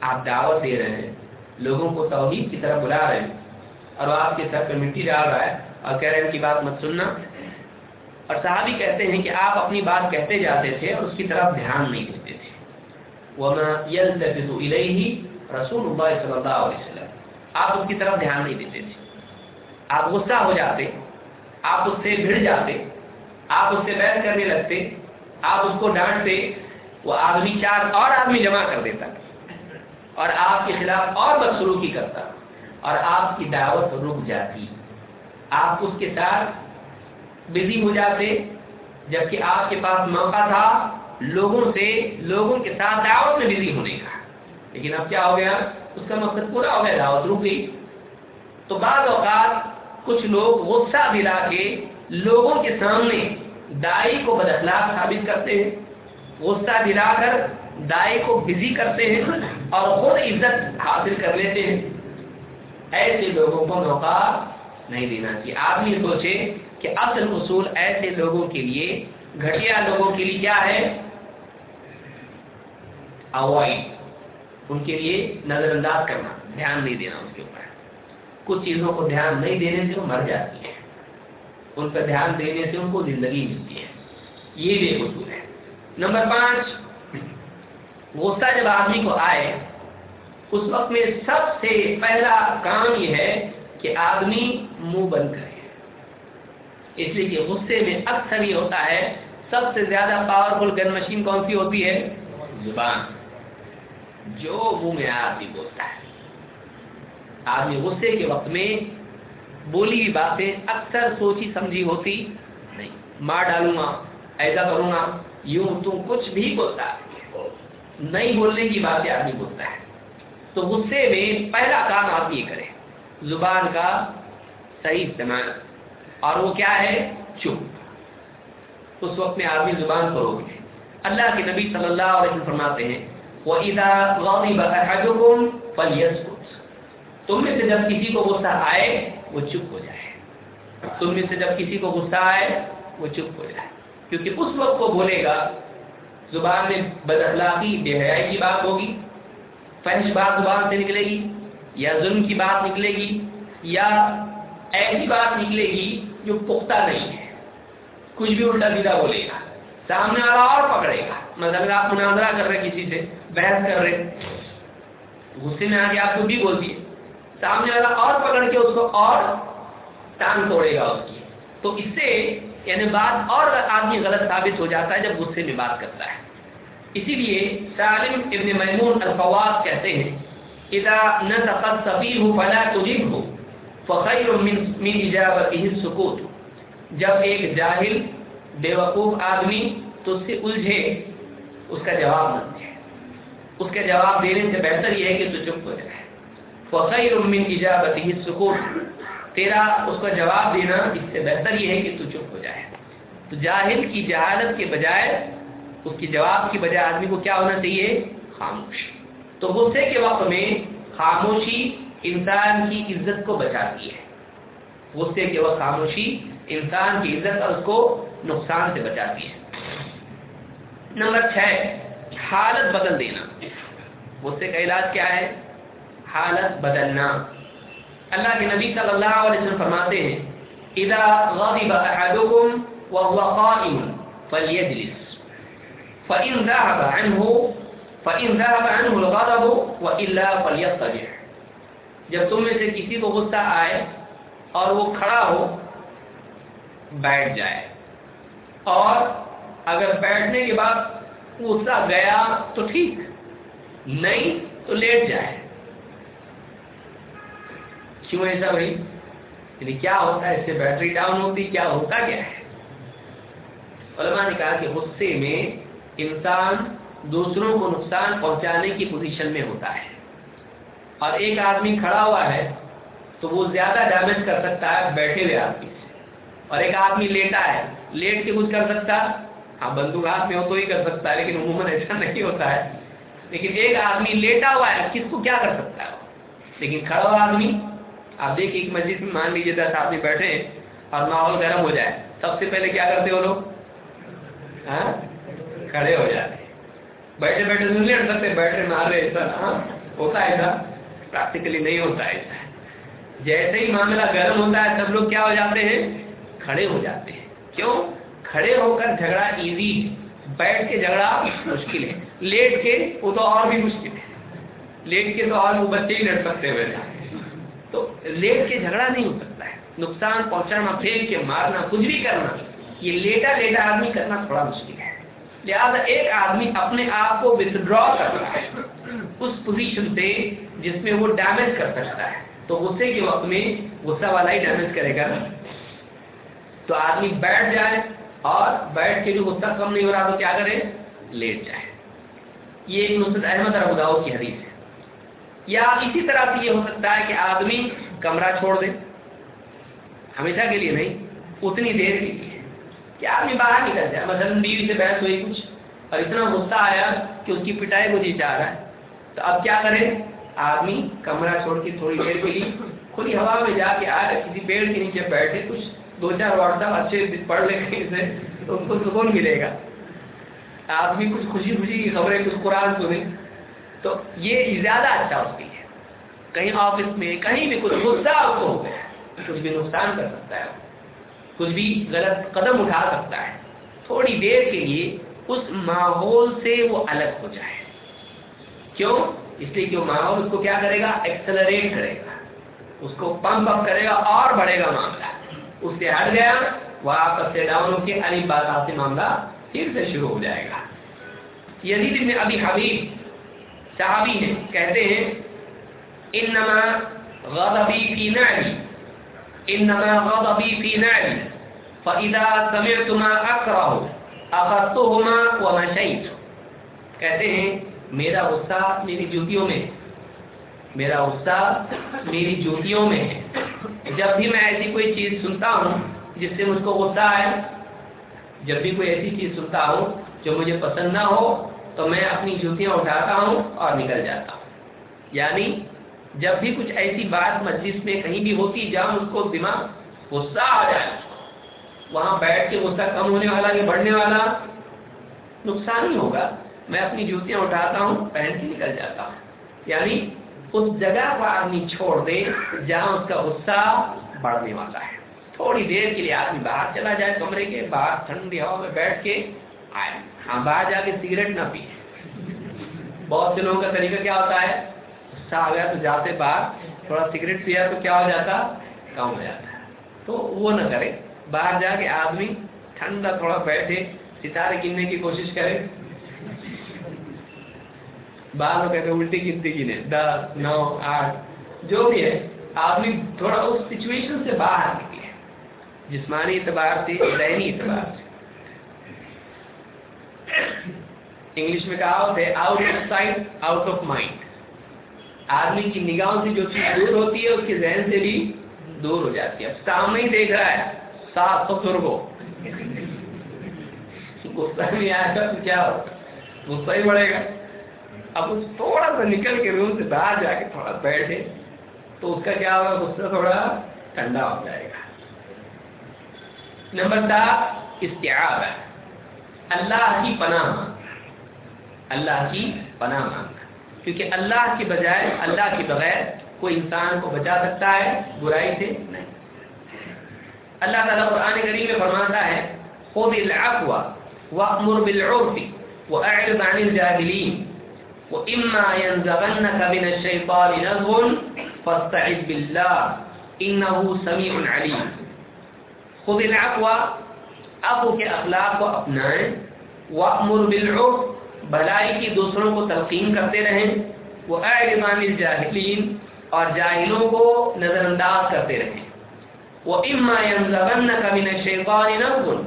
آپ دعوت دے رہے ہیں۔ لوگوں کو توحید کی طرف بلا رہے ہیں۔ اور وہ آپ کے سر پہ مٹی ڈال رہا ہے اور کہہ رہے ہیں ان کی بات مت سننا۔ اور صحابی کہتے ہیں کہ آپ اپنی بات کہتے جاتے تھے اور اس کی طرف دھیان نہیں دیتے تھے۔ رسول اللہ صلی اللہ علیہ وسلم۔ آپ اس کی طرف دھیان نہیں دیتے تھے۔ آپ غصہ ہو جاتے، آپ اس سے بھڑ جاتے، آپ اس سے بحث کرنے لگتے، آپ اس کو ڈانٹتے، وہ آدمی چار اور آدمی جمع کر دیتا۔ اور آپ کے خلاف اور بدسلوکی کرتا اور آپ کی دعوت رک جاتی۔ آپ اس کے ساتھ بزی ہو جاتے، جبکہ آپ کے پاس موقع تھا لوگوں سے، لوگوں کے ساتھ دعوت میں بزی ہونے کا۔ لیکن اب کیا ہو گیا؟ اس کا مقصد پورا ہو گیا، دعوت رک گئی۔ تو بعض اوقات کچھ لوگ غصہ دلا کے لوگوں کے سامنے دائی کو بد اخلاق ثابت کرتے ہیں۔ غصہ دلا کر دائی کو بزی کرتے ہیں۔ اور خود عزت حاصل کر لیتے ہیں۔ ایسے لوگوں کو موقع نہیں دینا چاہیے۔ آپ یہ سوچے کہ اصل اصول ایسے لوگوں کے لیے، گھٹیا لوگوں کے لیے کیا ہے؟ اوائڈ ان کے لیے نظر انداز کرنا، دھیان نہیں دینا اس کے اوپر۔ کچھ چیزوں کو دھیان نہیں دینے سے وہ مر جاتی ہیں۔ ان پر دھیان دینے سے ان کو زندگی ملتی ہے۔ یہ بھی اصول ہے۔ نمبر پانچ غصہ جب آدمی کو آئے، اس وقت میں سب سے پہلا کام یہ ہے کہ آدمی منہ بند کرے۔ اس لیے کہ غصے میں اکثر یہ ہوتا ہے، سب سے زیادہ پاورفل گن مشین کون سی ہوتی ہے؟ زبان۔ جو منہ میں آدمی بولتا ہے۔ آدمی غصے کے وقت میں بولی ہوئی باتیں اکثر سوچی سمجھی ہوتی نہیں۔ مار ڈالوں گا، ایسا کروں گا، یوں تم کچھ بھی بولتا ہے۔ نہیں بولنے کی باتیں آدمی بولتا ہے۔ تو غصے میں پہلا کام آپ یہ کریں۔ زبان کا صحیح استعمال۔ اور وہ کیا ہے؟ چپ۔ اس وقت میں آدمی زبان کو روک لے اللہ کے نبی صلی اللہ علیہ وسلم فرماتے ہیں، وَإِذَا غَضِبَ أَحَدُكُمْ فَلْيَسْكُتْ۔ تم میں سے جب کسی کو غصہ آئے، وہ چپ ہو جائے۔ تم میں سے جب کسی کو غصہ آئے، وہ چپ ہو جائے۔ کیونکہ اس وقت کو بولے گا زبان میں بد اخلاقی، بے حیائی کی بات ہوگی، فحش بات زبان سے نکلے گی، یا ظلم کی بات نکلے گی، یا ایسی بات نکلے گی جو پختہ نہیں ہے۔ کچھ بھی الٹا سیدھا بولے گا، سامنے والا اور پکڑے گا۔ مطلب آپ مناظرہ کر رہے کسی سے، بحث کر رہے غصے میں آ کے آپ کو بھی بول دیے سامنے والا اور پکڑ کے اس کو اور ٹانگ توڑے گا اس کی۔ تو اس سے یعنی بات اور آدمی غلط ثابت ہو جاتا ہے جب غصے میں بات کرتا ہے۔ اسی لیے سالم ابن میمون الفواز کہتے ہیں، اذا نطقت صفیہ فلا تجبه فخیر من من اجابته السکوت۔ جب ایک جاہل بے وقوف آدمی تو اس سے الجھے، اس کا جواب نہ دے اس کے جواب دینے سے بہتر یہ ہے کہ تو چپ ہو جائے۔ فخیر من اجابته السکوت۔ تیرا اس کا جواب دینا اس سے بہتر یہ ہے کہ تو چپ ہو جائے۔ تو جاہل کی جہالت کے بجائے اس کی جواب کی بجائے آدمی کو کیا ہونا چاہیے؟ خاموش تو غصے کے وقت میں خاموشی انسان کی عزت کو بچاتی ہے۔ غصے کے وقت خاموشی انسان کی عزت اور اس کو نقصان سے بچاتی ہے۔ نمبر چھ، حالت بدل دینا۔ غصے کا علاج کیا ہے؟ حالت بدلنا۔ اللہ کے نبی صلی اللہ علیہ وسلم فرماتے ہیں، اذا غضب احدكم وهو قائم فليجلس. فَإِنْ ذَهَبَ عَنْهُ، فَإِنْ ذَهَبَ عَنْهُ الْغَضَبُ وَإِلَّا فَلْيَطَّجِعْ جب تم میں سے کسی کو غصہ آئے اور وہ کھڑا ہو، بیٹھ جائے۔ اور اگر بیٹھنے کے بعد غصہ گیا تو ٹھیک، نہیں تو لیٹ جائے۔ کیوں ایسا بھائی؟ یعنی کیا ہوتا ہے؟ اس سے بیٹری ڈاؤن ہوتی، کیا ہوتا کیا ہے؟ علماء نے کہا کہ غصے میں انسان دوسروں کو نقصان پہنچانے کی پوزیشن میں ہوتا ہے۔ اور ایک آدمی کھڑا ہوا ہے تو وہ زیادہ ڈیمیج کر سکتا ہے بیٹھے ہوئے آدمی سے۔ اور ایک آدمی لیٹا ہے، لیٹ کے کچھ کر سکتا؟ ہاں بندوق ہاتھ میں ہو تو ہی کر سکتا ہے، لیکن عموماً ایسا نہیں ہوتا ہے۔ لیکن ایک آدمی لیٹا ہوا ہے، کس کو کیا کر سکتا ہے لیکن کھڑا ہوا آدمی آپ دیکھیے ایک مسجد میں مان لیجیے دس آدمی بیٹھے اور ماحول گرم ہو جائے، سب سے پہلے کیا کرتے ہو لوگ؟ ہاں؟ کھڑے ہو جاتے بیٹھے بیٹھے سن لیٹ سکتے، بیٹھے مار رہے ایسا ہاں؟ ہوتا ہے ایسا۔ پریکٹیکلی نہیں ہوتا ایسا۔ جیسے ہی معاملہ گرم ہوتا ہے، سب لوگ کیا ہو جاتے ہیں؟ کھڑے ہو جاتے ہیں۔ کیوں؟ کھڑے ہو کر جھگڑا ایزی بیٹھ کے جھگڑا مشکل ہے۔ لیٹ کے وہ تو اور بھی مشکل ہے۔ لیٹ کے تو اور وہ بچے ہی لڑ سکتے ہوئے تو لیٹ کے جھگڑا نہیں ہو سکتا ہے۔ نقصان پہنچانا پھینک کے مارنا، کچھ بھی کرنا، یہ لیٹا لیٹا آدمی کرنا تھوڑا مشکل ہے۔ لہٰذا ایک آدمی اپنے آپ کو ودرا کرتا ہے، اس پوزیشن سے جس میں وہ ڈیمیج کر سکتا ہے۔ تو غصے کے وقت میں غصہ والا ہی ڈیمیج کرے گا۔ تو آدمی بیٹھ جائے اور بیٹھ کے جو غصہ کم نہیں ہو رہا تو کیا کرے؟ لیٹ جائے۔ یہ ایک نصرت احمد ابوداؤ کی حدیث ہے۔ یا اسی طرح سے یہ ہو سکتا ہے کہ آدمی کمرہ چھوڑ دے۔ ہمیشہ کے لیے نہیں، اتنی دیر کے لیے۔ کہ آدمی باہر نکل جائے۔ مثلاً بیوی سے بحث ہوئی کچھ، اور اتنا غصہ آیا کہ اس کی پٹائی کو جی چاہ رہا ہے۔ تو اب کیا کرے؟ آدمی کمرہ چھوڑ کے تھوڑی دیر کے لیے کھلی ہوا میں جا کے آ رہے کسی پیڑ کے نیچے بیٹھے، کچھ دو چار واٹس اچھے پڑھ لے کہیں سے تو ان کو سکون ملے گا۔ آدمی کچھ خوشی خوشی کی خبریں، کچھ قرآن سنیں۔ تو یہ زیادہ اچھا ہوتی ہے کہیں آفس میں، کہیں بھی کچھ غصہ آپ کو ہو گیا، کچھ بھی نقصان کر سکتا ہے۔ کچھ بھی غلط قدم اٹھا سکتا ہے۔ تھوڑی دیر کے لیے اس ماحول سے وہ الگ ہو جائے۔ کیوں؟ اس لیے کہ وہ ماحول اس کو کیا کرے گا؟ ایکسلریٹ کرے گا۔ اس کو پمپ اپ کرے گا، اور بڑھے گا معاملہ۔ اس سے ہٹ گیا وہ آپ سے ڈاؤن ہو کے علی بات سے معاملہ پھر سے شروع ہو جائے گا۔ یزید ابن ابی حبیب صحابی ہیں، کہتے ہیں، انما غضبی فی نعلی، انما غضبی فی نعلی فاذا سمعت ما اکرہ اخذتهما ومشیت کہتے ہیں، میرا غصہ میری جوتیوں میں میرا غصہ میری جوتیوں میں ہے۔ جب بھی میں ایسی کوئی چیز سنتا ہوں جس سے مجھ کو غصہ آئے، جب بھی کوئی ایسی چیز سنتا ہوں جو مجھے پسند نہ ہو تو میں اپنی جوتیاں اٹھاتا ہوں اور نکل جاتا ہوں۔ یعنی جب بھی کچھ ایسی بات مجلس میں کہیں بھی ہوتی جہاں اس کو دماغ غصہ آ جائے، وہاں بیٹھ کے غصہ کم ہونے والا یا بڑھنے والا نقصان ہی ہوگا۔ میں اپنی جوتیاں اٹھاتا ہوں، پہن کے نکل جاتا ہوں۔ یعنی اس جگہ کو آدمی چھوڑ دے جہاں اس کا غصہ بڑھنے والا ہے۔ تھوڑی دیر کے لیے آدمی باہر چلا جائے کمرے کے، باہر ٹھنڈی ہوا میں بیٹھ کے آئے ہاں باہر جا کے سگریٹ نہ پیے بہت سے لوگوں کا طریقہ کیا ہوتا ہے؟ غصہ آ گیا تو جاتے باہر، تھوڑا سگریٹ پیا تو کیا ہو جاتا؟ کم ہو جاتا۔ تو وہ نہ کرے۔ باہر جا کے آدمی ٹھنڈا تھوڑا بیٹھے، ستارے گننے کی کوشش کرے۔ باہر میں کہتے الٹی گنتی گنے، دس، نو، آٹھ، جو بھی ہے، آدمی تھوڑا اس سچویشن سے باہر نکلے۔ جسمانی اعتبار سے، ذہنی اعتبار سے۔ انگلش میں کہا ہوتا ہے out of sight out of mind آدمی کی نگاہوں سے جو چیز دور ہوتی ہے، اس کے ذہن سے بھی دور ہو جاتی ہے۔ اب سامنے ہی دیکھ رہا ہے۔ سات سو سر کو غصہ نہیں آئے گا تو کیا ہو؟ غصہ ہی بڑھے گا۔ اب اس تھوڑا سا نکل کے روم سے باہر جا کے تھوڑا بیٹھے، تو اس کا کیا ہوگا؟ غصہ تھوڑا ٹھنڈا ہو جائے گا۔ نمبر سات استعاب ہے اللہ کی پناہ اللہ کی پناہ مانگنا کیونکہ اللہ کے کی بجائے، اللہ کے بغیر کوئی انسان کو بچا سکتا ہے، برائی سے نہیں۔ اللہ تعالیٰ قرآن کریم میں فرماتا ہے خود العفو وامر بالعرف واعرض عن الجاهلين واما ينزغنك من الشيطان نزغ فاستعذ بالله انه سميع عليم۔ خود العفو ابو کے اخلاق کو اپنائیں۔ وامر بالعرف، بھلائی کی دوسروں کو تلقین کرتے رہیں۔ وہ اعلمان الجاہلین اور جاہلوں کو نظر انداز کرتے رہیں۔ وہ اما ينزغنك من الشيطان نزغ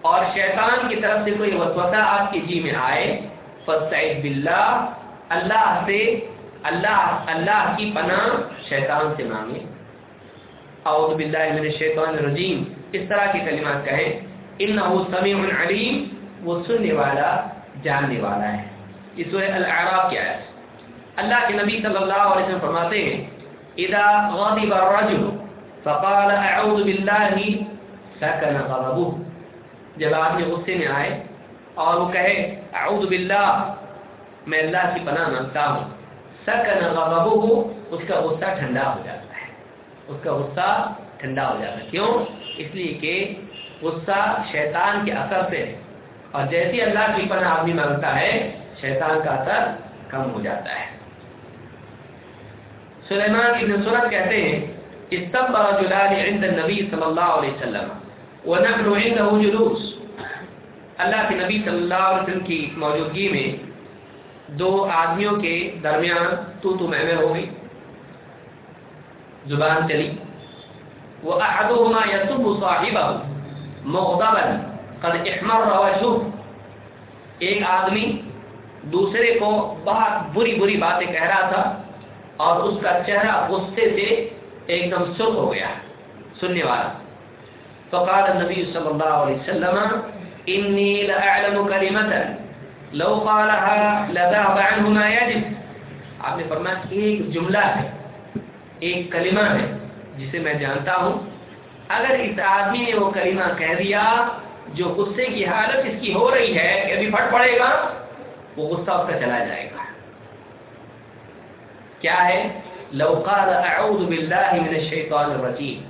اور شیطان کی طرف سے کوئی وسوسہ آپ کے جی میں آئے۔ فاستعذ باللہ اللہ سے، اللہ اللہ کی پناہ شیطان سے مانگے۔ اعوذ باللہ من الشیطان الرجیم، اس طرح کی کلمات کہیں۔ انہو سمیع علیم، وہ سننے والا، جاننے والا ہے۔ یہ سورہ الاعراف کی آیت۔ اللہ کے نبی صلی اللہ علیہ وسلم فرماتے ہیں، اذا غضب الرجل فقال اعوذ باللہ سکن غضبه. جب آدمی غصے میں آئے اور وہ کہے، اعوذ باللہ، میں اللہ کی پناہ مانگتا ہوں۔ سکن غضبه، اس کا غصہ ٹھنڈا ہو جاتا ہے۔ اس کا غصہ ٹھنڈا ہو جاتا ہے۔ کیوں؟ اس لیے کہ غصہ شیطان کے اثر سے۔ اور جیسی اللہ کی پناہ آدمی مانگتا ہے، شیطان کا اثر کم ہو جاتا ہے۔ سلیمان ابن سورت کہتے ہیں استبر جلال عند النبی صلی اللہ علیہ وسلم ونحن عنده جلوس۔ اللہ کے نبی صلی اللہ علیہ وسلم کی موجودگی میں دو آدمیوں کے درمیان تو تو میں ہو گئی۔ زبان چلی۔ وہ احدهما يسب صاحبه۔ مغضبا. قد احمر وجهه. ایک آدمی دوسرے کو بہت بری بری باتیں کہہ رہا تھا اور اس کا چہرہ غصے سے ایک دم سرخ ہو گیا سننے والا. فقال النبی صلی اللہ علیہ وسلم، انی لأعلم کلمتا، لو قالها لذهب عنه ما يجب. آپ نے فرمایا، ایک جملہ ہے، ایک کلمہ ہے جسے میں جانتا ہوں اگر اس آدمی نے وہ کلمہ کہہ دیا جو غصے کی حالت اس کی ہو رہی ہے کہ ابھی پھٹ پڑے گا، وہ غصہ اس کا چلا جائے گا۔ کیا ہے؟ لو قال اعوذ باللہ من الشیطان الرجیم۔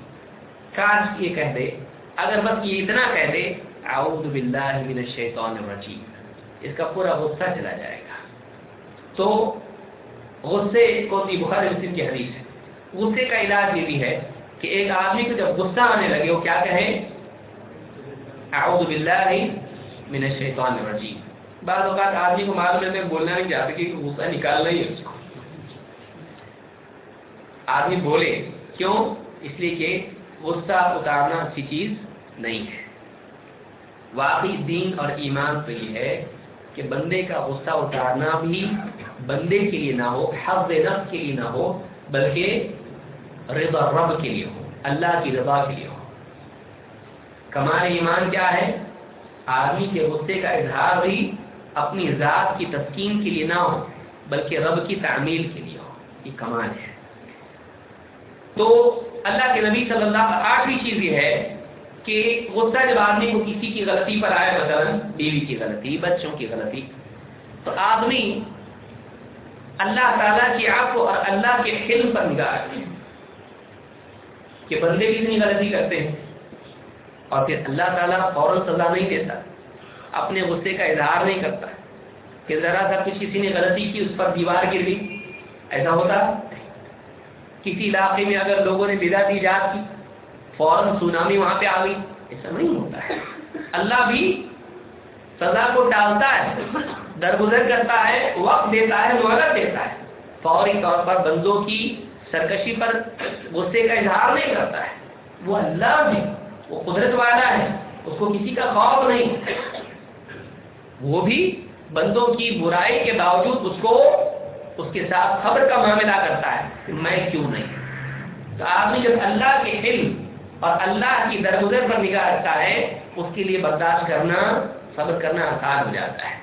کاش یہ کہہ دے۔ اگر بس یہ اتنا کہہ دے، اعوذ باللہ من الشیطان الرجیم۔ اس کا پورا غصہ چلا جائے گا۔ تو غصے کو تی بخاری مسلم کی حدیث ہے۔ غصے کا علاج یہ بھی ہے کہ ایک آدمی کو جب غصہ آنے لگے، وہ کیا کہے؟ اعوذ باللہ من الشیطان الرجیم۔ بعض اوقات آدمی کو معلوم ہے بولنا نہیں چاہتے کہ غصہ نکالنا ہی ہے اس کو۔ آدمی بولے، کیوں؟ اس لیے کہ غصہ اتارنا اچھی چیز نہیں ہے۔ واقعی دین اور ایمان تو یہ ہے کہ بندے کا غصہ اتارنا بھی بندے کے لیے نہ ہو حفظ نفس کے لیے نہ ہو، بلکہ رضا رب کے لیے ہو، اللہ کی رضا کے لیے ہو۔ کمال ایمان کیا ہے؟ آدمی کے غصے کا اظہار بھی اپنی ذات کی تسکین کے لیے نہ ہو، بلکہ رب کی تعمیل کے لیے ہو۔ یہ کمال ہے۔ تو اللہ کے نبی صلی اللہ آٹھویں چیز یہ ہے کہ غصہ جب آدمی کو کسی کی غلطی پر آئے، مثلا بیوی کی غلطی، بچوں کی غلطی، تو آدمی اللہ تعالیٰ کی آپ اور اللہ کے حلم پر نگاہ رکھتے کہ بندے بھی اتنی غلطی کرتے ہیں۔ اور پھر اللہ تعالیٰ فوراً سزا نہیں دیتا، اپنے غصے کا اظہار نہیں کرتا۔ کہ ذرا سا کچھ کسی نے غلطی کی، اس پر دیوار گر گئی۔ ایسا ہوتا کسی علاقے میں اگر لوگوں نے بدا دی جات کی، فوراً سونامی وہاں پہ آ گئی۔ ایسا نہیں ہوتا۔ ہے اللہ بھی سزا کو ٹالتا ہے، درگزر کرتا ہے، وقت دیتا ہے، مہلت دیتا ہے۔ فوری طور پر بندوں کی سرکشی پر غصے کا اظہار نہیں کرتا ہے۔ وہ اللہ بھی وہ قدرت والا ہے، اس کو کسی کا خوف نہیں۔ وہ بھی بندوں کی برائی کے باوجود اس کو، اس کے ساتھ خبر کا معاملہ کرتا ہے کہ میں کیوں نہیں۔ تو آدمی جب اللہ کے علم اور اللہ کی درگزر پر نگاہ رکھتا ہے، اس کے لیے برداشت کرنا، صبر کرنا آسان ہو جاتا ہے۔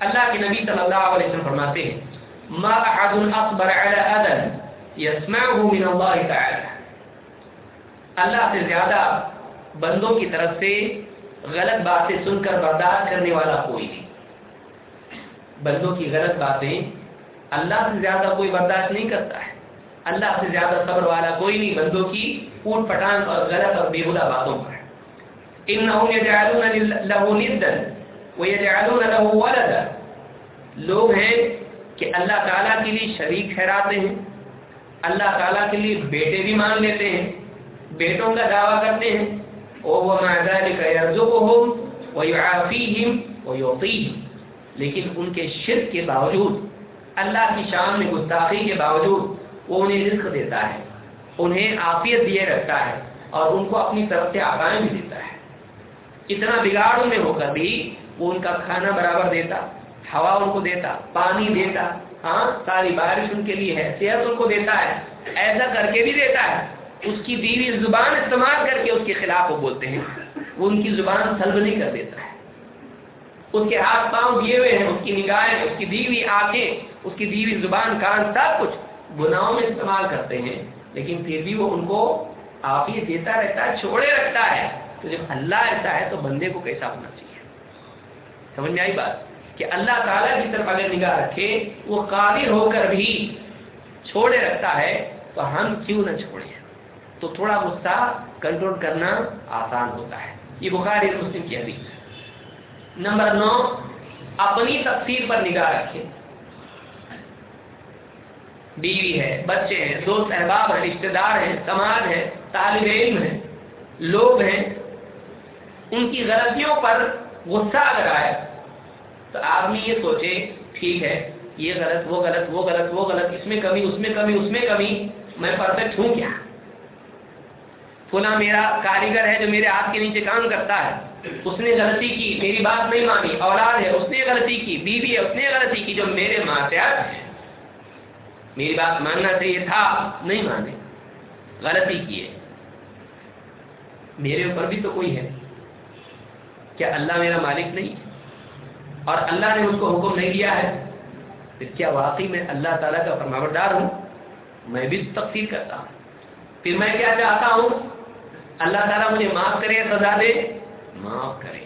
اللہ کے نبی صلی اللہ علیہ وسلم فرماتے ہیں، ما احد اصبر على اذى يسمعه من الله تعالى. اللہ سے زیادہ بندوں کی طرف سے غلط باتیں سن کر برداشت کرنے والا کوئی نہیں. بندوں کی غلط باتیں اللہ سے زیادہ کوئی برداشت نہیں کرتا ہے. اللہ سے زیادہ صبر والا کوئی نہیں، بندوں کی پوٹ پٹان اور غلط اور بےحدہ باتوں پر. انہم یجعلون له ندا ویجعلون له ولدا. لوگ ہیں کہ اللہ تعالیٰ کے لیے شریک ٹھہراتے ہیں اللہ تعالیٰ کے لیے بیٹے بھی مان لیتے ہیں، بیٹوں کا دعویٰ کرتے ہیں۔ وَمَا ذَلِكَ يَرْزُقُهُمْ وَيُعَافِيهِمْ وَيُعْطِيهِمْ لیکن ان کے شرک کے باوجود، اللہ کی شان میں گستاخی کے باوجود، وہ انہیں رزق دیتا ہے، انہیں عافیت دیے رکھتا ہے اور ان کو اپنی طرف سے آگاہیں بھی دیتا ہے۔ اتنا بگاڑ میں ہو کر بھی وہ ان کا کھانا برابر دیتا، ہوا ان کو دیتا، پانی دیتا ہاں ساری بارش ان کے لیے ہے صحت ان کو دیتا ہے، ایسا کر کے بھی دیتا ہے۔ اس کی بیوی زبان استعمال کر کے اس کے خلاف وہ بولتے ہیں۔ وہ ان کی زبان سلب نہیں کر دیتا ہے۔ اس کے ہاتھ پاؤں دیے ہوئے ہیں، اس کی نگاہیں، اس کی دیوی آنکھیں، اس کی دیوی زبان، کان، سب کچھ گناہوں میں استعمال کرتے ہیں۔ لیکن پھر بھی وہ ان کو آفی دیتا رہتا ہے، چھوڑے رکھتا ہے۔ تو جب اللہ ایسا ہے تو بندے کو کیسا ہونا چاہیے؟ سمجھ میں آئی بات؟ کہ اللہ تعالیٰ کی طرف اگر نگاہ رکھے، وہ قادر ہو کر بھی چھوڑے رکھتا ہے، تو ہم کیوں نہ چھوڑیں؟ تو تھوڑا غصہ کنٹرول کرنا آسان ہوتا ہے۔ یہ بخاری مسلم کی حدیث نمبر نو، اپنی تفصیل پر نگاہ رکھے بیوی ہے، بچے ہیں، دوست احباب ہیں رشتے دار ہیں، سماج ہے، طالب علم ہیں، لوگ ہیں۔ ان کی غلطیوں پر غصہ اگر آئے تو آدمی یہ سوچے، ٹھیک ہے، یہ غلط، وہ غلط وہ غلط وہ غلط، اس میں کمی، اس میں کمی، اس میں کمی، میں پرفیکٹ ہوں کیا؟ فلاں میرا کاریگر ہے جو میرے ہاتھ کے نیچے کام کرتا ہے، اس نے غلطی کی، میری بات نہیں مانی، اولاد ہے، اس نے غلطی کی، بیوی ہے، اس نے غلطی کی، جو میرے ماتحت ہے، میری بات ماننا چاہیے تھا، نہیں مانے، غلطی کی ہے۔ میرے اوپر بھی تو کوئی ہے۔ کیا اللہ میرا مالک نہیں؟ اور اللہ نے اس کو حکم نہیں دیا ہے۔ پھر کیا واقعی میں اللہ تعالیٰ کا فرماوردار ہوں۔ میں بھی تقسیم کرتا ہوں۔ پھر میں کیا چاہتا ہوں؟ اللہ تعالیٰ مجھے معاف کرے، سزا دے۔ معاف کرے۔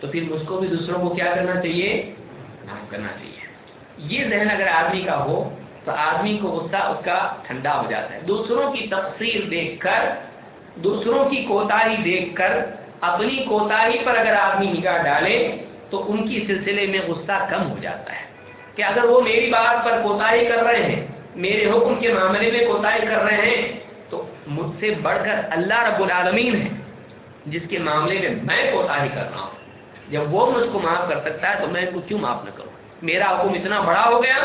تو پھر مجھ کو بھی دوسروں کو کیا کرنا چاہیے؟ معاف کرنا چاہیے۔ یہ ذہن اگر آدمی کا ہو، تو آدمی کو غصہ اس کا ٹھنڈا ہو جاتا ہے۔ دوسروں کی تفصیل دیکھ کر، دوسروں کی کوتاہی دیکھ کر، اپنی کوتاہی پر اگر آدمی نگاہ ڈالے تو ان کی سلسلے میں غصہ کم ہو جاتا ہے کہ اگر وہ میری بات پر کوتاہی کر رہے ہیں، میرے حکم کے معاملے میں کوتاہی کر رہے ہیں، تو مجھ سے بڑھ کر اللہ رب العالمین ہے، جس کے معاملے میں میں کوتاہی کر رہا ہوں۔ جب وہ مجھ کو معاف کر سکتا ہے تو میں ان کو کیوں معاف نہ کروں؟ میرا حکم اتنا بڑا ہو گیا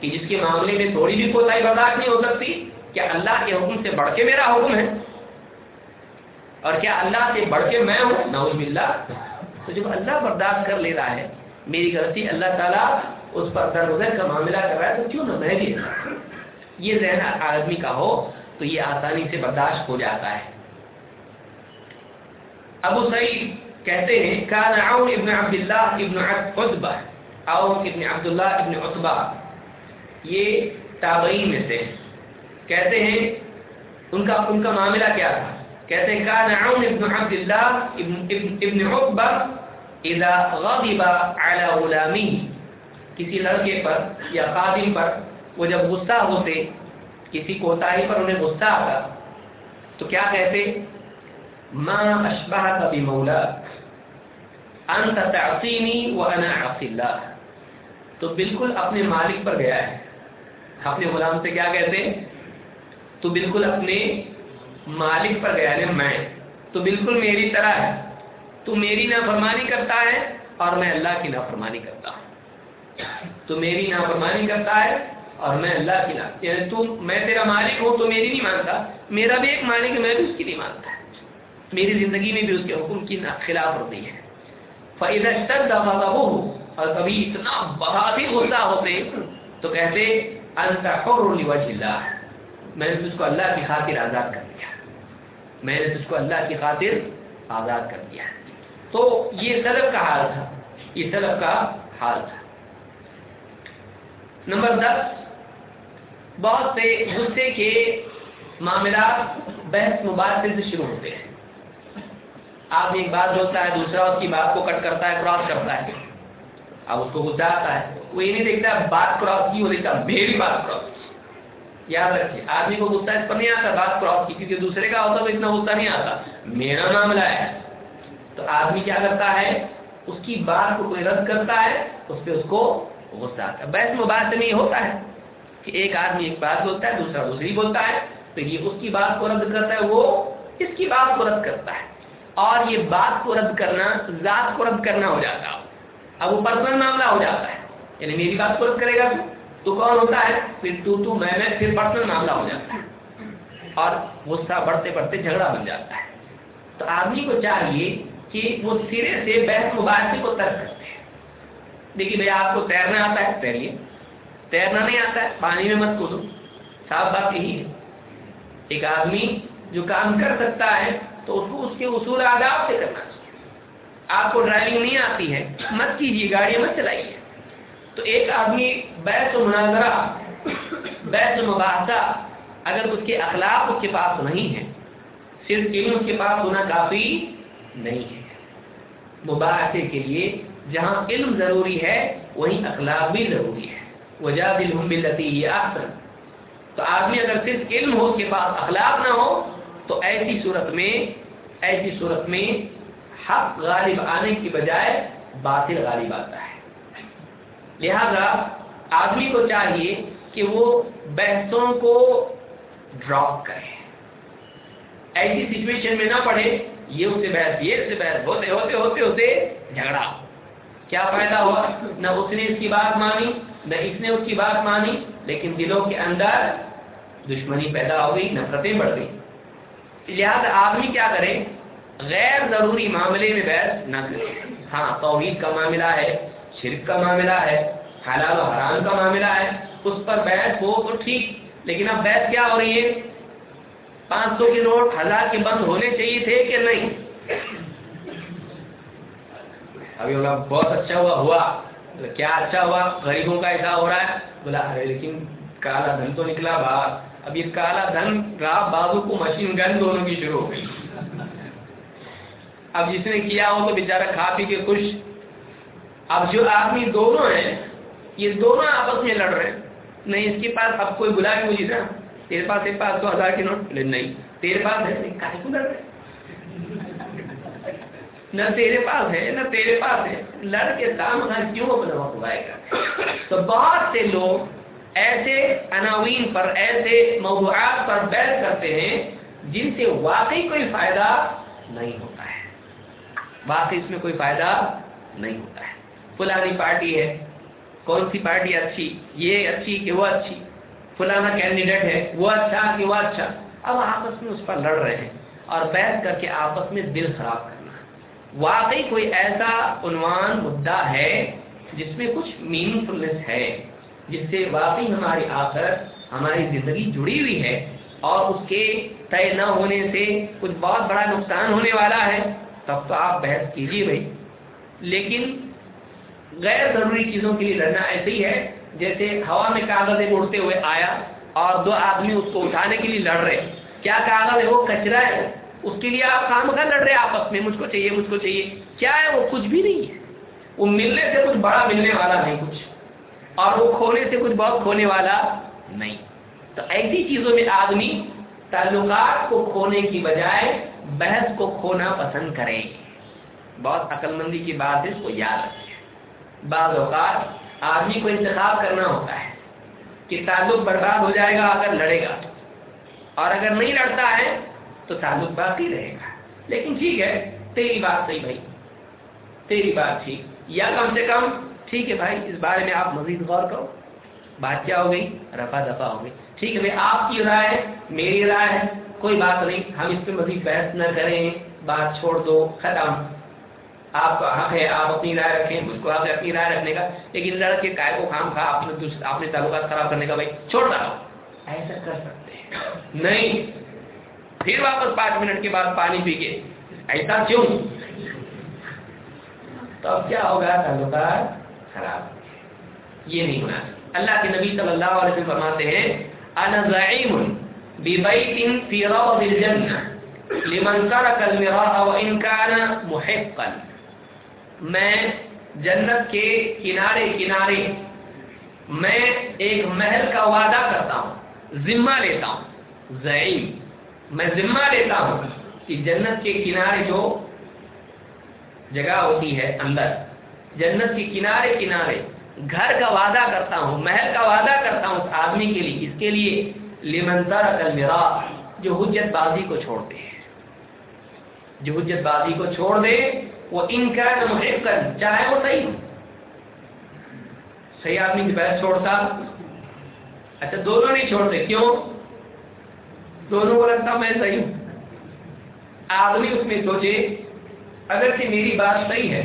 کہ جس کے معاملے میں تھوڑی بھی کوتاہی برداشت نہیں ہو سکتی، کیا اللہ کے حکم سے بڑھ کے میرا حکم ہے؟ اور کیا اللہ سے بڑھ کے میں ہوں؟ نعوذ باللہ۔ تو جب اللہ برداشت کر لے رہا ہے، میری غلطی اللہ تعالیٰ اس پر درگزر کا معاملہ کر رہا ہے، تو کیوں نہ میں بھی یہ ذہن آدمی کا ہو تو یہ آسانی سے برداشت ہو جاتا ہے۔ ابو سعید کہتے ہیں، کان عون ابن عبداللہ ابن عطبہ عون ابن عبداللہ ابن عطبہ یہ تابعین میں سے کہتے ہیں، ان کا ان کا معاملہ کیا تھا؟ کہتے ہیں کان عون ابن عبداللہ ابن, ابن, ابن عطبہ اذا غضب على غلامی. کسی لڑکے پر یا خادم پر وہ جب غصہ ہوتے کسی کوتاہی پر انہیں غصہ آتا تو کیا کہتے؟ ما اشبہ کبھی مولا انت تعصینی وانا عصی اللہ تو بالکل اپنے مالک پر گیا ہے۔ اپنے غلام سے کیا کہتے؟ تو بالکل اپنے مالک پر گیا ہے۔ میں تو بالکل میری طرح ہے۔ تو میری نافرمانی کرتا ہے اور میں اللہ کی نافرمانی کرتا ہوں۔ تو میری نافرمانی کرتا ہے اور میں اللہ کی نا یعنی تو میں تیرا مالک ہوں تو میری نہیں مانتا۔ میرا بھی ایک مالک ہے، میں بھی اس کی نہیں مانتا۔ میری زندگی میں بھی اس کے حکم کی خلاف ہوتی ہے۔ فائدہ شد دفاع ہو اور کبھی اتنا بہت ہی غصہ ہوتے تو کہتے اللہ میں نے تجھ کو اللہ کی خاطر آزاد کر دیا۔ میں نے تجھ کو اللہ کی خاطر آزاد کر دیا۔ تو یہ سلب کا حال تھا۔ یہ سلب کا حال تھا۔ نمبر دس، بہت سے غصے کے معاملات بحث مباحثے سے شروع ہوتے ہیں۔ آپ ایک بات ہوتا ہے، دوسرا اس کی بات کو کٹ کرتا ہے کراس کرتا ہے۔ اب اس کو غصہ آتا ہے۔ وہ یہ نہیں دیکھتا، بات کراس کی، وہ دیکھتا، میری بات کراس کی۔ یاد رکھیے آدمی کو غصہ اس پر نہیں آتا، بات کراس کی کیونکہ دوسرے کا ہوتا تو اتنا غصہ نہیں آتا۔ میرا معاملہ ہے۔ تو آدمی کیا کرتا ہے؟ اس کی بات کو کوئی رد کرتا ہے، اس پہ اس کو غصہ آتا ہے۔ بحث مباحثے میں یہ ہوتا ہے کہ ایک آدمی ایک بات بولتا ہے، دوسرا دوسری بولتا ہے، تو یہ اس کی بات کو رد کرتا ہے، وہ اس کی بات کو رد کرتا ہے۔ اور یہ بات کو رد کرنا، ذات کو رد کرنا ہو جاتا ہے۔ اب وہ پرسنل معاملہ ہو جاتا ہے۔ یعنی میری بات کو رد کرے گا تو؟ کون ہوتا ہے؟ پھر تو تو میں میں پھر پرسنل معاملہ ہو جاتا ہے۔ اور غصہ بڑھتے بڑھتے جھگڑا بن جاتا ہے۔ تو آدمی کو چاہیے کہ وہ سرے سے بحث مباحثے کو ترک کرتے ہیں۔ دیکھیے بھائی، آپ کو تیرنا آتا ہے تیریے تیرنا نہیں آتا ہے، پانی میں مت کودو۔ صاف بات یہی ہے۔ ایک آدمی جو کام کر سکتا ہے، تو اس کو اس کے اصول آداب سے کرنا چاہیے۔ آپ کو ڈرائیونگ نہیں آتی ہے، مت کیجیے گاڑی مت چلائیے۔ تو ایک آدمی بیس و مناظرہ بیس و مباحثہ اگر اس کے اخلاق اس کے پاس نہیں ہے صرف علم اس کے پاس ہونا کافی نہیں ہے۔ مباحثے کے لیے جہاں علم ضروری ہے، وہیں اخلاق بھی ضروری ہے۔ وجادلهم بالتي هي احسن تو آدمی اگر صرف علم ہو، اس کے پاس اخلاق نہ ہو، تو ایسی صورت میں، ایسی صورت میں حق غالب آنے کی بجائے باطل غالب آتا ہے۔ لہذا آدمی کو چاہیے کہ وہ بحثوں کو ڈراپ کرے۔ ایسی سچویشن میں نہ پڑے یہ اس سے بحث، یہ اس سے بحث، ہوتے ہوتے ہوتے ہوتے جھگڑا۔ کیا فائدہ ہوا؟ نہ اس نے اس کی بات مانی، نہ اس نے اس کی بات مانی، لیکن دلوں کے اندر دشمنی پیدا ہو گئی، نفرتیں بڑھ گئی لہٰذا آدمی کیا کرے؟ غیر ضروری معاملے میں بحث نہ کرے۔ ہاں توحید کا معاملہ ہے۔ شرک کا معاملہ ہے، حلال و حرام کا معاملہ ہے، اس پر بحث ہو تو ٹھیک، لیکن اب بحث کیا ہو رہی ہے؟ پانچ سو کے نوٹ ہزار کے بند ہونے چاہیے تھے کہ نہیں؟ ابھی ہوگا بہت اچھا ہوا ہوا، کیا اچھا ہوا، غریبوں کا ایسا ہو رہا ہے، بولا، ارے، لیکن کالا دھن تو نکلا باہر، اب یہ کالا دھن کا بابو کو مشین گن دونوں کی شروع ہو گئی۔ اب جس نے کیا ہو تو بےچارا کھا پی کے خوش اب جو آدمی دونوں ہیں، یہ دونوں آپس میں لڑ رہے ہیں۔ نہیں، اس کے پاس اب کوئی بلا بھی مجھے تھا تیرے پاس ایک پاس سو ہزار کے نوٹ نہیں۔ تیرے پاس ہے؟ لڑ رہے۔ نہ تیرے پاس ہے، نہ تیرے پاس ہے۔ لڑ کے دام کیوں اپنا وقت گا تو بہت سے لوگ ایسے عناوین پر، ایسے موضوعات پر بیٹھ کرتے ہیں جن سے واقعی کوئی فائدہ نہیں ہوتا ہے۔ واقعی اس میں کوئی فائدہ نہیں ہوتا ہے۔ فلانی پارٹی ہے، کون سی پارٹی اچھی، یہ اچھی کہ وہ اچھی، فلانا کینڈیڈیٹ ہے، وہ اچھا کہ وہ اچھا۔ اب آپس میں اس پر لڑ رہے ہیں اور بیٹھ کر کے آپس میں دل خراب کرنا۔ واقعی کوئی ایسا عنوان مدعا ہے جس میں کچھ میننگ فلنس ہے، جس سے واقعی ہماری آخر ہماری زندگی جڑی ہوئی ہے اور اس کے طے نہ ہونے سے کچھ بہت بڑا نقصان ہونے والا ہے۔ تب تو آپ بحث کیجیے بھائی۔ لیکن غیر ضروری چیزوں کے لیے لڑنا ایسے ہی ہے، جیسے ہوا میں کاغذ ایک اڑتے ہوئے آیا اور دو آدمی اس کو اٹھانے کے لیے لڑ رہے کیا کاغذ ہے؟ وہ کچرا ہے۔ اس کے لیے آپ کام کر لڑ رہے آپس میں، مجھ کو چاہیے، مجھ کو چاہیے۔ کیا ہے؟ وہ کچھ بھی نہیں ہے۔ وہ ملنے سے کچھ بڑا ملنے والا نہیں کچھ۔ اور وہ کھونے سے کچھ بہت کھونے والا نہیں۔ تو ایسی چیزوں میں آدمی تعلقات کو کھونے کی بجائے بحث کو کھونا پسند کریں بہت عقل مندی کی بات ہے، اس کو یاد رکھیں۔ بعض اوقات آدمی کو انتخاب کرنا ہوتا ہے کہ تعلق برباد ہو جائے گا اگر لڑے گا۔ اور اگر نہیں لڑتا ہے تو تعلق باقی رہے گا۔ لیکن ٹھیک ہے، تیری بات صحیح بھائی۔ تیری بات ٹھیک۔ یا کم سے کم ٹھیک ہے بھائی، اس بارے میں آپ مزید غور کرو۔ بات کیا ہو گئی؟ رفا دفا ہو گئی۔ ٹھیک ہے بھائی، آپ کی رائے ہے میری رائے ہے، کوئی بات نہیں۔ ہم اس پہ مزید بحث نہ کریں، بات چھوڑ دو، ختم۔ آپ کا حق ہے آپ اپنی رائے رکھیں مجھ کو آپ اپنی رائے رکھنے کا لیکن لڑ کے کائے کو کھا آپ نے آپ نے تعلقات خراب کرنے کا بھائی چھوڑ رہا ایسا کر سکتے ہیں۔ نہیں۔ پھر واپس پانچ منٹ کے بعد پانی پی کے۔ ایسا کیوں؟ تو اب کیا ہوگا؟ تعلقات خراب۔ یہ نہیں ہونا۔ اللہ کے نبی صلی اللہ علیہ وسلم فرماتے ہیں انا زعیم ببیت فی روض الجنہ لمن ترک المراء وان كان محقا. میں جنت کے کنارے کنارے میں ایک محل کا وعدہ کرتا ہوں، ذمہ لیتا ہوں، زعیم۔ میں ذمہ لیتا ہوں کہ جنت کے کنارے جو جگہ ہوتی ہے اندر، جنت کے کنارے کنارے گھر کا وعدہ کرتا ہوں، محل کا وعدہ کرتا ہوں اس آدمی کے لیے، اس کے لیے۔ لمنظر المرا جو حجت بازی کو چھوڑتے ہیں۔ جو حجت بازی کو چھوڑ دے وہ ان کا محب کر چاہے وہ صحیح صحیح آدمی کی بحث چھوڑتا اچھا دونوں نہیں چھوڑتے، کیوں؟ دونوں کو لگتا میں صحیح ہوں۔ آدمی اس میں سوچے، اگر کہ میری بات صحیح ہے،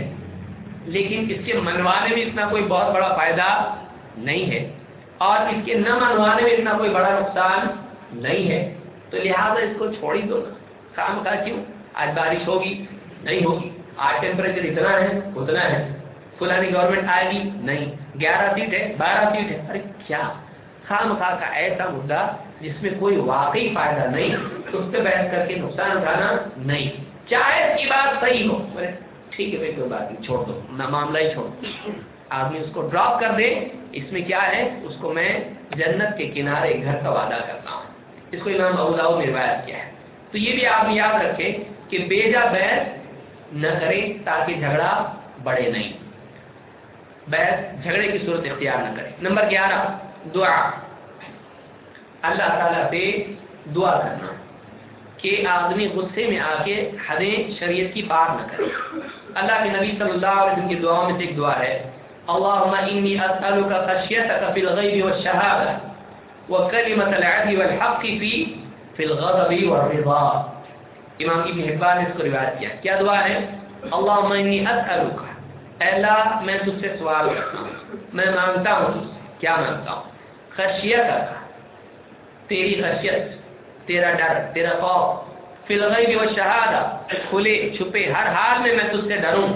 لیکن اس کے منوانے میں اتنا کوئی بہت بڑا فائدہ نہیں ہے، اور اس کے نہ منوانے میں اتنا کوئی بڑا نقصان نہیں ہے، تو لہٰذا اس کو چھوڑ ہی دو نا۔ کام کا کیوں؟ آج بارش ہوگی، نہیں ہوگی۔ آج ٹیمپریچر اتنا ہے اتنا ہے۔ فلانی گورنمنٹ آئے گی؟ نہیں۔ گیارہ سیٹ ہے، بارہ سیٹ ہے۔ ارے کیا؟ خام خواہ کا ایسا مدعا جس میں کوئی واقعی فائدہ نہیں، اس پہ بحث کر کے نقصان اٹھانا نہیں۔ چاہے اس کی بات صحیح ہو۔ ٹھیک ہے بھائی، کوئی بات نہیں، چھوڑ دو۔ نہ معاملہ ہی چھوڑ دو۔ آدمی اس کو ڈراپ کر دے۔ اس میں کیا ہے؟ اس کو میں جنت کے کنارے گھر کا وعدہ کرتا ہوں۔ اس کو امام ابو نے روایت کیا ہے۔ تو یہ بھی آپ یاد رکھیں کہ بیجا بحث نہ کرے تاکہ جھگڑا بڑھے نہیں۔ بحث جھگڑے کی صورت اختیار نہ کرے نمبر گیارہ، دعا۔ اللہ تعالیٰ سے دعا کرنا کہ آدمی غصے میں آ کے حدیں شریعت کی پار نہ کرے۔ اللہ کے نبی صلی اللہ علیہ وسلم کی دعاؤں میں سے ایک دعا ہے اللهم انی اسالک خشیتک فی الغیب والشہادہ وکلمۃ العدل والحق فی فی الغضب والرضا امام ابن حبان نے اس کو روایت کیا۔ کیا دعا ہے؟ اللهم انی اسالک اے اللہ، میں تجھ سے سوال کرتا ہوں۔ میں مانگتا ہوں تجھ سے۔ کیا مانگتا ہوں؟ خشیتک۔ تیری خشیت، تیرا ڈر، تیرا خوف۔ فی الغیب والشہادہ کھلے، چھپے، ہر حال میں میں تجھ سے ڈروں۔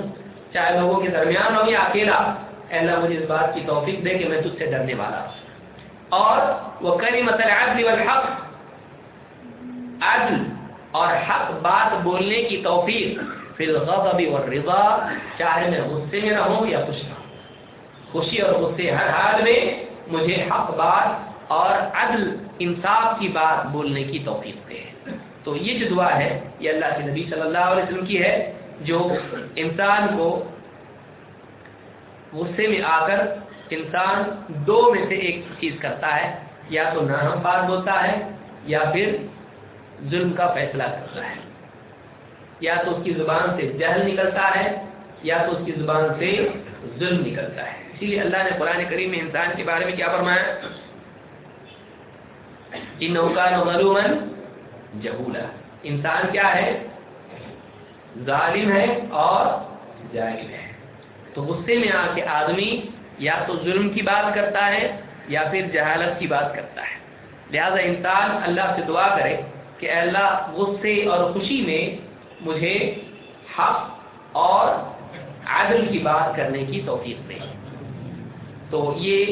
چاہے لوگوں کے درمیان ہو یا اکیلا، اے اللہ، مجھے اس بات کی توفیق دے کہ میں تجھ سے ڈرنے والا اور وہ کلمت العدل والحق۔ عدل۔ اور حق بات بولنے کی توفیق فی الغضب والرضا، چاہے میں غصے میں رہوں یا خوش رہوں خوشی اور غصے ہر حال میں مجھے حق بات اور عدل، انصاف کی بات بولنے کی توفیق دے۔ تو یہ جو دعا ہے، یہ اللہ کے نبی صلی اللہ علیہ وسلم کی ہے، جو انسان کو غصے میں آ کر انسان دو میں سے ایک چیز کرتا ہے، یا تو نرم بات بولتا ہے، یا پھر ظلم کا فیصلہ کرتا ہے۔ یا تو اس کی زبان سے جہل نکلتا ہے، یا تو اس کی زبان سے ظلم نکلتا ہے۔ اسی لیے اللہ نے قرآن کریم میں انسان کے بارے میں کیا فرمایا؟ غلومن جہولا۔ انسان کیا ہے؟ ظالم ہے اور جاہل ہے۔ تو غصے میں آ کے آدمی یا تو ظلم کی بات کرتا ہے یا پھر جہالت کی بات کرتا ہے۔ لہذا انسان اللہ سے دعا کرے کہ اللہ غصے اور خوشی میں مجھے حق اور عدل کی بات کرنے کی توفیق دے۔ تو یہ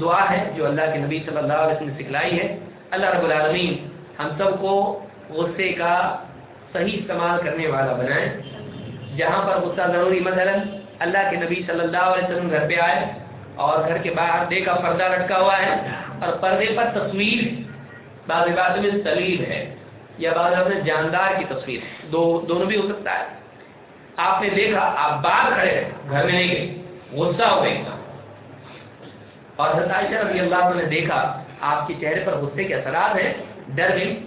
دعا ہے جو اللہ کے نبی صلی اللہ علیہ وسلم نے سکھلائی ہے۔ اللہ رب العالمین ہم سب کو غصے کا صحیح استعمال کرنے والا بنائیں جہاں پر غصہ ضروری مثلا اللہ کے نبی صلی اللہ علیہ وسلم گھر پہ آئے اور گھر کے باہر دیکھا، پردہ لٹکا ہوا ہے اور پردے پر تصویر بعض بات میں سلیب ہے یا بعض میں جاندار کی تصویر ہے۔ دو دونوں بھی ہو سکتا ہے۔ آپ نے دیکھا، آپ باہر کھڑے ہیں، گھر میں نہیں گئے۔ غصہ ہو گئی اور حضرت عائشہ رضی اللہ عنہ نے دیکھا، آپ کے چہرے پر غصے کے اثرات ہیں۔ ڈر گئی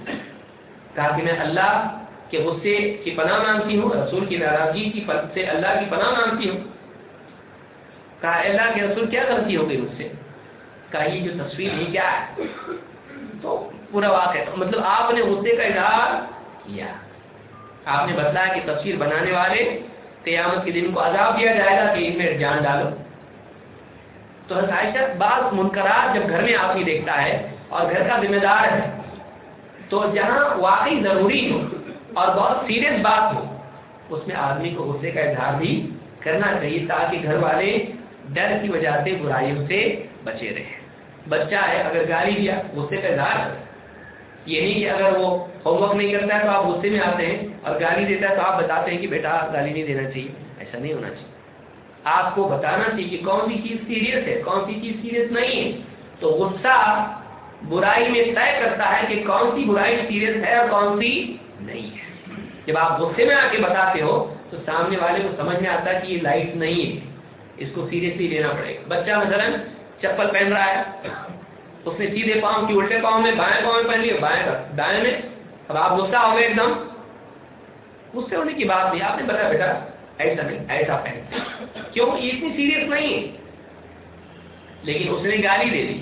کہا کہ میں اللہ کے غصے کی پناہ مانگتی ہوں، رسول کی ناراضگی کی سے اللہ کی پناہ مانگتی ہوں۔ کہا اللہ کے رسول، کیا غلطی ہو گئی مجھ سے؟ کہا، یہ جو تصویر ہے کیا ہے؟ تو پورا واقع مطلب آپ نے غصے کا اظہار کیا۔ آپ نے بتایا کہ تصویر بنانے والے قیامت کے دن کو عذاب دیا جائے گا کہ ان میں جان ڈالو۔ تو عائشہ بعض منقرات جب گھر میں آدمی دیکھتا ہے اور گھر کا ذمہ دار ہے، تو جہاں واقعی ضروری ہو اور بہت سیریس بات ہو، اس میں آدمی کو غصے کا اظہار بھی کرنا چاہیے تاکہ گھر والے ڈر کی وجہ سے برائیوں سے بچے رہے بچہ ہے، اگر گالی دیا، غصے کا اظہار یہ نہیں کہ اگر وہ ہوم ورک نہیں کرتا ہے تو آپ غصے میں آتے ہیں اور گالی دیتا ہے تو آپ بتاتے ہیں کہ بیٹا گالی نہیں دینا چاہیے۔ ایسا نہیں ہونا چاہیے۔ آپ کو بتانا چاہیے کہ کون سی چیز سیریس ہے، کون سی چیز سیریس نہیں ہے۔ تو غصہ برائی میں طے کرتا ہے کہ کون سی برائی سیریس ہے اور کون سی نہیں ہے۔ جب آپ غصے میں آ کے بتاتے ہو تو سامنے والے کو سمجھ میں آتا ہے کہ یہ لائٹ نہیں ہے۔ اس کو سیریسلی لینا پڑے گا۔ بچہ مثلا چپل پہن رہا ہے۔ اس نے سیدھے پاؤں کی الٹے پاؤں میں، بائیں پاؤں میں پہن لیا بائیں کا دائیں میں۔ اب آپ غصہ ہو گئے ایک دم۔ غصے ہونے کی بات نہیں، آپ نے بتایا بیٹا، ایسا نہیں، ایسا پہن کیوں؟ یہ اتنی سیریس نہیں ہے۔ لیکن اس نے گالی دے دی۔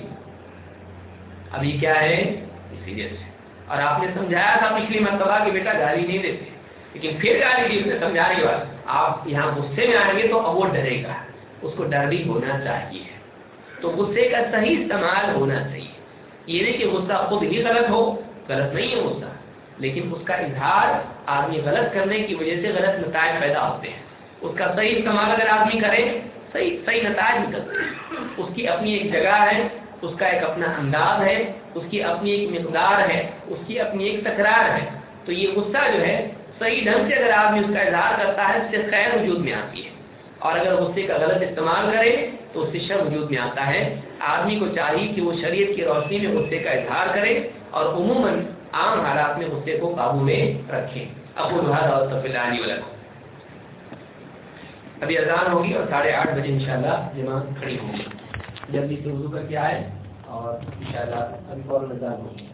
ابھی کیا ہے؟ سیریس ہے۔ اور آپ نے سمجھایا تھا پچھلی مرتبہ کہ بیٹا گالی نہیں دیتے۔ لیکن پھر گالی دی اس نے سمجھانے کے بعد آپ یہاں غصے میں آئیں گے تو اب وہ ڈرے گا۔ اس کو ڈر بھی ہونا چاہیے۔ تو غصے کا صحیح استعمال ہونا چاہیے۔ یہ نہیں کہ غصہ خود ہی غلط ہو، غلط نہیں ہے غصہ، لیکن اس کا اظہار آدمی غلط کرنے کی وجہ سے غلط نتائج پیدا ہوتے ہیں۔ اس کا صحیح استعمال اگر آدمی کرے، صحیح صحیح نتائج نکلتے ہیں۔ اس کی اپنی ایک جگہ ہے، اس کا ایک اپنا انداز ہے، اس کی اپنی ایک مقدار ہے، اس کی اپنی ایک تکرار ہے۔ تو یہ غصہ جو ہے، صحیح ڈھنگ سے اگر آدمی اس کا اظہار کرتا ہے، اس سے خیر وجود میں آتی ہے۔ اور اگر غصے کا غلط استعمال کرے تو اس سے شر وجود میں آتا ہے۔ آدمی کو چاہیے کہ وہ شریعت کی روشنی میں غصے کا اظہار کرے اور عموماً عام حالات میں غصے کو قابو میں رکھے۔ ابو الحاد اور علی والا ابھی اذان ہوگی اور ساڑھے آٹھ بجے انشاءاللہ جمع کھڑی ہوگی۔ جلدی سے وضو کر کے آئے اور انشاءاللہ ابھی فوراً اذان ہوگی۔